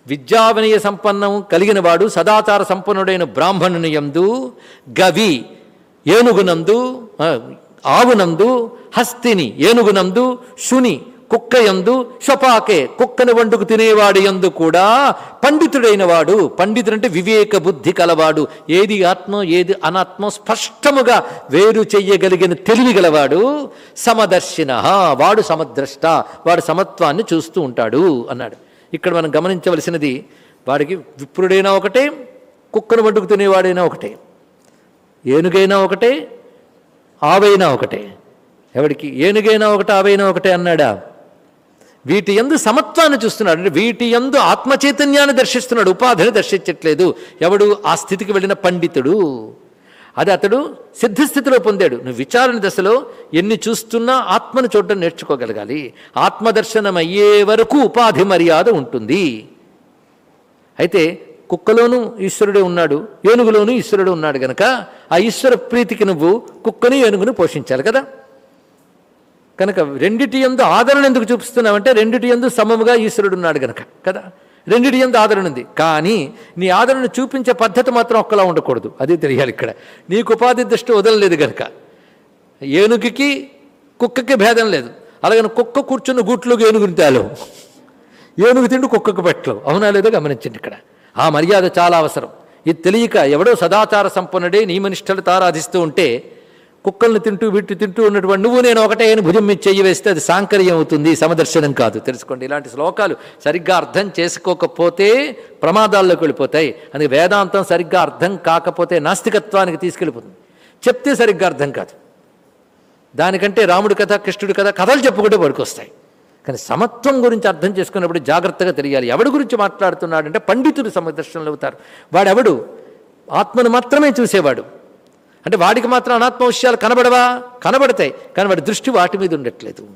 విద్యావనీయ సంపన్నం కలిగిన వాడు సదాచార సంపన్నుడైన బ్రాహ్మణుని యందు గవి ఏనుగునందు ఆవునందు హస్తిని ఏనుగునందు శుని కుక్క యందు స్వపాకే కుక్కని వండుకు తినేవాడు యందు కూడా పండితుడైన వాడు. పండితుడు అంటే వివేక బుద్ధి కలవాడు. ఏది ఆత్మ ఏది అనాత్మ స్పష్టముగా వేరు చెయ్యగలిగిన తెలివి గలవాడు సమదర్శిన. వాడు సమద్రష్ట వాడు సమత్వాన్ని చూస్తూ ఉంటాడు అన్నాడు. ఇక్కడ మనం గమనించవలసినది వాడికి విప్రుడైనా ఒకటే కుక్కను వండుకు తినేవాడైనా ఒకటే ఏనుగైనా ఒకటే ఆవైనా ఒకటే. ఎవడికి ఏనుగైనా ఒకటే ఆవైనా ఒకటే అన్నాడా? వీటి ఎందు సమత్వాన్ని చూస్తున్నాడు. అంటే వీటి ఎందు ఆత్మచైతన్యాన్ని దర్శిస్తున్నాడు. ఉపాధిని దర్శించట్లేదు. ఎవడు ఆ స్థితికి వెళ్ళిన పండితుడు? అది అతడు సిద్ధస్థితిలో పొందాడు. నువ్వు విచారణ దశలో ఎన్ని చూస్తున్నా ఆత్మను చూడడం నేర్చుకోగలగాలి. ఆత్మదర్శనం అయ్యే వరకు ఉపాధి మర్యాద ఉంటుంది. అయితే కుక్కలోనూ ఈశ్వరుడే ఉన్నాడు. ఏనుగులోనూ ఈశ్వరుడు ఉన్నాడు గనక ఆ ఈశ్వర ప్రీతికి నువ్వు కుక్కని ఏనుగును పోషించాలి కదా? కనుక రెండిటి ఎందు ఆదరణ ఎందుకు చూపిస్తున్నామంటే రెండిటి ఎందు సమముగా ఈశ్వరుడు ఉన్నాడు గనక కదా? రెండిటి ఎందు ఆదరణ ఉంది. కానీ నీ ఆదరణ చూపించే పద్ధతి మాత్రం ఒక్కలా ఉండకూడదు. అది తెలియాలి ఇక్కడ. నీకు ఉపాధి దృష్టి వదలలేదు గనక ఏనుగుకి కుక్కకి భేదం లేదు. అలాగని కుక్క కూర్చున్న గూట్లో ఏనుగుని తేలవు ఏనుగు తిండి కుక్కకు పెట్టలేవు. అవునా లేదో గమనించండి ఇక్కడ. ఆ మర్యాద చాలా అవసరం. ఇది తెలియక ఎవడో సదాచార సంపన్నుడే నియమనిష్టలు తారాధిస్తూ ఉంటే కుక్కల్ని తింటూ వీటిని తింటూ ఉన్నటువంటి నువ్వు నేను ఒకటే అని భుజం మీద చెయ్యి వేస్తే అది సాంకర్యం అవుతుంది సమదర్శనం కాదు. తెలుసుకోండి ఇలాంటి శ్లోకాలు సరిగ్గా అర్థం చేసుకోకపోతే ప్రమాదాల్లోకి వెళ్ళిపోతాయి. అందుకే వేదాంతం సరిగ్గా అర్థం కాకపోతే నాస్తికత్వానికి తీసుకెళ్ళిపోతుంది. చెప్తే సరిగ్గా అర్థం కాదు. దానికంటే రాముడి కథ కృష్ణుడి కథ కథలు చెప్పుకుంటే పడుకొస్తాయి. కానీ సమత్వం గురించి అర్థం చేసుకున్నప్పుడు జాగ్రత్తగా తెలియాలి. ఎవడి గురించి మాట్లాడుతున్నాడంటే పండితుడు సమదర్శనలు అవుతారు. వాడెవడు? ఆత్మను మాత్రమే చూసేవాడు. అంటే వాడికి మాత్రం అనాత్మ విషయాలు కనబడవా? కనబడతాయి. కానీ వాడి దృష్టి వాటి మీద ఉండట్లేదు.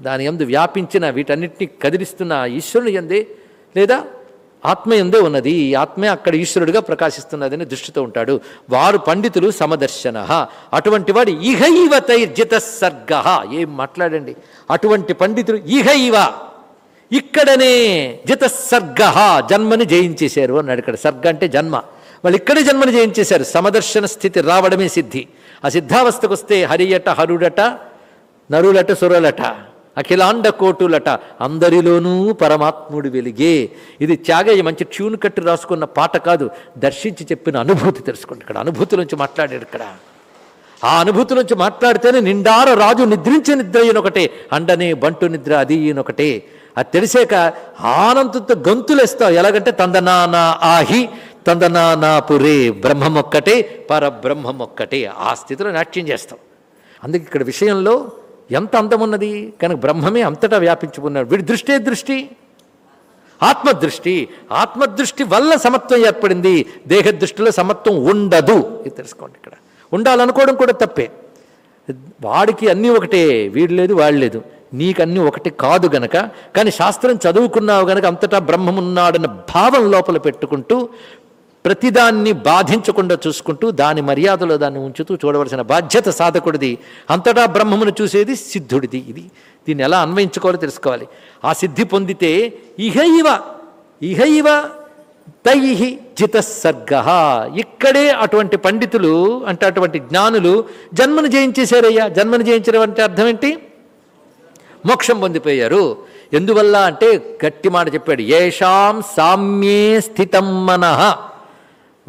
దాని ఎందు వ్యాపించిన వీటన్నిటిని కదిలిస్తున్న ఈశ్వరుని ఎందే లేదా ఆత్మ ఎందే ఉన్నది. ఈ ఆత్మే అక్కడ ఈశ్వరుడిగా ప్రకాశిస్తున్నదని దృష్టితో ఉంటాడు. వారు పండితులు సమదర్శన. అటువంటి వాడు ఇహైవ తైర్జిత సర్గ. ఏం మాట్లాడండి? అటువంటి పండితులు ఇహైవ. ఇక్కడనే జితసర్గ జన్మని జయించేశారు అన్నాడు ఇక్కడ. సర్గ అంటే జన్మ. వాళ్ళు ఇక్కడే జన్మను జయించేశారు. సమదర్శన స్థితి రావడమే సిద్ధి. ఆ సిద్ధావస్థకు వస్తే హరియట హరుడట నరులట సురలట అఖిలాండ కోటులట అందరిలోనూ పరమాత్ముడు వెలిగే. ఇది త్యాగయ్య మంచి ట్యూన్ కట్టి రాసుకున్న పాట కాదు. దర్శించి చెప్పిన అనుభూతి తెలుసుకోండి ఇక్కడ. అనుభూతి నుంచి మాట్లాడాడు ఇక్కడ. ఆ అనుభూతి నుంచి మాట్లాడితేనే నిండార రాజు నిద్రించే నిద్ర ఈయనొకటే. అండనే బంటు నిద్ర అది ఈయనొకటే. అది తెలిసాక ఆనందంతో గంతులేస్తావు. ఎలాగంటే తందనానా ఆహి తందనానా బ్రహ్మమొక్కటే బ్రహ్మం ఒక్కటే పరబ్రహ్మం ఒక్కటే ఆ స్థితిలో నాట్యం చేస్తాం. అందుకే ఇక్కడ విషయంలో ఎంత అందమున్నది కనుక బ్రహ్మమే అంతటా వ్యాపించుకున్నాడు. వీడి దృష్టే దృష్టి? ఆత్మదృష్టి. ఆత్మదృష్టి వల్ల సమత్వం ఏర్పడింది. దేహదృష్టిలో సమత్వం ఉండదు. ఇది తెలుసుకోండి ఇక్కడ. ఉండాలనుకోవడం కూడా తప్పే. వాడికి అన్నీ ఒకటే వీడు లేదు వాడు లేదు. నీకు అన్నీ ఒకటి కాదు గనక. కానీ శాస్త్రం చదువుకున్నావు గనక అంతటా బ్రహ్మమున్నాడన్న భావం లోపల పెట్టుకుంటూ ప్రతిదాన్ని బాధించకుండా చూసుకుంటూ దాని మర్యాదలో దాన్ని ఉంచుతూ చూడవలసిన బాధ్యత సాధకుడిది. అంతటా బ్రహ్మమును చూసేది సిద్ధుడిది ఇది. దీన్ని ఎలా అన్వయించుకోవాలో తెలుసుకోవాలి. ఆ సిద్ధి పొందితే ఇహ ఇవ ఇహ ఇవ తైహి జితసర్గ ఇక్కడే అటువంటి పండితులు అంటే అటువంటి జ్ఞానులు జన్మను జయించేశారయ్యా. జన్మను జయించడం అంటే అర్థం ఏంటి? మోక్షం పొందిపోయారు. ఎందువల్ల అంటే గట్టి మాట చెప్పాడు. ఏషాం సామ్యే స్థితం మనః.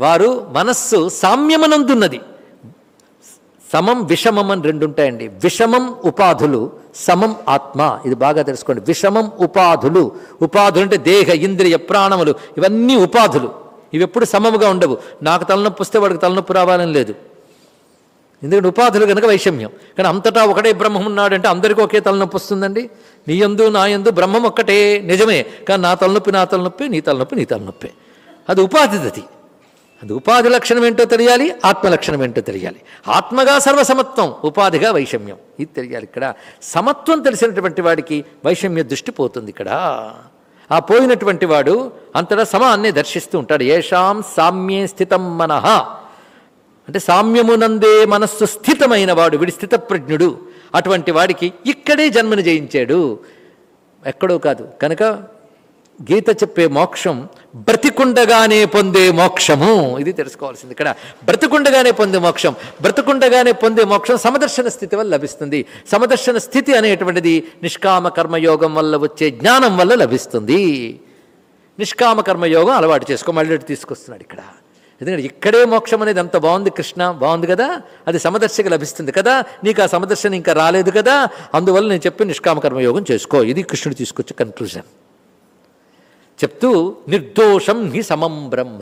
వారు మనస్సు సామ్యమనందున్నది. సమం విషమం అని రెండు ఉంటాయండి విషమం ఉపాధులు సమం ఆత్మ. ఇది బాగా తెలుసుకోండి. విషమం ఉపాధులు. ఉపాధులు అంటే దేహ ఇంద్రియ ప్రాణములు. ఇవన్నీ ఉపాధులు. ఇవి ఎప్పుడు సమముగా ఉండవు. నాకు తలనొప్పి వస్తే వాడికి తలనొప్పి రావాలని లేదు. ఎందుకంటే ఉపాధులు కనుక వైషమ్యం. కానీ అంతటా ఒకటే బ్రహ్మం ఉన్నాడంటే అందరికీ ఒకే తలనొప్పి వస్తుందండి. నీ యందు నా యందు బ్రహ్మం ఒక్కటే. నిజమే. కానీ నా తలనొప్పి నా తలనొప్పి నీ తలనొప్పి నీ తలనొప్పి. అది ఉపాధి అది ఉపాధి లక్షణం ఏంటో తెలియాలి ఆత్మ లక్షణం ఏంటో తెలియాలి. ఆత్మగా సర్వసమత్వం ఉపాధిగా వైషమ్యం. ఇది తెలియాలి ఇక్కడ. సమత్వం తెలిసినటువంటి వాడికి వైషమ్య దృష్టి పోతుంది ఇక్కడ. ఆ పోయినటువంటి వాడు అంతటా సమాన్ని దర్శిస్తూ ఉంటాడు. ఏషాం సామ్యే స్థితం మనః. అంటే సామ్యమునందే మనస్సు స్థితమైన వాడు వీడి స్థితప్రజ్ఞుడు. అటువంటి వాడికి ఇక్కడే జన్మను జయించాడు. ఎక్కడో కాదు. కనుక గీత చెప్పే మోక్షం బ్రతికుండగానే పొందే మోక్షము. ఇది తెలుసుకోవాల్సింది ఇక్కడ. బ్రతికుండగానే పొందే మోక్షం. బ్రతికుండగానే పొందే మోక్షం సమదర్శన స్థితి వల్ల లభిస్తుంది. సమదర్శన స్థితి అనేటువంటిది నిష్కామ కర్మయోగం వల్ల వచ్చే జ్ఞానం వల్ల లభిస్తుంది. నిష్కామ కర్మయోగం అలవాటు చేసుకో మళ్ళీ తీసుకొస్తున్నాడు ఇక్కడ. ఎందుకంటే ఇక్కడే మోక్షం అనేది ఎంత బాగుంది కృష్ణ? బాగుంది కదా? అది సమదర్శకి లభిస్తుంది కదా? నీకు ఆ సమదర్శన ఇంకా రాలేదు కదా? అందువల్ల నేను చెప్పి నిష్కామ కర్మయోగం చేసుకో. ఇది కృష్ణుడు తీసుకొచ్చే కన్క్లూజన్ చెప్తూ నిర్దోషం హి సమం బ్రహ్మ.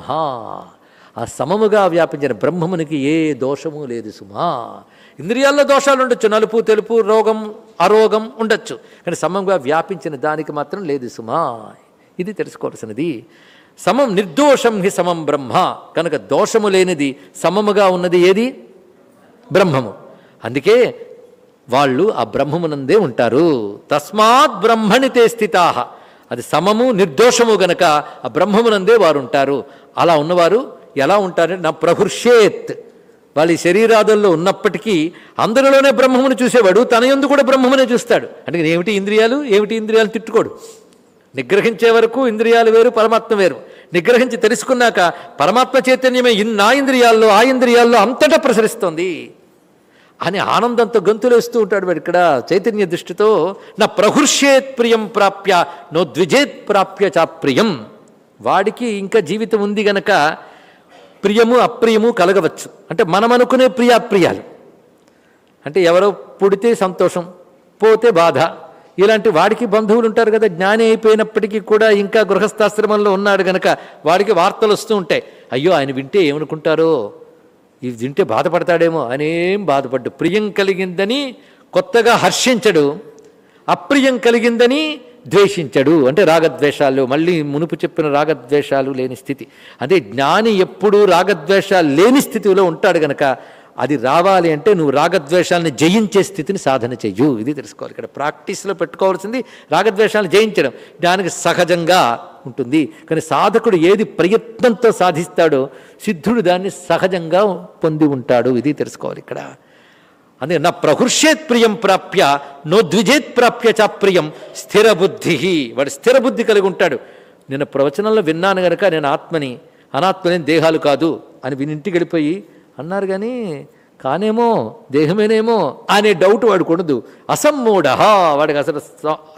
ఆ సమముగా వ్యాపించిన బ్రహ్మమునికి ఏ దోషము లేదు సుమా. ఇంద్రియాల్లో దోషాలు ఉండొచ్చు నలుపు తెలుపు రోగం అరోగం ఉండొచ్చు కానీ సమంగా వ్యాపించిన దానికి మాత్రం లేదు సుమా. ఇది తెలుసుకోవాల్సినది. సమం నిర్దోషం హి సమం బ్రహ్మ. కనుక దోషము లేనిది సమముగా ఉన్నది ఏది? బ్రహ్మము. అందుకే వాళ్ళు ఆ బ్రహ్మమునందే ఉంటారు. తస్మాత్ బ్రహ్మణితే స్థితాహ. అది సమము నిర్దోషము గనక ఆ బ్రహ్మమునందే వారు ఉంటారు అలా ఉన్నవారు ఎలా ఉంటారంటే నా ప్రహుర్షేత్ వాళ్ళ శరీరాదుల్లో ఉన్నప్పటికీ అందరిలోనే బ్రహ్మమును చూసేవాడు. తన యందు కూడా బ్రహ్మమునే చూస్తాడు. అంటే ఏమిటి ఇంద్రియాలు? ఏమిటి ఇంద్రియాలు తిట్టుకోడు. నిగ్రహించే వరకు ఇంద్రియాలు వేరు పరమాత్మ వేరు. నిగ్రహించి తెలుసుకున్నాక పరమాత్మ చైతన్యమే ఇన్ నా ఇంద్రియాల్లో ఆ ఇంద్రియాల్లో అంతటా ప్రసరిస్తుంది. అని ఆనందంతో గంతులేస్తూ ఉంటాడు వాడు ఇక్కడ చైతన్య దృష్టితో. నా ప్రహుర్షేత్ ప్రియం ప్రాప్య నో ద్విజేత్ ప్రాప్య చా ప్రియం. వాడికి ఇంకా జీవితం ఉంది గనక ప్రియము అప్రియము కలగవచ్చు. అంటే మనం అనుకునే ప్రియాప్రియాలు. అంటే ఎవరో పుడితే సంతోషం పోతే బాధ. ఇలాంటి వాడికి బంధువులు ఉంటారు కదా జ్ఞాని అయిపోయినప్పటికీ కూడా ఇంకా గృహస్థాశ్రమంలో ఉన్నాడు గనక వాడికి వార్తలు వస్తూ ఉంటాయి. అయ్యో ఆయన వింటే ఏమనుకుంటారో? ఇది తింటే బాధపడతాడేమో అనేం బాధపడ్డు. ప్రియం కలిగిందని కొత్తగా హర్షించడు అప్రియం కలిగిందని ద్వేషించడు. అంటే రాగద్వేషాలు మళ్ళీ మునుపు చెప్పిన రాగద్వేషాలు లేని స్థితి. అదే జ్ఞాని ఎప్పుడూ రాగద్వేషాలు లేని స్థితిలో ఉంటాడు గనక అది రావాలి అంటే నువ్వు రాగద్వేషాలను జయించే స్థితిని సాధన చెయ్యు. ఇది తెలుసుకోవాలి. ఇక్కడ ప్రాక్టీస్లో పెట్టుకోవాల్సింది రాగద్వేషాలను జయించడం. దానికి సహజంగా ఉంటుంది. కానీ సాధకుడు ఏది ప్రయత్నంతో సాధిస్తాడో సిద్ధుడు దాన్ని సహజంగా పొంది ఉంటాడు. ఇది తెలుసుకోవాలి ఇక్కడ. అందుకే నా ప్రహృష్యేత్ ప్రియం ప్రాప్య నో ద్విజేత్ ప్రాప్య చ ప్రియం స్థిర బుద్ధి వాడు స్థిర బుద్ధి కలిగి ఉంటాడు. నేను ప్రవచనంలో విన్నాను గనక నేను ఆత్మని అనాత్మని దేహాలు కాదు అని విని ఇంటికి వెళ్ళిపోయి అన్నారు కానీ కానేమో దేహమేనేమో అనే డౌట్ వాడు కొనదు. అసమ్మూఢ వాడికి అసలు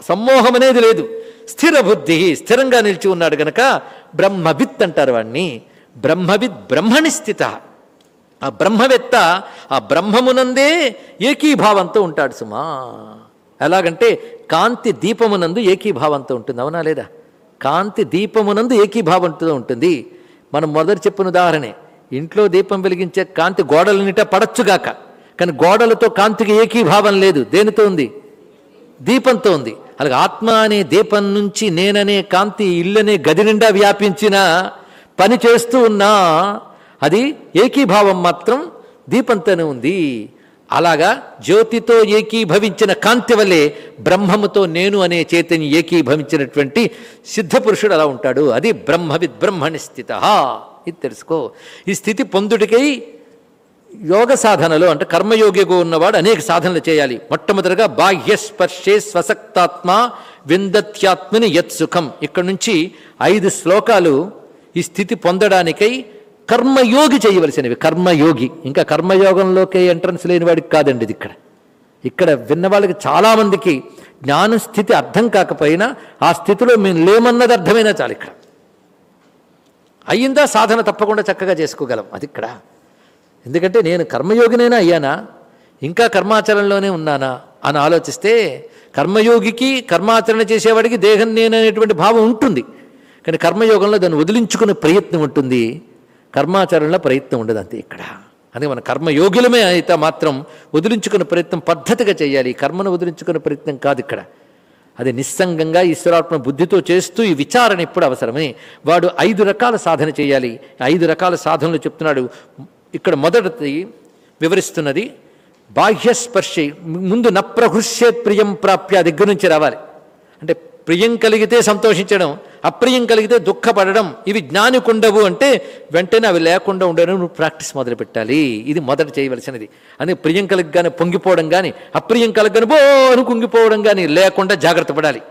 సమ్మోహం అనేది లేదు. స్థిర బుద్ధి స్థిరంగా నిలిచి ఉన్నాడు గనక బ్రహ్మవిత్ అంటారు వాడిని బ్రహ్మవిత్ బ్రహ్మణి స్థిత ఆ బ్రహ్మవేత్త ఆ బ్రహ్మమునందే ఏకీభావంతో ఉంటాడు సుమా. ఎలాగంటే కాంతి దీపమునందు ఏకీభావంతో ఉంటుంది. అవునా లేదా? కాంతి దీపమునందు ఏకీభావంతో ఉంటుంది. మనం మొదటి చెప్పిన ఉదాహరణే. ఇంట్లో దీపం వెలిగించే కాంతి గోడలనిట పడచ్చుగాక కానీ గోడలతో కాంతికి ఏకీభావం లేదు. దేనితో ఉంది? దీపంతో ఉంది. అలాగే ఆత్మ అనే దీపం నుంచి నేననే కాంతి ఇల్లనే గది నిండా వ్యాపించిన పని చేస్తూ ఉన్నా అది ఏకీభావం మాత్రం దీపంతోనే ఉంది. అలాగా జ్యోతితో ఏకీభవించిన కాంతి వల్లే బ్రహ్మముతో నేను అనే చైతన్య ఏకీభవించినటువంటి సిద్ధపురుషుడు అలా ఉంటాడు. అది బ్రహ్మవిద్ బ్రహ్మణి స్థిత. ఇది తెలుసుకో. ఈ స్థితి పొందుడికై యోగ సాధనలో అంటే కర్మయోగిగా ఉన్నవాడు అనేక సాధనలు చేయాలి. మొట్టమొదటిగా బాహ్యస్పర్శే స్వసక్తాత్మ విందత్యాత్మని యత్ సుఖం. ఇక్కడ నుంచి ఐదు శ్లోకాలు ఈ స్థితి పొందడానికై కర్మయోగి చేయవలసినవి. కర్మయోగి. ఇంకా కర్మయోగంలోకి ఎంట్రన్స్ లేని వాడికి కాదండి ఇది ఇక్కడ. ఇక్కడ విన్న వాళ్ళకి చాలామందికి జ్ఞాన స్థితి అర్థం కాకపోయినా ఆ స్థితిలో మేము లేమన్నది అర్థమైనా చాలు ఇక్కడ. అయ్యిందా సాధన తప్పకుండా చక్కగా చేసుకోగలం. అది ఇక్కడ. ఎందుకంటే నేను కర్మయోగినైనా అయ్యానా? ఇంకా కర్మాచరణలోనే ఉన్నానా? అని ఆలోచిస్తే కర్మయోగికి కర్మాచరణ చేసేవాడికి దేహం నేననేటువంటి భావం ఉంటుంది. కానీ కర్మయోగంలో దాన్ని వదిలించుకునే ప్రయత్నం ఉంటుంది. కర్మాచరణలో ప్రయత్నం ఉండదు అంతే ఇక్కడ. అందుకే మన కర్మయోగులమే అయితే మాత్రం వదిలించుకునే ప్రయత్నం పద్ధతిగా చేయాలి. కర్మను వదిలించుకునే ప్రయత్నం కాదు ఇక్కడ. అది నిస్సంగంగా ఈశ్వరాత్మ బుద్ధితో చేస్తూ ఈ విచారణ ఎప్పుడు అవసరమని వాడు ఐదు రకాల సాధన చేయాలి. ఐదు రకాల సాధనలు చెప్తున్నాడు. ఇక్కడ మొదటిది వివరిస్తున్నది బాహ్యస్పర్శి ముందు నప్రహృష్యే ప్రియం ప్రాప్య దగ్గర నుంచి రావాలి. అంటే ప్రియం కలిగితే సంతోషించడం అప్రియం కలిగితే దుఃఖపడడం ఇవి జ్ఞానికుండవు అంటే వెంటనే అవి లేకుండా ఉండడం నువ్వు ప్రాక్టీస్ మొదలు పెట్టాలి ఇది మొదట చేయవలసినది. అని ప్రియం కలిగగానే పొంగిపోవడం కానీ అప్రియం కలగని బో అని కుంగిపోవడం కానీ లేకుండా జాగ్రత్త పడాలి.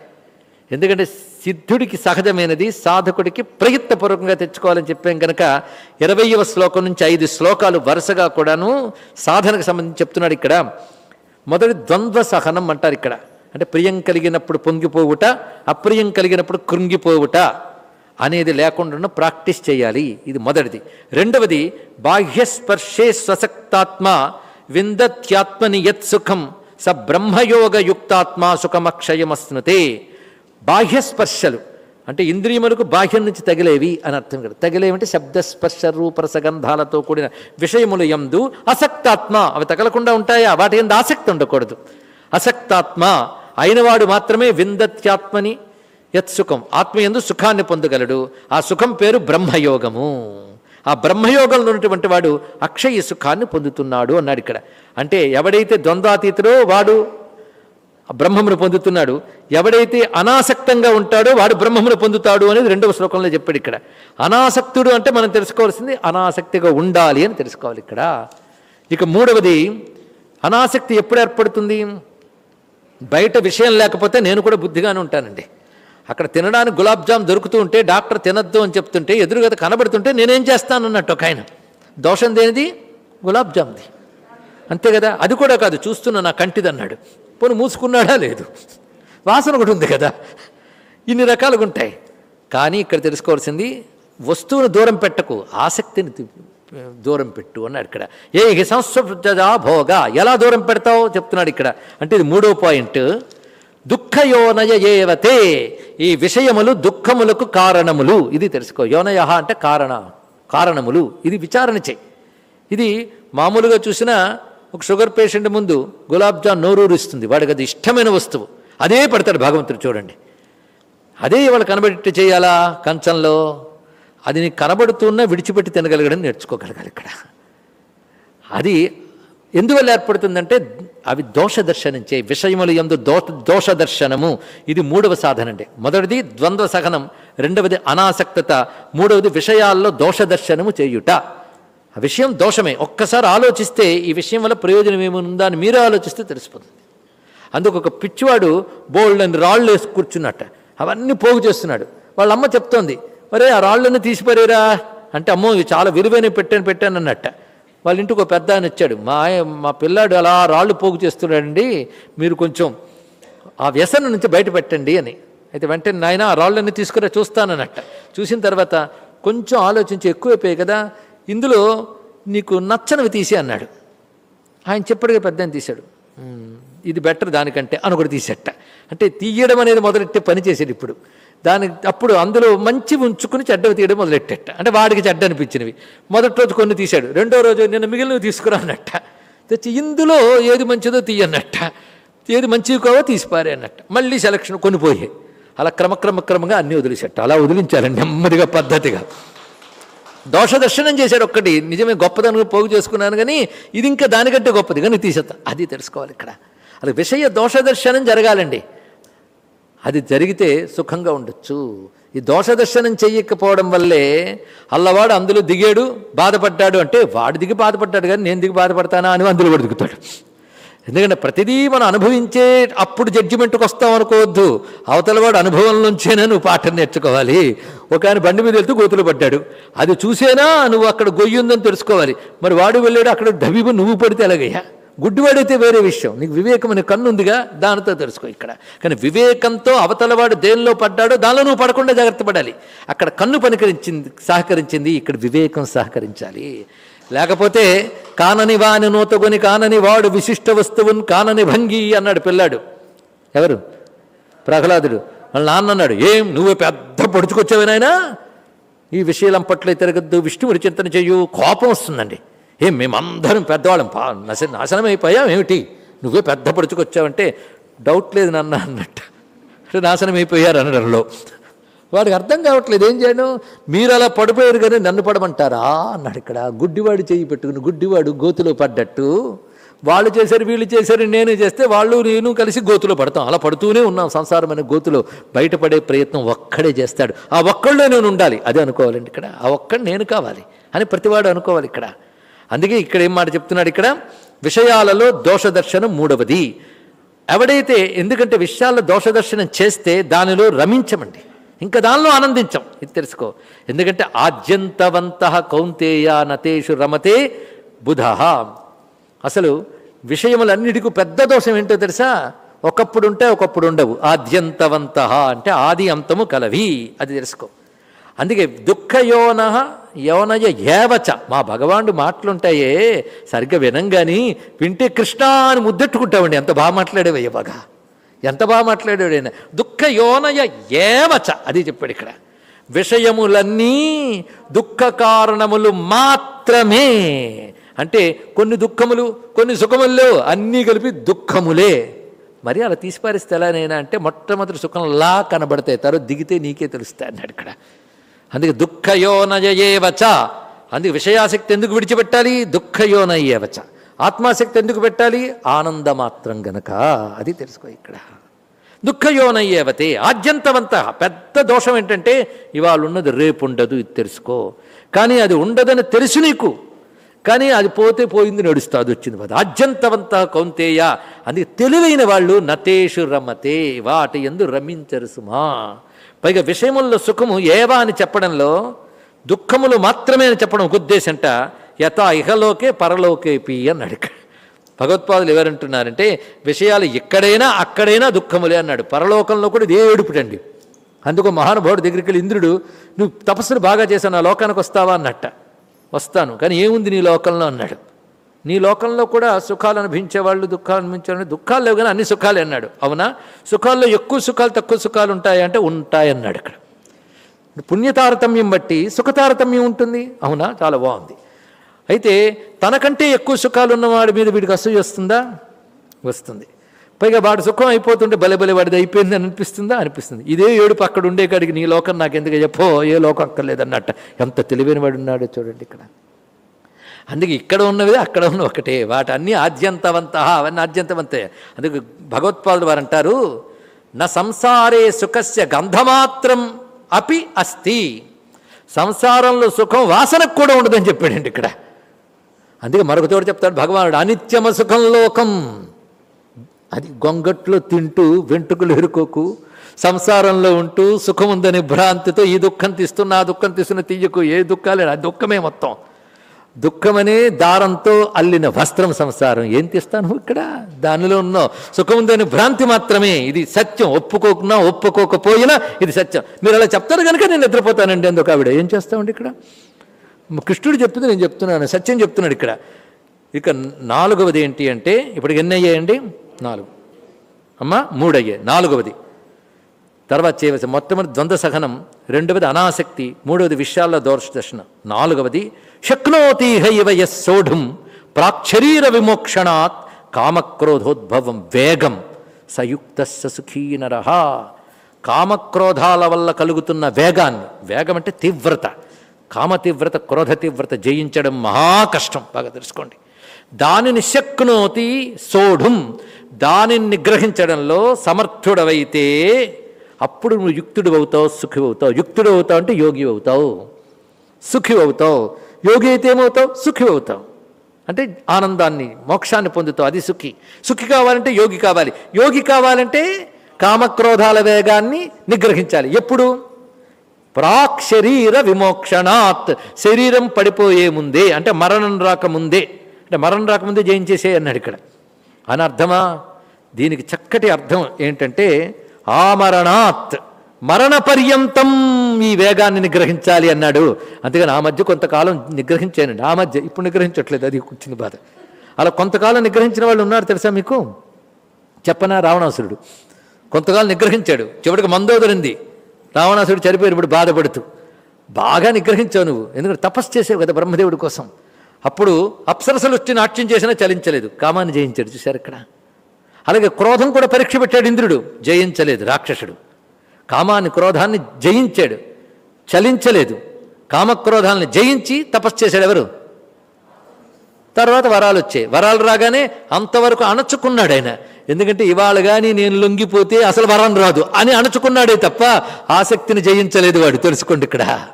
ఎందుకంటే సిద్ధుడికి సహజమైనది సాధకుడికి ప్రయత్నపూర్వకంగా తెచ్చుకోవాలని చెప్పాం కనుక ఇరవయవ శ్లోకం నుంచి ఐదు శ్లోకాలు వరుసగా కూడాను సాధనకు సంబంధించి చెప్తున్నాడు ఇక్కడ. మొదటి ద్వంద్వ సహనం అంటారు ఇక్కడ. అంటే ప్రియం కలిగినప్పుడు పొంగిపోవుట అప్రియం కలిగినప్పుడు కృంగిపోవుట అనేది లేకుండా ప్రాక్టీస్ చేయాలి. ఇది మొదటిది. రెండవది బాహ్యస్పర్శే స్వసక్తాత్మ విందత్యాత్మని యత్ సుఖం స బ్రహ్మయోగయుక్తాత్మ సుఖమక్షయమస్నుతే బాహ్యస్పర్శలు అంటే ఇంద్రియములకు బాహ్యం నుంచి తగిలేవి అని అర్థం కదా. తగిలేవంటే శబ్దస్పర్శ రూపరసగంధాలతో కూడిన విషయములు ఎందు అసక్తాత్మ అవి తగలకుండా ఉంటాయా? వాటి ఎందు ఆసక్తి ఉండకూడదు. అసక్తాత్మ అయినవాడు మాత్రమే విందత్యాత్మని యత్సుఖం ఆత్మ ఎందు సుఖాన్ని పొందగలడు. ఆ సుఖం పేరు బ్రహ్మయోగము. ఆ బ్రహ్మయోగంలో ఉన్నటువంటి వాడు అక్షయ సుఖాన్ని పొందుతున్నాడు అన్నాడు ఇక్కడ. అంటే ఎవడైతే ద్వంద్వాతీతుడో వాడు బ్రహ్మమును పొందుతున్నాడు. ఎవడైతే అనాసక్తంగా ఉంటాడో వాడు బ్రహ్మమును పొందుతాడు అనేది రెండవ శ్లోకంలో చెప్పాడు ఇక్కడ. అనాసక్తుడు అంటే మనం తెలుసుకోవాల్సింది అనాసక్తిగా ఉండాలి అని తెలుసుకోవాలి ఇక్కడ. ఇక మూడవది అనాసక్తి ఎప్పుడు ఏర్పడుతుంది? బయట విషయం లేకపోతే నేను కూడా బుద్ధిగానే ఉంటానండి. అక్కడ తినడానికి గులాబ్ జామ్ దొరుకుతూ ఉంటే డాక్టర్ తినద్దు అని చెప్తుంటే ఎదురుగత కనబడుతుంటే నేనేం చేస్తాను అన్నట్టు ఒక ఆయన. దోషం దేనిది? గులాబ్ జామ్ది. అంతే కదా? అది కూడా కాదు చూస్తున్న నా కంటిదన్నాడు. పోను మూసుకున్నాడా లేదు? వాసన ఒకటి ఉంది కదా? ఇన్ని రకాలుగా ఉంటాయి కానీ ఇక్కడ తెలుసుకోవాల్సింది వస్తువును దూరం పెట్టకు ఆసక్తిని దూరం పెట్టు అన్నాడు ఇక్కడ. ఏ సంస్కృత భోగ? ఎలా దూరం పెడతావు? చెప్తున్నాడు ఇక్కడ. అంటే ఇది మూడో పాయింట్. దుఃఖయోనయ ఏవతే? ఈ విషయములు దుఃఖములకు కారణములు. ఇది తెలుసుకో. యోనయ అంటే కారణ కారణములు. ఇది విచారణ చేయి. ఇది మామూలుగా చూసినా ఒక షుగర్ పేషెంట్ ముందు గులాబ్ జామ్ నోరూరిస్తుంది. వాడికి అది ఇష్టమైన వస్తువు. అదే పెడతాడు భగవంతుడు చూడండి. అదే వాళ్ళు కనబెట్టి చేయాలా? కంచంలో? అది నీకు కనబడుతున్నా విడిచిపెట్టి తినగలగడం నేర్చుకోగలగాలి ఇక్కడ. అది ఎందువల్ల ఏర్పడుతుందంటే అవి దోష దర్శనం చే విషయములు ఎందు దోష దోష దర్శనము. ఇది మూడవ సాధన అండి మొదటిది ద్వంద్వ సహనం రెండవది అనాసక్తత మూడవది విషయాల్లో దోష దర్శనము చేయుట. ఆ విషయం దోషమే. ఒక్కసారి ఆలోచిస్తే ఈ విషయం వల్ల ప్రయోజనం ఏముందా అని మీరే ఆలోచిస్తే తెలిసిపోతుంది అందుకు ఒక పిచ్చివాడు బోల్డ్ అని రాళ్ళు వేసి కూర్చున్నట్ట. అవన్నీ పోగు చేస్తున్నాడు. వాళ్ళ అమ్మ చెప్తోంది మరే ఆ రాళ్ళను తీసిపారేరా? అంటే అమ్మో ఇవి చాలా విలువైన పెట్టాను పెట్టాను అన్నట్ట. వాళ్ళ ఇంటికి ఒక పెద్ద ఆయన వచ్చాడు. మా మా పిల్లాడు అలా రాళ్ళు పోగు చేస్తున్నాడండి మీరు కొంచెం ఆ వ్యసనం నుంచి బయట పెట్టండి అని. అయితే వెంటనే నాయన ఆ రాళ్ళన్నీ తీసుకురా చూస్తానన్నట్ట. చూసిన తర్వాత కొంచెం ఆలోచించి ఎక్కువైపోయాయి కదా ఇందులో నీకు నచ్చనివి తీసి అన్నాడు. ఆయన చెప్పడిగా పెద్ద తీశాడు. ఇది బెటర్ దానికంటే అని ఒకటి తీసేట అంటే తీయడం అనేది మొదలెట్టే పని చేసేది ఇప్పుడు. దాని అప్పుడు అందులో మంచి ఉంచుకుని చెడ్డవి తీయడం మొదలెట్టేట. అంటే వాడికి చెడ్డ అనిపించినవి. మొదటి రోజు కొన్ని తీశాడు. రెండో రోజు నిన్న మిగిలినవి తీసుకురానట్ట తెచ్చి ఇందులో ఏది మంచిదో తీయన్నట్ట. ఏది మంచివి కావో తీసిపారే అన్నట్ట. మళ్ళీ సెలక్షన్ కొన్ని అలా క్రమక్రమక్రమంగా అన్నీ వదిలేసేట. అలా వదిలించారండి నెమ్మదిగా పద్ధతిగా. దోష దర్శనం చేశాడు ఒక్కటి. నిజమే గొప్పదనం పోగు చేసుకున్నాను కానీ ఇది ఇంకా దానికంటే గొప్పది. కానీ తీసేస్తా అది తెలుసుకోవాలి ఇక్కడ. అది విషయ దోష దర్శనం జరగాలండి. అది జరిగితే సుఖంగా ఉండొచ్చు. ఈ దోష దర్శనం చెయ్యకపోవడం వల్లే అల్లవాడు అందులో దిగాడు బాధపడ్డాడు అంటే వాడు దిగి బాధపడ్డాడు కానీ నేను దిగి బాధపడతానా అని అందులో కూడా దిగుతాడు. ఎందుకంటే ప్రతిదీ మనం అనుభవించే అప్పుడు జడ్జిమెంట్కి వస్తాం అనుకోవద్దు. అవతలవాడు అనుభవం నుంచేనే నువ్వు పాఠం నేర్చుకోవాలి. ఒక ఆయన బండి మీద వెళ్తూ గోతులు పడ్డాడు. అది చూసేనా నువ్వు అక్కడ గొయ్యి ఉందని తెలుసుకోవాలి. మరి వాడు వెళ్ళాడు అక్కడ డబిబు నువ్వు పడితే ఎలాగయ్యా? గుడ్డివాడైతే వేరే విషయం. నీకు వివేకం అనే కన్ను ఉందిగా దానితో తెలుసుకో ఇక్కడ. కానీ వివేకంతో అవతలవాడు దేనిలో పడ్డాడో దానిలో నువ్వు పడకుండా జాగ్రత్త పడాలి. అక్కడ కన్ను పనికరించింది సహకరించింది ఇక్కడ వివేకం సహకరించాలి. లేకపోతే కానని వాని నూతగొని కానని వాడు విశిష్ట వస్తువుని కానని భంగి అన్నాడు పిల్లాడు. ఎవరు? ప్రహ్లాదుడు. వాళ్ళ నాన్న అన్నాడు ఏం నువ్వు పెద్ద పొడుచుకొచ్చావు నాయనా? ఈ విషయాలం పట్ల తిరగద్దు విష్ణువుని చింతన చెయ్యు కోపం వస్తుందండి. ఏం మేమందరం పెద్దవాళ్ళం. పా నశ నాశనం అయిపోయాం ఏమిటి నువ్వే పెద్ద పడుచుకొచ్చావంటే డౌట్ లేదు నాన్న అన్నట్టు. అంటే నాశనం అయిపోయారు అనడంలో. వాడికి అర్థం కావట్లేదు ఏం చేయను? మీరు అలా పడిపోయారు కానీ నన్ను పడమంటారా? అన్నాడు ఇక్కడ. గుడ్డివాడు చేయి పెట్టుకుని గుడ్డివాడు గోతులో పడ్డట్టు. వాళ్ళు చేశారు వీళ్ళు చేశారు నేను చేస్తే వాళ్ళు నేను కలిసి గోతులో పడతాం. అలా పడుతూనే ఉన్నాం సంసారం అనే గోతులో. బయటపడే ప్రయత్నం ఒక్కడే చేస్తాడు. ఆ ఒక్కళ్ళే నేను ఉండాలి. అదే అనుకోవాలండి ఇక్కడ. ఆ ఒక్కడు నేను కావాలి అని ప్రతివాడు అనుకోవాలి ఇక్కడ. అందుకే ఇక్కడ ఏం మాట చెప్తున్నాడు ఇక్కడ? విషయాలలో దోషదర్శనం మూడవది. ఎవడైతే ఎందుకంటే విషయాల్లో దోషదర్శనం చేస్తే దానిలో రమించమండి. ఇంకా దానిలో ఆనందించం. ఇది తెలుసుకో. ఎందుకంటే ఆద్యంతవంత కౌంతేయ నతేషు రమతే బుధ. అసలు విషయములన్నిటికీ పెద్ద దోషం ఏంటో తెలుసా? ఒకప్పుడు ఉంటే ఒకప్పుడు ఉండవు. ఆద్యంతవంత అంటే ఆది అంతము కలవి. అది తెలుసుకో. అందుకే దుఃఖయోన యోనయ ఏవచ మా భగవానుడు మాటలుంటాయే సరిగ్గా వినంగాని వింటే కృష్ణ అని ముద్దెట్టుకుంటామండి. ఎంత బాగా మాట్లాడేవయ్య బాగా ఎంత బాగా మాట్లాడాడు ఆయన. దుఃఖ యోనయ ఏవచ అది చెప్పాడు ఇక్కడ. విషయములన్నీ దుఃఖ కారణములు మాత్రమే. అంటే కొన్ని దుఃఖములు కొన్ని సుఖములు అన్నీ కలిపి దుఃఖములే. మరి అలా తీసిపారిస్తే ఎలానైనా అంటే మొట్టమొదటి సుఖంలా కనబడతాయి. తర్వాత దిగితే నీకే తెలుస్తాయి అన్నాడు ఇక్కడ. అందుకే దుఃఖయోనయేవచ అందుకే విషయాసక్తి ఎందుకు విడిచిపెట్టాలి? దుఃఖయోనయేవచ ఆత్మాసక్తి ఎందుకు పెట్టాలి? ఆనందమాత్రం గనక. అది తెలుసుకో ఇక్కడ. దుఃఖయోనయ్యేవతే ఆద్యంతవంత. పెద్ద దోషం ఏంటంటే ఇవాళ ఉన్నది రేపు ఉండదు ఇది తెలుసుకో. కానీ అది ఉండదని తెలుసు నీకు. కానీ అది పోతే పోయింది నడుస్తా అది వచ్చింది పద ఆద్యంతవంత కౌంతేయ. అందుకే తెలివైన వాళ్ళు నతేషు రమతే. వాటి ఎందు రమించరు సుమా. పైగా విషయముల్లో సుఖము ఏవా అని చెప్పడంలో దుఃఖములు మాత్రమే అని చెప్పడం ఒక ఉద్దేశంట. యథా ఇహలోకే పరలోకేపి అన్నాడు ఇక్కడ భగవత్పాదులు ఎవరంటున్నారంటే విషయాలు ఎక్కడైనా అక్కడైనా దుఃఖములే అన్నాడు. పరలోకంలో కూడా ఇదే ఏడుపుటండి. అందుకు మహానుభావుడు దగ్గరికి వెళ్ళి ఇంద్రుడు నువ్వు తపస్సును బాగా చేశావు నా లోకానికి వస్తావా? అన్నట్ట. వస్తాను కానీ ఏముంది నీ లోకంలో? అన్నాడు. నీ లోకంలో కూడా సుఖాలు అనుభవించే వాళ్ళు దుఃఖాలు అనుభవించే దుఃఖాలు లేవు కానీ అన్ని సుఖాలే అన్నాడు. అవునా? సుఖాల్లో ఎక్కువ సుఖాలు తక్కువ సుఖాలు ఉంటాయంటే ఉంటాయన్నాడు ఇక్కడ పుణ్యతారతమ్యం బట్టి సుఖతారతమ్యం ఉంటుంది. అవునా? చాలా బాగుంది. అయితే తనకంటే ఎక్కువ సుఖాలు ఉన్నవాడి మీద వీడికి అసూయ వస్తుందా? వస్తుంది. పైగా వాడు సుఖం అయిపోతుంటే బలే బలే వాడిది అయిపోయింది అని అనిపిస్తుందా? అనిపిస్తుంది. ఇదే ఏడుపు అక్కడ ఉండే కాడికి నీ లోకం నాకు ఎందుకు చెప్పో? ఏ లోకం అక్కర్లేదన్నట్ట. ఎంత తెలివైన వాడు ఉన్నాడో చూడండి ఇక్కడ. అందుకే ఇక్కడ ఉన్నవి అక్కడ ఉన్న ఒకటే. వాటన్నీ ఆద్యంతవంత అవన్నీ ఆద్యంతవంతే. అందుకే భగవత్పాదుడు వారు అంటారు నా సంసారే సుఖస్య గంధమాత్రం అపి అస్తి. సంసారంలో సుఖం వాసనకు కూడా ఉండదని చెప్పాడండి ఇక్కడ. అందుకే మరొక చోట చెప్తాడు భగవానుడు అనిత్యమ సుఖం లోకం. అది గొంగట్లో తింటూ వెంట్రుకలు ఎరుకోకు సంసారంలో ఉంటూ సుఖం భ్రాంతితో ఈ దుఃఖం తీస్తున్నా ఆ దుఃఖం తీస్తున్న తీయకు ఏ దుఃఖాలే ఆ దుఃఖమే మొత్తం. దుఃఖమనే దారంతో అల్లిన వస్త్రం సంసారం. ఏం తెస్తాను ఇక్కడ? దానిలో ఉన్నావు సుఖముందని భ్రాంతి మాత్రమే. ఇది సత్యం. ఒప్పుకోకున్నా ఒప్పుకోకపోయినా ఇది సత్యం. మీరు అలా చెప్తారు కనుక నేను నిద్రపోతానండి అందుకు ఆవిడ. ఏం చేస్తామండి ఇక్కడ? కృష్ణుడు చెప్తుంది నేను చెప్తున్నాను. సత్యం చెప్తున్నాడు ఇక్కడ. ఇక నాలుగవది ఏంటి అంటే ఇప్పటికి ఎన్ని అయ్యాయండి? నాలుగు. అమ్మా మూడు అయ్యాయి నాలుగవది. తర్వాత చేయవలసి మొట్టమొదటి ద్వంద్వ సహనం రెండవది అనాసక్తి మూడవది విషయాల్లో దోషదర్శనం నాలుగవది శక్నోతి సోఢుం ప్రాక్షరీర విమోక్షణాత్ కామక్రోధోద్భవం వేగం సయుక్త సుఖీనర కామక్రోధాల వల్ల కలుగుతున్న వేగాన్ని వేగం అంటే తీవ్రత కామ తీవ్రత క్రోధ తీవ్రత జయించడం మహా కష్టం బాగా తెలుసుకోండి. దానిని శక్నోతి సోఢుం దానిని నిగ్రహించడంలో సమర్థుడవైతే అప్పుడు నువ్వు యుక్తుడు అవుతావు సుఖి అవుతావు యుక్తుడు అవుతావు అంటే యోగి అవుతావు సుఖి అవుతావు యోగి అయితే ఏమవుతావు? సుఖి అవుతావు అంటే ఆనందాన్ని మోక్షాన్ని పొందుతావు. అది సుఖి. సుఖి కావాలంటే యోగి కావాలి. యోగి కావాలంటే కామక్రోధాల వేగాన్ని నిగ్రహించాలి. ఎప్పుడు? ప్రాక్ శరీర విమోక్షణాత్. శరీరం పడిపోయే ముందే అంటే మరణం రాకముందే అంటే మరణం రాకముందే జయించేసే అన్నాడు ఇక్కడ. అని అర్థమా దీనికి చక్కటి అర్థం ఏంటంటే ఆమరణాత్ మరణ పర్యంతం ఈ వేగాన్ని నిగ్రహించాలి అన్నాడు. అంతేగాని ఆ మధ్య కొంతకాలం నిగ్రహించానండి ఆ మధ్య ఇప్పుడు నిగ్రహించట్లేదు అది వచ్చింది బాధ. అలా కొంతకాలం నిగ్రహించిన వాళ్ళు ఉన్నారు తెలుసా మీకు? చెప్పనా? రావణాసురుడు. కొంతకాలం నిగ్రహించాడు. చివరికి మందోదరింది. రావణాసురుడు చనిపోయినప్పుడు బాధపడుతూ. బాగా నిగ్రహించావు నువ్వు. ఎందుకంటే తపస్సు చేసావు కదా బ్రహ్మదేవుడి కోసం. అప్పుడు అప్సరసలు వచ్చి నాట్యం చేసినా చలించలేదు. కామాన్ని జయించాడు చూశారు ఇక్కడ? అలాగే క్రోధం కూడా పరీక్ష పెట్టాడు ఇంద్రుడు. జయించలేదు రాక్షసుడు. కామాన్ని క్రోధాన్ని జయించాడు. చలించలేదు. కామక్రోధాలను జయించి తపస్సు చేశాడు ఎవరు? తర్వాత వరాలు వచ్చాయి. వరాలు రాగానే అంతవరకు అణచుకున్నాడు ఆయన. ఎందుకంటే ఇవాళ కానీ నేను లొంగిపోతే అసలు వరం రాదు అని అణచుకున్నాడే తప్ప ఆసక్తిని జయించలేదు వాడు. తెలుసుకోండి ఇక్కడ.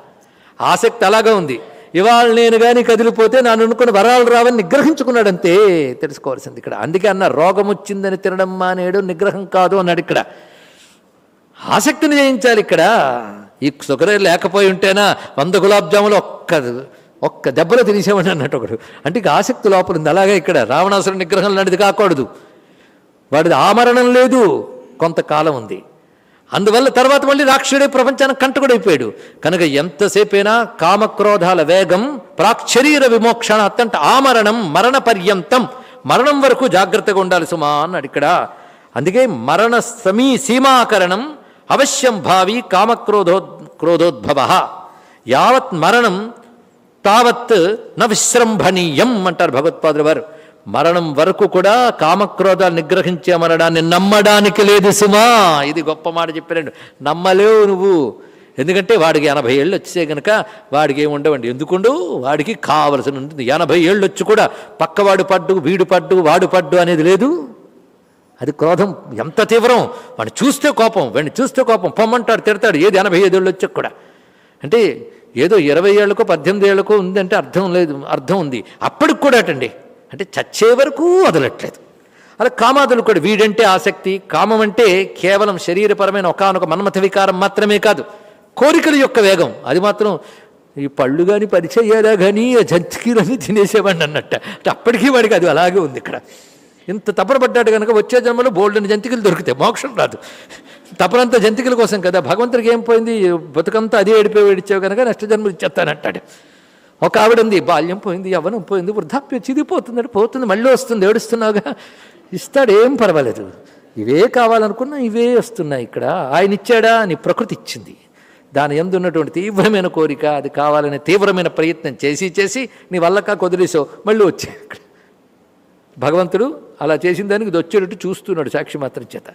ఆసక్తి అలాగా ఉంది. ఇవాళ నేను కానీ కదిలిపోతే నన్ను అనుకున్న వరాలు రావని నిగ్రహించుకున్నాడంతే. తెలుసుకోవాల్సింది ఇక్కడ. అందుకే అన్న రోగం వచ్చిందని తినడం మానేడు నిగ్రహం కాదు అన్నాడు ఇక్కడ. ఆసక్తిని జయించాలి ఇక్కడ. ఈ షుగరే లేకపోయి ఉంటేనా వంద గులాబ్ జాములు ఒక్క ఒక్క దెబ్బలో తినేసేవాడు అన్నట్టు ఒకడు. అంటే ఇక ఆసక్తి లోపల ఉంది. అలాగే ఇక్కడ రావణాసురుడి నిగ్రహం లాంటిది కాకూడదు. వాడిది ఆమరణం లేదు. కొంతకాలం ఉంది. అందువల్ల తర్వాత మళ్ళీ రాక్షుడే ప్రపంచానికి కంటకుడైపోయాడు. కనుక ఎంతసేపైనా కామక్రోధాల వేగం ప్రాక్షరీర విమోక్షణ అత్తంట ఆమరణం మరణ పర్యంతం మరణం వరకు జాగ్రత్తగా ఉండాలి సుమా అన్నాడు ఇక్కడ. అందుకే మరణ సమీ సీమాకరణం అవశ్యం భావి కామక్రోధో క్రోధోద్భవ. యావత్ మరణం తావత్ న విశ్రంభణీయం అంటారు భగవత్పాదుల వారు. మరణం వరకు కూడా కామక్రోధాలు నిగ్రహించే మరణాన్ని నమ్మడానికి లేదు సుమా. ఇది గొప్ప మాట చెప్పారండి నమ్మలేవు నువ్వు. ఎందుకంటే వాడికి ఎనభై ఏళ్ళు వచ్చే కనుక వాడికి ఏముండవండి ఎందుకుండు వాడికి కావలసి ఉంటుంది. ఎనభై ఏళ్ళు వచ్చి కూడా పక్కవాడు పడ్డు వీడు పడ్డు వాడు పడ్డు అనేది లేదు. అది క్రోధం ఎంత తీవ్రం. వాడిని చూస్తే కోపం వాడిని చూస్తే కోపం. పొమ్మంటాడు తిడతాడు ఏది ఎనభై ఏళ్ళు వచ్చి కూడా. అంటే ఏదో ఇరవై ఏళ్ళకో పద్దెనిమిది ఏళ్ళకో ఉందంటే అర్థం లేదు అర్థం ఉంది. అప్పటికి కూడా అటండి. అంటే చచ్చే వరకు వదలట్లేదు. అలా కామాదులు కూడా వీడంటే ఆసక్తి కామం అంటే కేవలం శరీరపరమైన ఒకనొక మన్మథ వికారం మాత్రమే కాదు కోరికల యొక్క వేగం. అది మాత్రం ఈ పళ్ళు కానీ పరిచయ్యారా కానీ ఆ తినేసేవాడిని అన్నట్ట. అంటే అప్పటికీ వాడికి అది అలాగే ఉంది ఇక్కడ. ఇంత తపన పడ్డాడు కనుక వచ్చే జన్మలో బోల్డెన్ జంతికలు దొరుకుతాయి మోక్షం రాదు. తపనంతా జంతికల కోసం కదా భగవంతుడికి ఏం పోయింది? బతుకంతా అదే ఏడిపోయి ఏడిచావు కనుక నెక్స్ట్ జన్మలు ఇచ్చేస్తానంటాడు. ఒక ఆవిడ ఉంది బాల్యం పోయింది యవ్వనం పోయింది వృద్ధాప్యం చిదిపోతుంది పోతుంది మళ్ళీ వస్తుంది ఏడుస్తున్నావుగా. ఇస్తాడు ఏం పర్వాలేదు. ఇవే కావాలనుకున్నా ఇవే వస్తున్నాయి ఇక్కడ. ఆయన ఇచ్చాడా నీ ప్రకృతి ఇచ్చింది. దాని ఎందు ఉన్నటువంటి తీవ్రమైన కోరిక అది కావాలనే తీవ్రమైన ప్రయత్నం చేసి చేసి నీ వల్లక కొదిలేసో మళ్ళీ వచ్చే ఇక్కడ. భగవంతుడు అలా చేసిన దానికి ఇది వచ్చేటట్టు చూస్తున్నాడు సాక్షి మాత్రం చేత.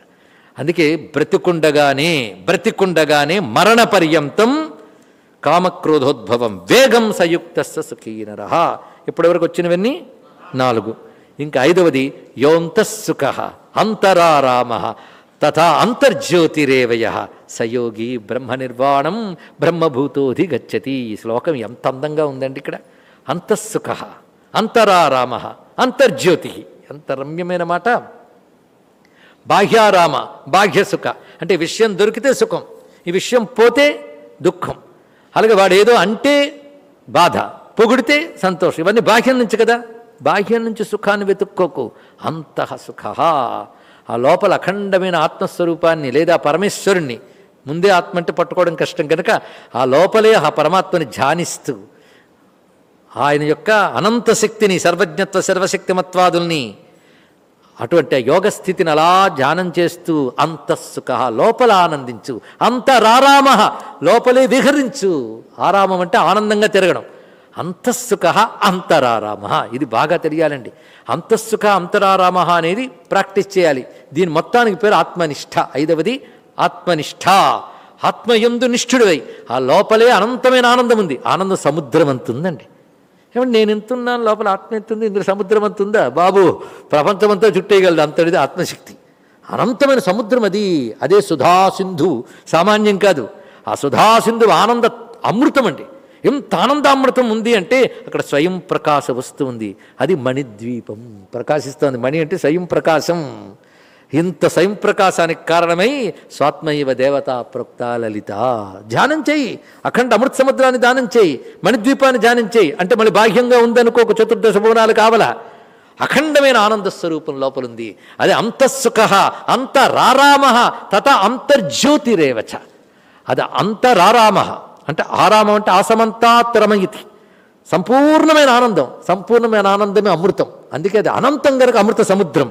అందుకే బ్రతికుండగానే బ్రతికుండగానే మరణ పర్యంతం కామక్రోధోద్భవం వేగం సయుక్త సుఖీనర. ఇప్పటివరకు వచ్చినవన్నీ నాలుగు. ఇంకా ఐదవది యోంతఃసుఖ అంతరారామ తథా అంతర్జ్యోతిరేవయ సయోగి బ్రహ్మ నిర్వాణం బ్రహ్మభూతోధి గచ్చతి ఈ శ్లోకం ఎంత అందంగా ఉందండి ఇక్కడ. అంతఃసుఖ అంతరారామ అంతర్జ్యోతి. ఎంత రమ్యమైన మాట. బాహ్యారామ బాహ్యసుఖ. అంటే విషయం దొరికితే సుఖం ఈ విషయం పోతే దుఃఖం. అలాగే వాడు ఏదో అంటే బాధ పొగిడితే సంతోషం. ఇవన్నీ బాహ్యం నుంచి కదా? బాహ్యం నుంచి సుఖాన్ని వెతుక్కోకు. అంతః సుఖ. ఆ లోపల అఖండమైన ఆత్మస్వరూపాన్ని లేదా పరమేశ్వరుణ్ణి ముందే ఆత్మ అంటే పట్టుకోవడం కష్టం కనుక ఆ లోపలే ఆ పరమాత్మని ధ్యానిస్తూ ఆయన యొక్క అనంత శక్తిని సర్వజ్ఞత్వ సర్వశక్తిమత్వాదుల్ని అటువంటి యోగ స్థితిని అలా ధ్యానం చేస్తూ అంతఃసుఖ లోపల ఆనందించు. అంతరారామ లోపలే విహరించు. ఆరామం అంటే ఆనందంగా తిరగడం. అంతఃసుఖ అంతరారామ. ఇది బాగా తెలియాలండి. అంతఃసుఖ అంతరారామ అనేది ప్రాక్టీస్ చేయాలి. దీని మొత్తానికి పేరు ఆత్మనిష్ట. ఐదవది ఆత్మనిష్ట. ఆత్మయందు నిష్ఠుడివై. ఆ లోపలే అనంతమైన ఆనందం ఉంది. ఆనందం సముద్రం అంతుందండి. ఏమంటే నేను ఎంతున్నాను లోపల ఆత్మ ఎంతుంది ఇందులో సముద్రం అంత ఉందా? బాబు ప్రపంచమంతా చుట్టేయగలదు. అంతటిది ఆత్మశక్తి. అనంతమైన సముద్రం అది. అదే సుధా సింధు సామాన్యం కాదు. ఆ సుధా సింధు ఆనంద అమృతం అండి. ఎంత ఆనందామృతం ఉంది అంటే అక్కడ స్వయం ప్రకాశ వస్తు ఉంది అది మణిద్వీపం. ప్రకాశిస్తోంది. మణి అంటే స్వయం ప్రకాశం ఇంత స్వయం ప్రకాశానికి కారణమై స్వాత్మైవ దేవత ప్రోక్త లలిత. ధ్యానం చేయి. అఖండ అమృత సముద్రాన్ని దానం చేయి. మణిద్వీపాన్ని ధ్యానం చేయి. అంటే మళ్ళీ బాహ్యంగా ఉందనుకో ఒక చతుర్దశ భువనాలు కావాలా? అఖండమైన ఆనంద స్వరూపం లోపలుంది. అది అంతఃసుఖ అంతరారామ తత అంతర్జ్యోతిరేవచ. అది అంతరారామ. అంటే ఆరామం అంటే ఆసమంతాత్రమయితి సంపూర్ణమైన ఆనందం సంపూర్ణమైన ఆనందమే అమృతం. అందుకే అది అనంతం గనక అమృత సముద్రం.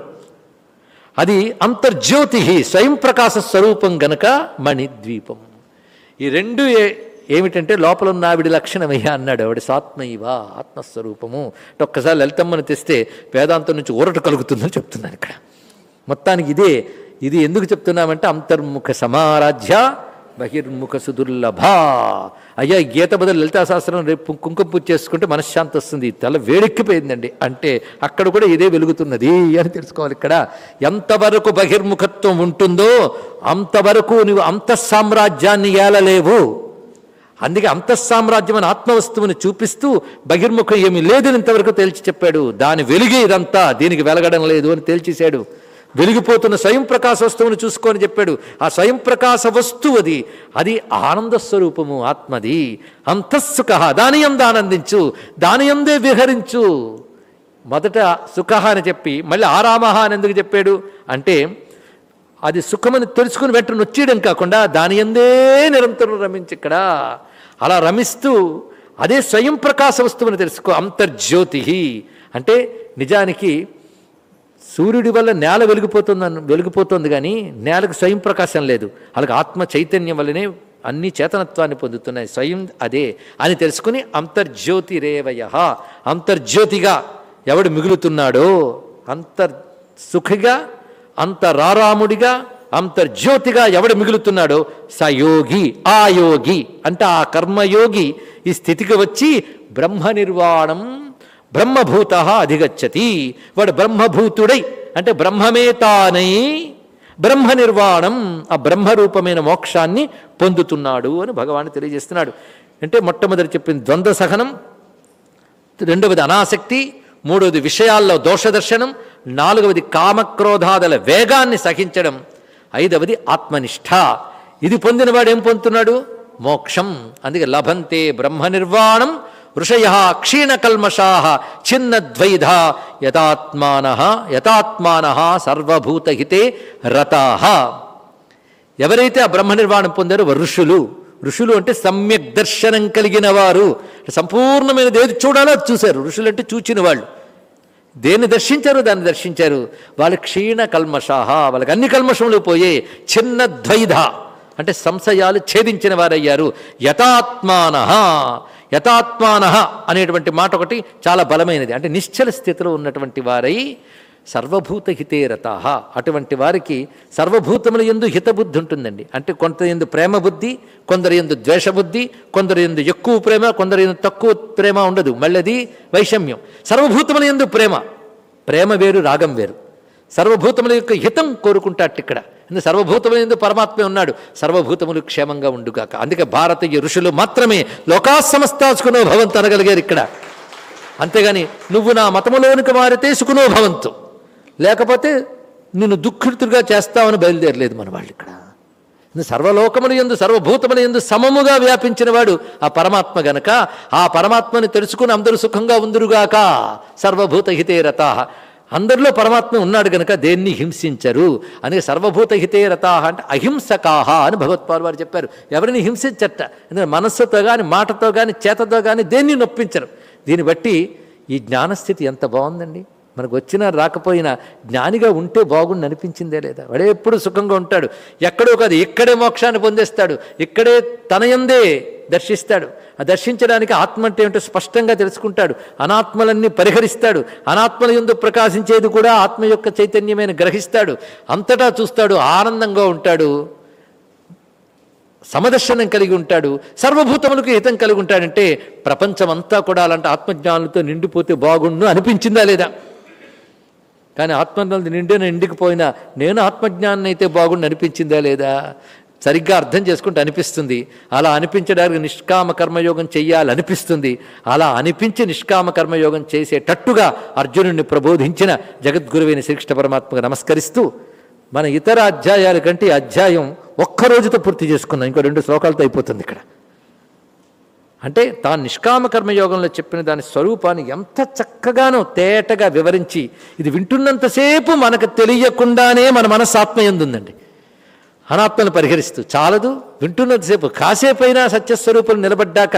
అది అంతర్జ్యోతి స్వయం ప్రకాశ స్వరూపం గనక మణిద్వీపం. ఈ రెండు ఏ- ఏమిటంటే లోపల ఉన్న ఆవిడ లక్షణమయ్యా అన్నాడు ఆవిడ స్వాత్మైవ ఆత్మస్వరూపము. అంటే ఒక్కసారి లలితమ్మని తెస్తే వేదాంతం నుంచి ఊరట కలుగుతుందని చెప్తున్నాను ఇక్కడ. మొత్తానికి ఇదే ఇది ఎందుకు చెప్తున్నామంటే అంతర్ముఖ సమారాధ్య బహిర్ముఖ సుదుర్లభ అయ్యా గీత బదులు లలితా శాస్త్రం రేపు కుంకుమ పూజ చేసుకుంటే మనశ్శాంతి వస్తుంది. తల వేడెక్కిపోయిందండి. అంటే అక్కడ కూడా ఇదే వెలుగుతున్నది అని తెలుసుకోవాలి ఇక్కడ. ఎంతవరకు బహిర్ముఖత్వం ఉంటుందో అంతవరకు నువ్వు అంతఃసామ్రాజ్యాన్ని ఏలలేవు. అందుకే అంతఃసామ్రాజ్యం అని ఆత్మవస్తువుని చూపిస్తూ బహిర్ముఖం ఏమీ లేదని ఇంతవరకు తేల్చి చెప్పాడు. దాని వెలుగే ఇదంతా. దీనికి వెలగడం లేదు అని తేల్చేశాడు. వెలిగిపోతున్న స్వయం ప్రకాశ వస్తువుని చూసుకొని చెప్పాడు. ఆ స్వయం ప్రకాశ వస్తువు అది. అది ఆనంద స్వరూపము ఆత్మది. అంతఃసుఖ దాని ఎందు ఆనందించు దాని ఎందే విహరించు. మొదట సుఖ అని చెప్పి మళ్ళీ ఆరామహ అని ఎందుకు చెప్పాడు? అంటే అది సుఖమని తెలుసుకుని వెంటనే నొచ్చేయడం కాకుండా దాని ఎందే నిరంతరం రమించి ఇక్కడ అలా రమిస్తూ అదే స్వయం ప్రకాశ వస్తువుని తెలుసుకో. అంతర్జ్యోతి అంటే నిజానికి సూర్యుడి వల్ల నేల వెలిగిపోతుందని వెలిగిపోతుంది కానీ నేలకు స్వయం ప్రకాశం లేదు. అలాగే ఆత్మ చైతన్యం వల్లనే అన్ని చేతనత్వాన్ని పొందుతున్నాయి. స్వయం అదే అని తెలుసుకుని అంతర్జ్యోతి రేవయ అంతర్జ్యోతిగా ఎవడు మిగులుతున్నాడో అంతర్ సుఖిగా అంతరారాముడిగా అంతర్జ్యోతిగా ఎవడు మిగులుతున్నాడో సయోగి ఆ యోగి అంటే ఆ కర్మయోగి ఈ స్థితికి వచ్చి బ్రహ్మ నిర్వాణం బ్రహ్మభూత అధిగచ్చతి. వాడు బ్రహ్మభూతుడై అంటే బ్రహ్మమే తానై బ్రహ్మ నిర్వాణం ఆ బ్రహ్మరూపమైన మోక్షాన్ని పొందుతున్నాడు అని భగవాన్ తెలియజేస్తున్నాడు. అంటే మొట్టమొదటి చెప్పిన ద్వంద్వ సహనం రెండవది అనాసక్తి మూడవది విషయాల్లో దోషదర్శనం నాలుగవది కామక్రోధాదల వేగాన్ని సహించడం ఐదవది ఆత్మనిష్ట. ఇది పొందినవాడు ఏం పొందుతున్నాడు? మోక్షం. అందుకే లభంతే బ్రహ్మ నిర్వాణం ఋషయ క్షీణకల్మషా చిన్నద్వైధ యథాత్మాన యథాత్మాన సర్వభూతహితే రతా. ఎవరైతే ఆ బ్రహ్మ నిర్వాణం పొందారో ఋషులు ఋషులు అంటే సమ్యక్ దర్శనం కలిగిన వారు సంపూర్ణమైనది ఏది చూడాలో? అది చూశారు. ఋషులు అంటే చూచిన వాళ్ళు దేన్ని దర్శించారు? దాన్ని దర్శించారు. వాళ్ళ క్షీణ కల్మషాహ వాళ్ళకి అన్ని కల్మషములు పోయే చిన్న ద్వైధ అంటే సంశయాలు ఛేదించిన వారయ్యారు యథాత్మాన. యథాత్మాన అనేటువంటి మాట ఒకటి చాలా బలమైనది. అంటే నిశ్చల స్థితిలో ఉన్నటువంటి వారై సర్వభూత హితే అటువంటి వారికి సర్వభూతముల ఎందు హితబుద్ధి ఉంటుందండి. అంటే కొంత ఎందు ప్రేమ బుద్ధి కొందరు ఎందు ద్వేషబుద్ధి కొందరు ఎందు ఎక్కువ ప్రేమ కొందరు ఎందు తక్కువ ప్రేమ ఉండదు. మళ్ళీ వైషమ్యం. సర్వభూతముల ఎందు ప్రేమ. ప్రేమ వేరు రాగం వేరు. సర్వభూతముల యొక్క హితం కోరుకుంటాట్టు ఇక్కడ ఎందుకు సర్వభూతముల పరమాత్మే ఉన్నాడు. సర్వభూతములు క్షేమంగా ఉండుగాక. అందుకే భారతీయ ఋషులు మాత్రమే లోకా సమస్తాసుకునో భవంతు అనగలిగారు ఇక్కడ. అంతేగాని నువ్వు నా మతములోనికి మారితే సుఖనో భవంతు. లేకపోతే నిన్ను దుఃఖితుడిగా చేస్తావని బయలుదేరలేదు మన వాళ్ళు ఇక్కడ. సర్వలోకములు ఎందు సర్వభూతముల ఎందు సమముగా వ్యాపించిన వాడు ఆ పరమాత్మ గనక. ఆ పరమాత్మని తెలుసుకుని అందరూ సుఖంగా ఉందురుగాక. సర్వభూత హితేరత అందరిలో పరమాత్మ ఉన్నాడు గనక దేన్ని హింసించరు. అనే సర్వభూత హితే రతాహ అంటే అహింసకాహ అని భగవత్పాల్ వారు చెప్పారు. ఎవరిని హింసించట? ఎందుకంటే మనస్సుతో కానీ మాటతో కానీ చేతతో కానీ దేన్ని నొప్పించరు. దీన్ని బట్టి ఈ జ్ఞానస్థితి ఎంత బాగుందండి. మనకు వచ్చినా రాకపోయినా జ్ఞానిగా ఉంటే బాగుండి అనిపించిందే లేదా? వాడే ఎప్పుడు సుఖంగా ఉంటాడు. ఎక్కడో కాదు ఇక్కడే మోక్షాన్ని పొందేస్తాడు. ఇక్కడే తనయందే దర్శిస్తాడు. ఆ దర్శించడానికి ఆత్మ అంటే ఏంటో స్పష్టంగా తెలుసుకుంటాడు. అనాత్మలన్నీ పరిహరిస్తాడు. అనాత్మల ఎందు ప్రకాశించేది కూడా ఆత్మ యొక్క చైతన్యమైన గ్రహిస్తాడు. అంతటా చూస్తాడు ఆనందంగా ఉంటాడు. సమదర్శనం కలిగి ఉంటాడు. సర్వభూతములకు హితం కలిగి ఉంటాడంటే ప్రపంచమంతా కూడా అలాంటి ఆత్మజ్ఞానులతో నిండిపోతే బాగుండు అనిపించిందా లేదా? కానీ ఆత్మజ్ఞానులు నిండిన నిండికిపోయినా నేను ఆత్మజ్ఞానం అయితే బాగుండి అనిపించిందా లేదా? సరిగ్గా అర్థం చేసుకుంటే అనిపిస్తుంది. అలా అనిపించడానికి నిష్కామ కర్మయోగం చెయ్యాలనిపిస్తుంది. అలా అనిపించి నిష్కామ కర్మయోగం చేసేటట్టుగా అర్జునుడిని ప్రబోధించిన జగద్గురువైన శ్రీకృష్ణ పరమాత్మకు నమస్కరిస్తూ మన ఇతర అధ్యాయాల కంటే అధ్యాయం ఒక్క రోజుతో పూర్తి చేసుకున్నాం. ఇంకో రెండు శ్లోకాలతో అయిపోతుంది ఇక్కడ. అంటే తాను నిష్కామ కర్మయోగంలో చెప్పిన దాని స్వరూపాన్ని ఎంత చక్కగానో తేటగా వివరించి ఇది వింటున్నంతసేపు మనకు తెలియకుండానే మన మనస్సాత్మ ఎందుందండి అనాత్మను పరిహరిస్తూ చాలదు వింటున్నంతసేపు కాసేపైనా సత్యస్వరూపం నిలబడ్డాక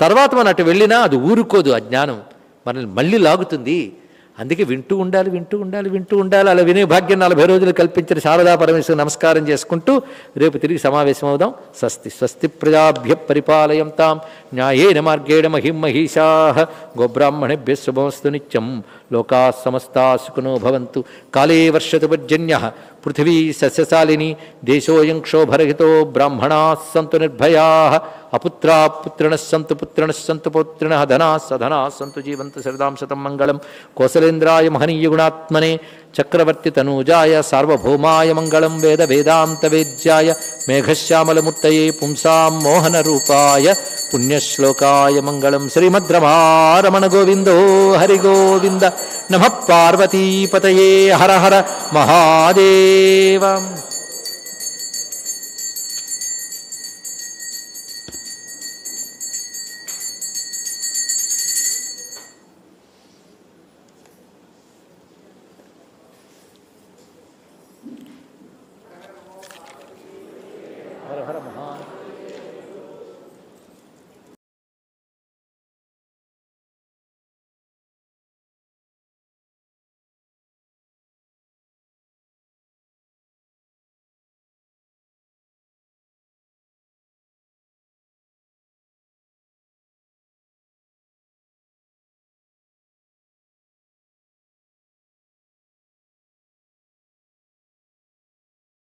తర్వాత మనం అటు వెళ్ళినా అది ఊరుకోదు ఆ జ్ఞానం. మనల్ని మళ్ళీ లాగుతుంది. అందుకే వింటూ ఉండాలి వింటూ ఉండాలి వింటూ ఉండాలి. అలా వినే భాగ్యం నలభై రోజులు కల్పించిన శారదా పరమేశ్వరు నమస్కారం చేసుకుంటూ రేపు తిరిగి సమావేశం అవుదాం. స్వస్తి స్వస్తి ప్రజాభ్య పరిపాలయం తాం న్యాయేన మార్గేణ మహిం మహిషా గోబ్రాహ్మణేభ్య శుభమస్తు నిత్యం. లోకా సమస్తా సుఖనో భవంతు. కాలే వర్షతు పర్జన్య. పృథివీ సస్యశాలిని దేశోయం క్షోభరహితో బ్రాహ్మణా సంతు నిర్భయా. అపుత్రా పుత్రిణ సంతు పుత్రిణ సంతు పౌత్రిణ ధనా సధనా సంతు జీవంత శరదాం శతం మంగళం. కోసలేంద్రాయ మహనీయ గుణాత్మనే చక్రవర్తి తనూజాయ సార్వభౌమాయ మంగళం వేద వేదాంత వేద్యాయ మేఘశ్యామలమూర్తయే పుంసాం మోహన రూపాయ పుణ్యశ్లోకాయ మంగళం. శ్రీమద్రమారమణ గోవిందో హరి గోవింద నమ పార్వతీపతయే హర హర మహాదేవం.